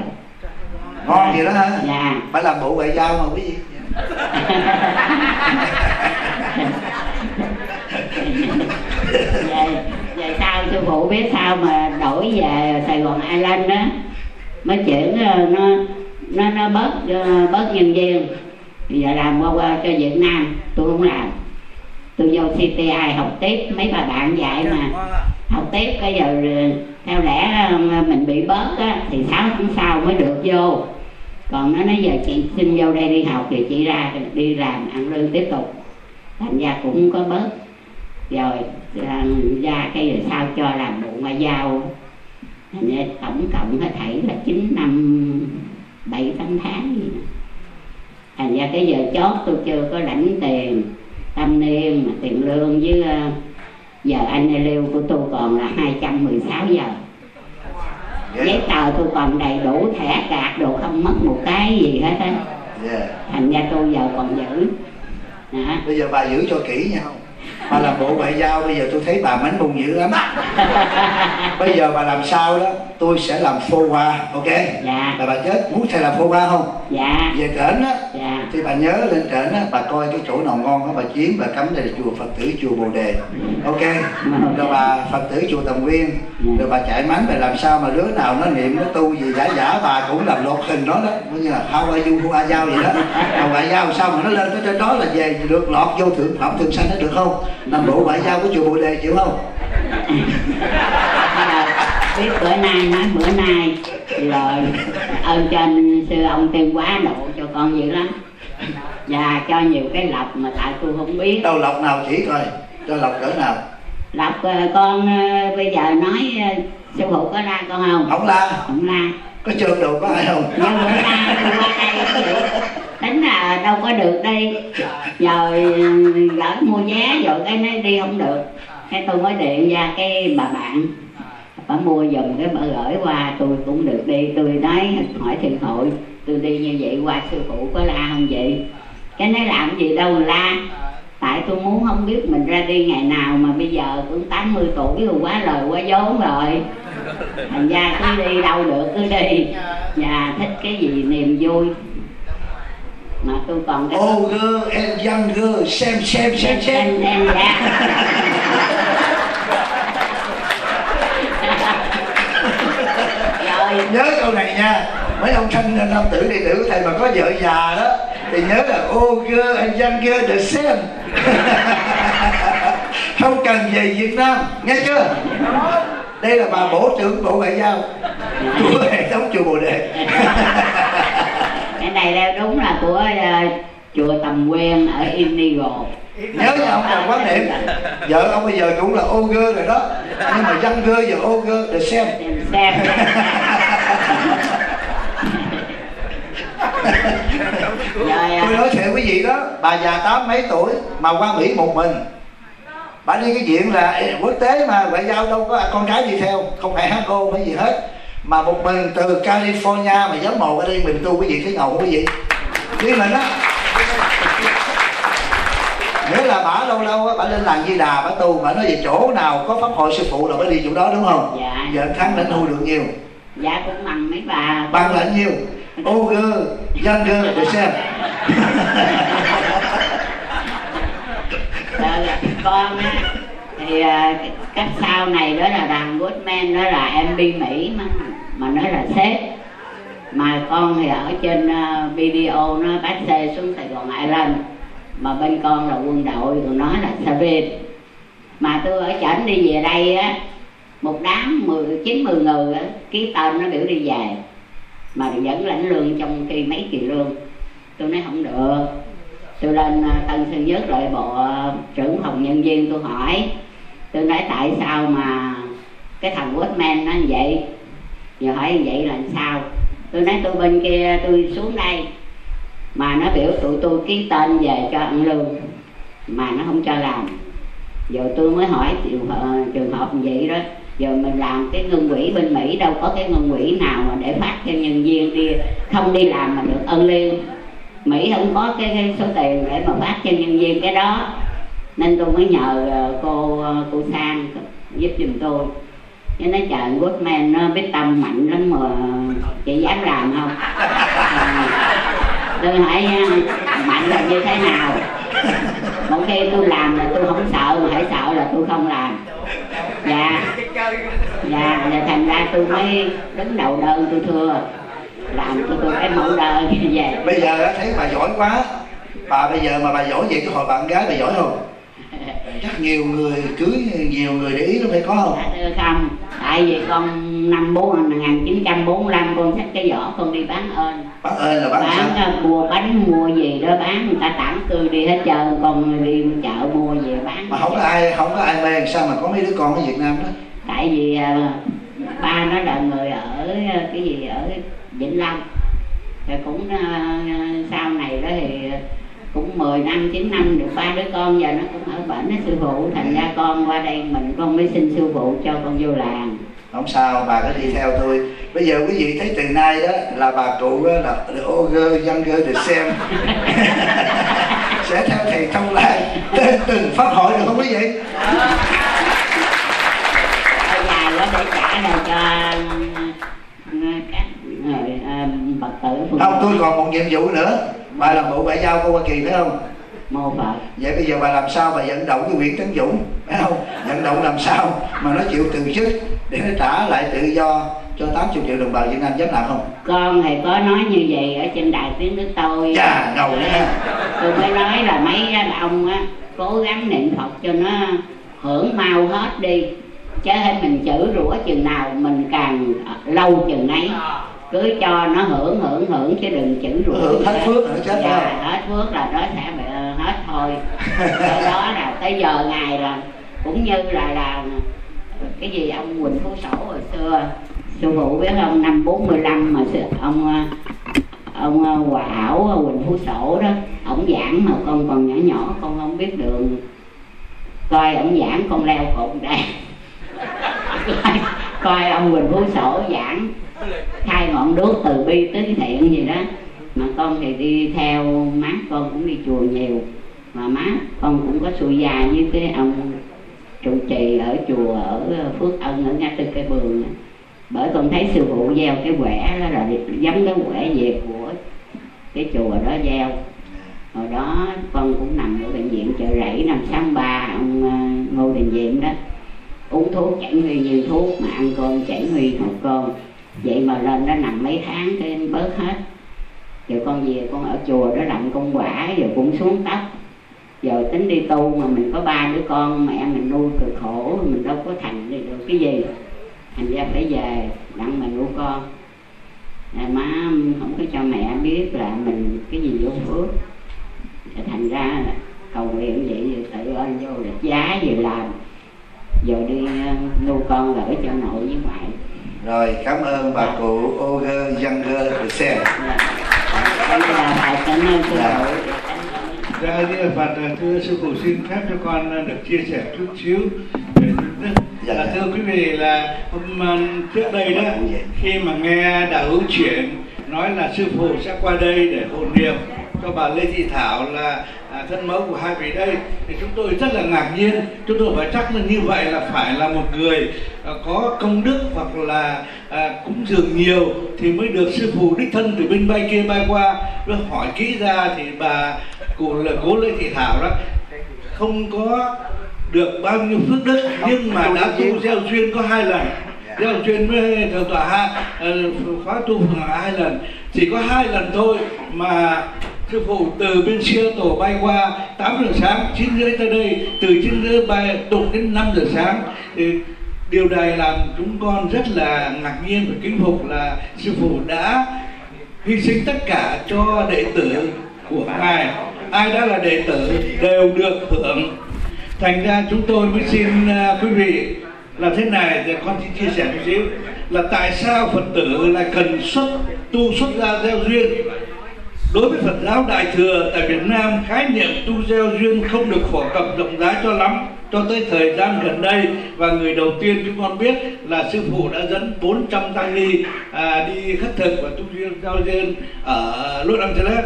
[SPEAKER 2] Ngon vậy đó hả?
[SPEAKER 10] Dạ.
[SPEAKER 2] Phải làm bộ ngoại giao mà quý vị
[SPEAKER 10] về về sau sư phụ biết sao mà đổi về Sài Gòn Island đó. Mới chuyển ờ, nó nó nó bớt ờ, bớt nhân viên. Giờ làm qua qua cho Việt Nam tôi không làm. Tôi vô CTI học tiếp mấy bà bạn dạy mà học tiếp cái giờ ờ, theo lẽ mình bị bớt á, thì 6 tháng sau mới được vô. Còn nó nói giờ chị xin vô đây đi học thì chị ra đi làm ăn lương tiếp tục. Thành ra cũng có bớt. Rồi ra, ra cái rồi sau cho làm bộ ngoại giao thành ra tổng cộng hết thảy là chín năm bảy tám tháng gì đó. thành ra cái giờ chót tôi chưa có lãnh tiền tâm niên mà tiền lương với ờ, giờ anh lưu của tôi còn là 216 giờ giấy tờ tôi còn đầy đủ thẻ cạc đồ không mất một cái gì hết á
[SPEAKER 2] yeah.
[SPEAKER 10] thành ra tôi giờ còn giữ đó.
[SPEAKER 2] bây giờ bà giữ cho kỹ nha bà làm bộ ngoại giao bây giờ tôi thấy bà mánh mùng dữ lắm. Bây giờ bà làm sao đó tôi sẽ làm phô hoa ok?
[SPEAKER 10] Dạ.
[SPEAKER 2] Là bà chết muốn thầy làm phô hoa không?
[SPEAKER 10] Dạ.
[SPEAKER 2] Về trển á
[SPEAKER 10] dạ.
[SPEAKER 2] Thì bà nhớ lên trển á bà coi cái chỗ nào ngon á bà chiến bà cắm đây là chùa phật tử chùa bồ đề. Ok. Rồi bà phật tử chùa tầm nguyên. Rồi bà chạy mánh bà làm sao mà đứa nào nó niệm nó tu gì giả giả bà cũng làm lột hình nó đó. Coi như là are you who are giao vậy đó. Mà ngoại giao sao mà nó lên tới trên đó là về được lọt vô thượng phẩm thượng sanh nó được không? Làm bộ ngoại giao của chùa bồ đề chịu không?
[SPEAKER 10] Biết bữa nay nói bữa nay rồi ơn trên sư ông tiên quá độ cho con dữ lắm. Và cho nhiều cái lộc mà tại tôi không biết.
[SPEAKER 2] Đâu lộc nào chỉ coi cho lộc cỡ nào.
[SPEAKER 10] Lộc ờ, con ờ, bây giờ nói ờ, sư phụ có ra con không?
[SPEAKER 2] Không la.
[SPEAKER 10] Không la.
[SPEAKER 2] Có trơn đồ có ai không?
[SPEAKER 10] Nhưng bữa nay tôi qua đây tính là đâu có được đi rồi gửi mua vé rồi cái nó đi không được. Cái tôi mới điện ra cái bà bạn bà mua giùm cái bà gửi qua tôi cũng được đi. Tôi nói hỏi thiền hội tôi đi như vậy qua sư phụ có la không vậy? Cái nói làm gì đâu mà la. Tại tôi muốn không biết mình ra đi ngày nào mà bây giờ cũng 80 tuổi rồi quá lời quá vốn rồi. Thành ra cứ đi đâu được cứ đi. Và thích cái gì niềm vui. Mà tôi còn cái
[SPEAKER 2] old girl and young girl xem xem xem xem
[SPEAKER 10] em em dạ rồi
[SPEAKER 2] nhớ câu này nha. Mấy ông thanh nam tử đệ tử thầy mà có vợ già đó thì nhớ là old girl and young girl the same không cần về Việt Nam nghe chưa? Đây là bà bộ trưởng bộ ngoại giao của hệ thống chùa Bồ Đề.
[SPEAKER 10] Cái này là đúng là của ờ, chùa Tầm Quyên ở Indigo
[SPEAKER 2] nhớ nha ông Trần Quán Niệm. Vợ ông bây giờ cũng là ô gơ rồi đó. Nhưng mà dân gơ giờ ô gơ để xem.
[SPEAKER 10] Xem rồi
[SPEAKER 2] tôi nói thiệt quý vị đó. Bà già tám mấy tuổi mà qua mỹ một mình? Bà đi cái diện là quốc tế mà ngoại giao đâu có con cái đi theo. Không phải hát cô hay gì hết. Mà một mình từ california mà giống một ở đây mình tu quý vị thấy ngầu quý vị đi mình á. Nghĩa là bả lâu lâu á bả lên làng di đà bả tu bả nói về chỗ nào có pháp hội sư phụ là bả đi chỗ đó đúng không?
[SPEAKER 10] Dạ.
[SPEAKER 2] Giờ thắng lãnh thu được nhiều
[SPEAKER 10] dạ cũng bằng mấy bà.
[SPEAKER 2] Bằng là nhiêu ô gơ dân gơ để xem.
[SPEAKER 10] Rồi, con á. Thì à, cách sau này đó là đàn Goodman đó là em đi Mỹ mà mà nó là sếp. Mà con thì ở trên uh, video nó bắt xe xuống Sài Gòn Island mà bên con là quân đội còn nó là Savin mà tôi ở chảnh đi về đây á một đám mười chín mười người á ký tên nó biểu đi về. Mà vẫn lãnh lương trong khi mấy kỳ lương. Tôi nói không được. Tôi lên à, tân sơn nhất lại bộ à, trưởng phòng nhân viên tôi hỏi. Tôi nói tại sao mà cái thằng westman nó như vậy? Giờ hỏi như vậy là sao? Tôi nói tôi bên kia tôi xuống đây. Mà nó biểu tụi tôi ký tên về cho ăn lương. Mà nó không cho làm. Giờ tôi mới hỏi trường hợp, à, trường hợp như vậy đó giờ mình làm cái ngân quỹ bên Mỹ đâu có cái ngân quỹ nào mà để phát cho nhân viên đi không đi làm mà được ân lương. Mỹ không có cái, cái số tiền để mà phát cho nhân viên cái đó. Nên tôi mới nhờ ờ, cô ờ, cô Sang giúp giùm tôi. Chứ nói trời Goodman nó biết tâm mạnh lắm mà chị dám làm không? À, tôi hỏi mạnh là như thế nào? Một khi tôi làm là tôi không sợ mà hãy sợ là tôi không làm dạ. Dạ và thành ra tôi mới đứng đầu đơn tôi thưa. Làm cho tôi cái mẫu đơn như vậy.
[SPEAKER 2] Bây giờ á, thấy bà giỏi quá. Bà bây giờ mà bà giỏi vậy cái hồi bạn gái bà giỏi không? Chắc nhiều người cưới nhiều người để ý nó phải có không?
[SPEAKER 10] Thưa không. Tại vì con năm bốn 1945 con xách cái vỏ con đi bán ơn.
[SPEAKER 2] Bán ơn là bán,
[SPEAKER 10] bán
[SPEAKER 2] sao?
[SPEAKER 10] mua bánh mua gì đó bán người ta tản cư đi hết trơn con đi chợ mua về bán.
[SPEAKER 2] Mà không có ai không có ai mê sao mà có mấy đứa con ở Việt Nam đó?
[SPEAKER 10] Tại vì uh, ba nó là người ở uh, cái gì ở Vĩnh Long. Rồi cũng uh, sau này đó thì cũng 10 năm 9 năm được ba đứa con giờ nó cũng ở bển nó sư phụ. Thành ra con qua đây mình con mới xin sư phụ cho con vô làng
[SPEAKER 2] không sao bà cứ đi theo tôi. Bây giờ quý vị thấy từ nay đó là bà cụ đó là gơ dân gơ được xem. Sẽ theo thầy thông lai. Tới từng pháp hội được không quý vị?
[SPEAKER 10] Nhà đó để trả cho ừ, các người ờ, phật tử.
[SPEAKER 2] Không tôi còn một nhiệm vụ nữa. Bà làm bộ ngoại giao của hoa kỳ phải không
[SPEAKER 10] mô phật
[SPEAKER 2] vậy bây giờ bà làm sao bà vận động cái nguyễn tấn dũng? Phải không? Vận động làm sao mà nó chịu từ chức để nó trả lại tự do cho 80 triệu đồng bào Việt Nam dám làm không?
[SPEAKER 10] con thì có nói như vậy ở trên đài tiếng nước tôi.
[SPEAKER 2] Dạ, ngầu đấy ha.
[SPEAKER 10] tôi mới nói là mấy ông á cố gắng niệm phật cho nó hưởng mau hết đi. Chứ hay mình chữ rủa chừng nào mình càng lâu chừng ấy. Cứ cho nó hưởng hưởng hưởng chứ đừng chữ rủa
[SPEAKER 2] Hưởng hết phước nữa chết
[SPEAKER 10] dạ, hết phước là nó sẽ bị ờ, hết thôi. Sau đó là tới giờ ngày là cũng như là là cái gì ông Quỳnh Phú Sổ hồi xưa sư phụ biết không năm 45 mà sư- ông ông ờ, hòa hảo ờ, Quỳnh Phú Sổ đó ông giảng mà con còn nhỏ nhỏ con không biết đường. Coi ông giảng con leo cột đây. Coi, coi ông Quỳnh Phú Sổ giảng khai ngọn đuốc từ bi tới thiện gì đó mà con thì đi theo má con cũng đi chùa nhiều. Mà má con cũng có xui già như cái ông trụ trì ở chùa ở ờ, Phước Ân ở ngã tư cây bường bởi con thấy sư phụ gieo cái quẻ đó là giống cái quẻ về của cái chùa đó gieo. Hồi đó con cũng nằm ở bệnh viện chợ rẫy năm sáu ba ông ờ, ngô đình diệm đó. Uống thuốc, chảy huy nhiều thuốc mà ăn cơm, chảy huy một cơm vậy mà lên đó nằm mấy tháng cái bớt hết rồi con về con ở chùa đó làm công quả rồi cũng xuống tóc giờ tính đi tu mà mình có ba đứa con mẹ mình nuôi cực khổ mình đâu có thành được cái gì. Thành ra phải về đặng mình nuôi con. À, má không có cho mẹ biết là mình cái gì vô phước. Thành ra là cầu nguyện vậy rồi tự ơn vô lịch giá vừa làm. Giờ đi ờ, nuôi con gửi cho nội với ngoại.
[SPEAKER 2] Rồi, cảm ơn bà cụ Oger Younger được xem.
[SPEAKER 10] đây là bài cảm ơn sư
[SPEAKER 2] Dạ.
[SPEAKER 12] Dạ, như Phật thưa sư phụ xin phép cho con à, được chia sẻ chút xíu về tin tức.
[SPEAKER 2] Dạ,
[SPEAKER 12] Là
[SPEAKER 2] dạ.
[SPEAKER 12] thưa quý vị là hôm à, trước đây đó khi mà nghe đạo hữu chuyển nói là sư phụ sẽ qua đây để hộ niệm cho bà Lê Thị Thảo là thân mẫu của hai vị đây. Thì chúng tôi rất là ngạc nhiên chúng tôi phải chắc là như vậy là phải là một người à, có công đức hoặc là à, cúng dường nhiều thì mới được sư phụ đích thân từ bên bay kia bay qua. Rồi hỏi kỹ ra thì bà cụ là cố Lê Thị Thảo đó. Không có được bao nhiêu phước đức nhưng mà đã tu gieo duyên có hai lần. Gieo duyên với thượng tọa hai ờ, à, khóa tu hai lần. Chỉ có hai lần thôi mà sư phụ từ bên xưa tổ bay qua 8 giờ sáng 9 rưỡi tới đây, từ 9 rưỡi bay tụng đến 5 giờ sáng. Thì điều này làm chúng con rất là ngạc nhiên và kính phục là sư phụ đã hy sinh tất cả cho đệ tử của ngài. Ai đã là đệ tử đều được hưởng. Thành ra chúng tôi mới xin à, quý vị là thế này thì con xin chia sẻ một xíu. Là tại sao phật tử lại cần xuất, tu xuất gia gieo duyên? Đối với phật giáo đại thừa tại việt nam khái niệm tu gieo duyên không được phổ cập rộng rãi cho lắm cho tới thời gian gần đây và người đầu tiên chúng con biết là sư phụ đã dẫn 400 tăng ni à, đi khất thực và tu duyên giao duyên ở Los Angeles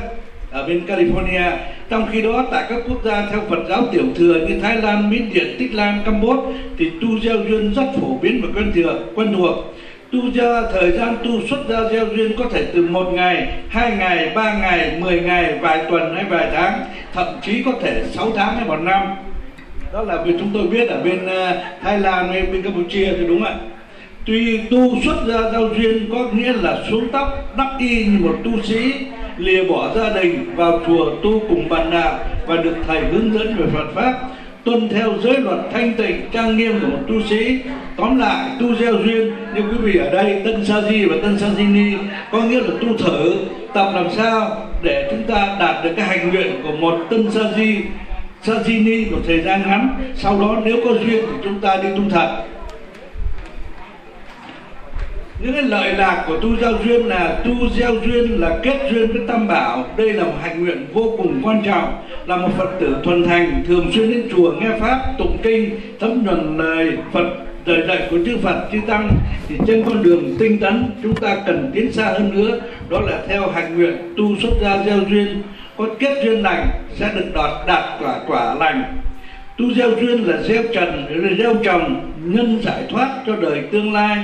[SPEAKER 12] ở bên California. Trong khi đó tại các quốc gia theo Phật giáo tiểu thừa như Thái Lan, Miến Điện, Tích Lan, Campuchia thì tu gieo duyên rất phổ biến và quen thừa, quen thuộc. Tu gia thời gian tu xuất gia gieo duyên có thể từ một ngày, hai ngày, ba ngày, mười ngày, vài tuần hay vài tháng, thậm chí có thể sáu tháng hay một năm. Đó là vì chúng tôi biết ở bên ờ, Thái Lan hay bên Campuchia thì đúng ạ. Tuy tu xuất gia giao duyên có nghĩa là xuống tóc đắp y như một tu sĩ lìa bỏ gia đình vào chùa tu cùng bạn đạo và được thầy hướng dẫn về Phật pháp tuân theo giới luật thanh tịnh, trang nghiêm của một tu sĩ. Tóm lại, tu gieo duyên. Như quý vị ở đây, tân sa di và tân sa di ni, có nghĩa là tu thử, tập làm sao để chúng ta đạt được cái hành nguyện của một tân sa di sa di ni một thời gian ngắn. Sau đó, nếu có duyên thì chúng ta đi tu thật những cái lợi lạc của tu giao duyên là tu gieo duyên là kết duyên với tam bảo. Đây là một hạnh nguyện vô cùng quan trọng, là một phật tử thuần thành, thường xuyên đến chùa nghe pháp, tụng kinh, thấm nhuần lời phật, lời dạy của chư Phật, chư Tăng. Thì trên con đường tinh tấn, chúng ta cần tiến xa hơn nữa. Đó là theo hành nguyện tu xuất gia gieo duyên. Có kết duyên lành sẽ được đạt đạt quả quả lành. Tu gieo duyên là gieo trần, là gieo trồng, nhân giải thoát cho đời tương lai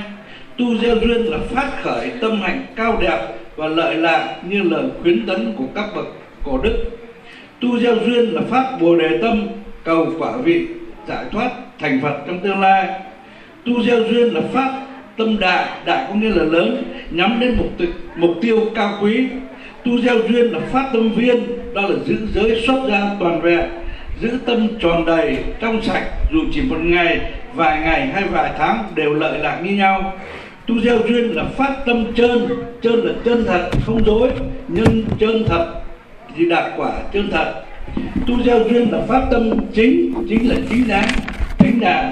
[SPEAKER 12] tu gieo duyên là phát khởi tâm hạnh cao đẹp và lợi lạc như lời khuyến tấn của các bậc cổ đức. Tu gieo duyên là phát bồ đề tâm cầu quả vị giải thoát thành phật trong tương lai. Tu gieo duyên là phát tâm đại đại có nghĩa là lớn nhắm đến mục tiêu, mục tiêu cao quý. Tu gieo duyên là phát tâm viên đó là giữ giới xuất gia toàn vẹn giữ tâm tròn đầy trong sạch dù chỉ một ngày vài ngày hay vài tháng đều lợi lạc như nhau tu gieo duyên là phát tâm trơn. Trơn là chân thật không dối. Nhân trơn thật thì đạt quả chân thật. Tu gieo duyên là phát tâm chính. Chính là chính đáng chính đạt.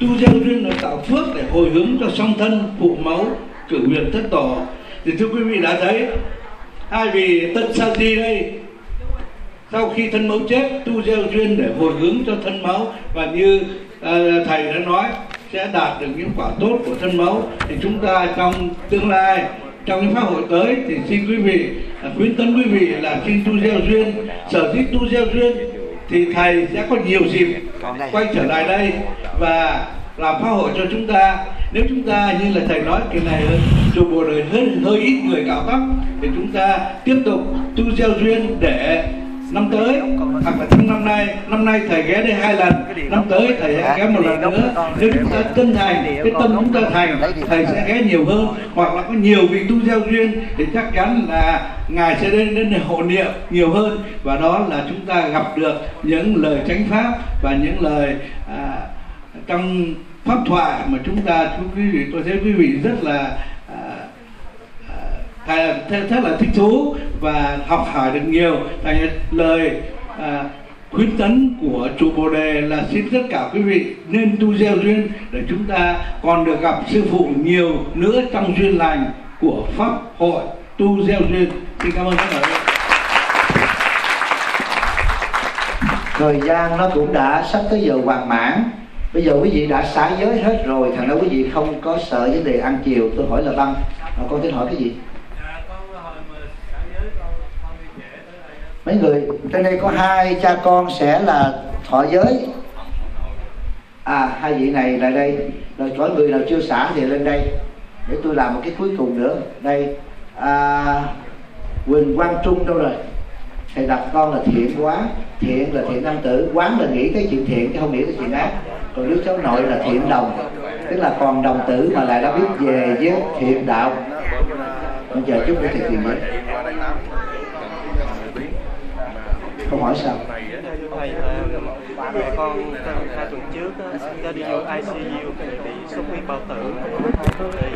[SPEAKER 12] tu gieo duyên là tạo phước để hồi hướng cho song thân phụ mẫu cử huyền thất tổ. Thì thưa quý vị đã thấy hai vị tân sa di đây? Sau khi thân mẫu chết tu gieo duyên để hồi hướng cho thân mẫu và như uh, thầy đã nói sẽ đạt được những quả tốt của thân mẫu thì chúng ta trong tương lai, trong những pháp hội tới thì xin quý vị à, khuyến tấn quý vị là khi tu gieo duyên. Sở thích tu gieo duyên thì thầy sẽ có nhiều dịp quay trở lại đây và làm pháp hội cho chúng ta. Nếu chúng ta như là thầy nói, cái này dù bộ đời hơi hơi ít người cạo tóc. Thì chúng ta tiếp tục tu gieo duyên để năm tới hoặc là trong năm nay năm nay thầy ghé đây hai lần năm tới thầy sẽ ghé một lần nữa. nếu chúng ta chân thành cái tâm chúng ta thành thầy sẽ ghé nhiều hơn. Hoặc là có nhiều vị tu gieo duyên thì chắc chắn là ngài sẽ đến đến hộ niệm nhiều hơn. Và đó là chúng ta gặp được những lời chánh pháp và những lời à, trong pháp thoại mà chúng ta quý vị tôi thấy quý vị rất là hay là rất là thích thú và học hỏi được nhiều. Thành lời à, khuyến tấn của chủ Bồ Đề là xin tất cả quý vị nên tu gieo duyên để chúng ta còn được gặp sư phụ nhiều nữa trong duyên lành của pháp hội tu gieo duyên. Xin cảm ơn tất cả
[SPEAKER 2] thời gian nó cũng đã sắp tới giờ hoàn mãn. Bây giờ quý vị đã xả giới hết rồi thằng đó quý vị không có sợ vấn đề ăn chiều. Tôi hỏi là băng con tính hỏi cái gì? Mấy người trên đây có hai cha con sẽ là thọ giới. À hai vị này lại đây. Rồi có người nào chưa xả thì lên đây. Để tôi làm một cái cuối cùng nữa. Đây à, Quỳnh Quang Trung đâu rồi? Thầy đặt con là thiện quá. Thiện là thiện nam tử. Quán là nghĩ cái chuyện thiện chứ không nghĩ cái chuyện ác. Còn đứa cháu nội là thiện đồng. Tức là còn đồng tử mà lại đã biết về với thiện đạo. Bây giờ chúc để thầy tìm mới không hỏi sao
[SPEAKER 14] thầy mẹ con hai tuần trước đã đi vô ICU bị sốt huyết bao tử thì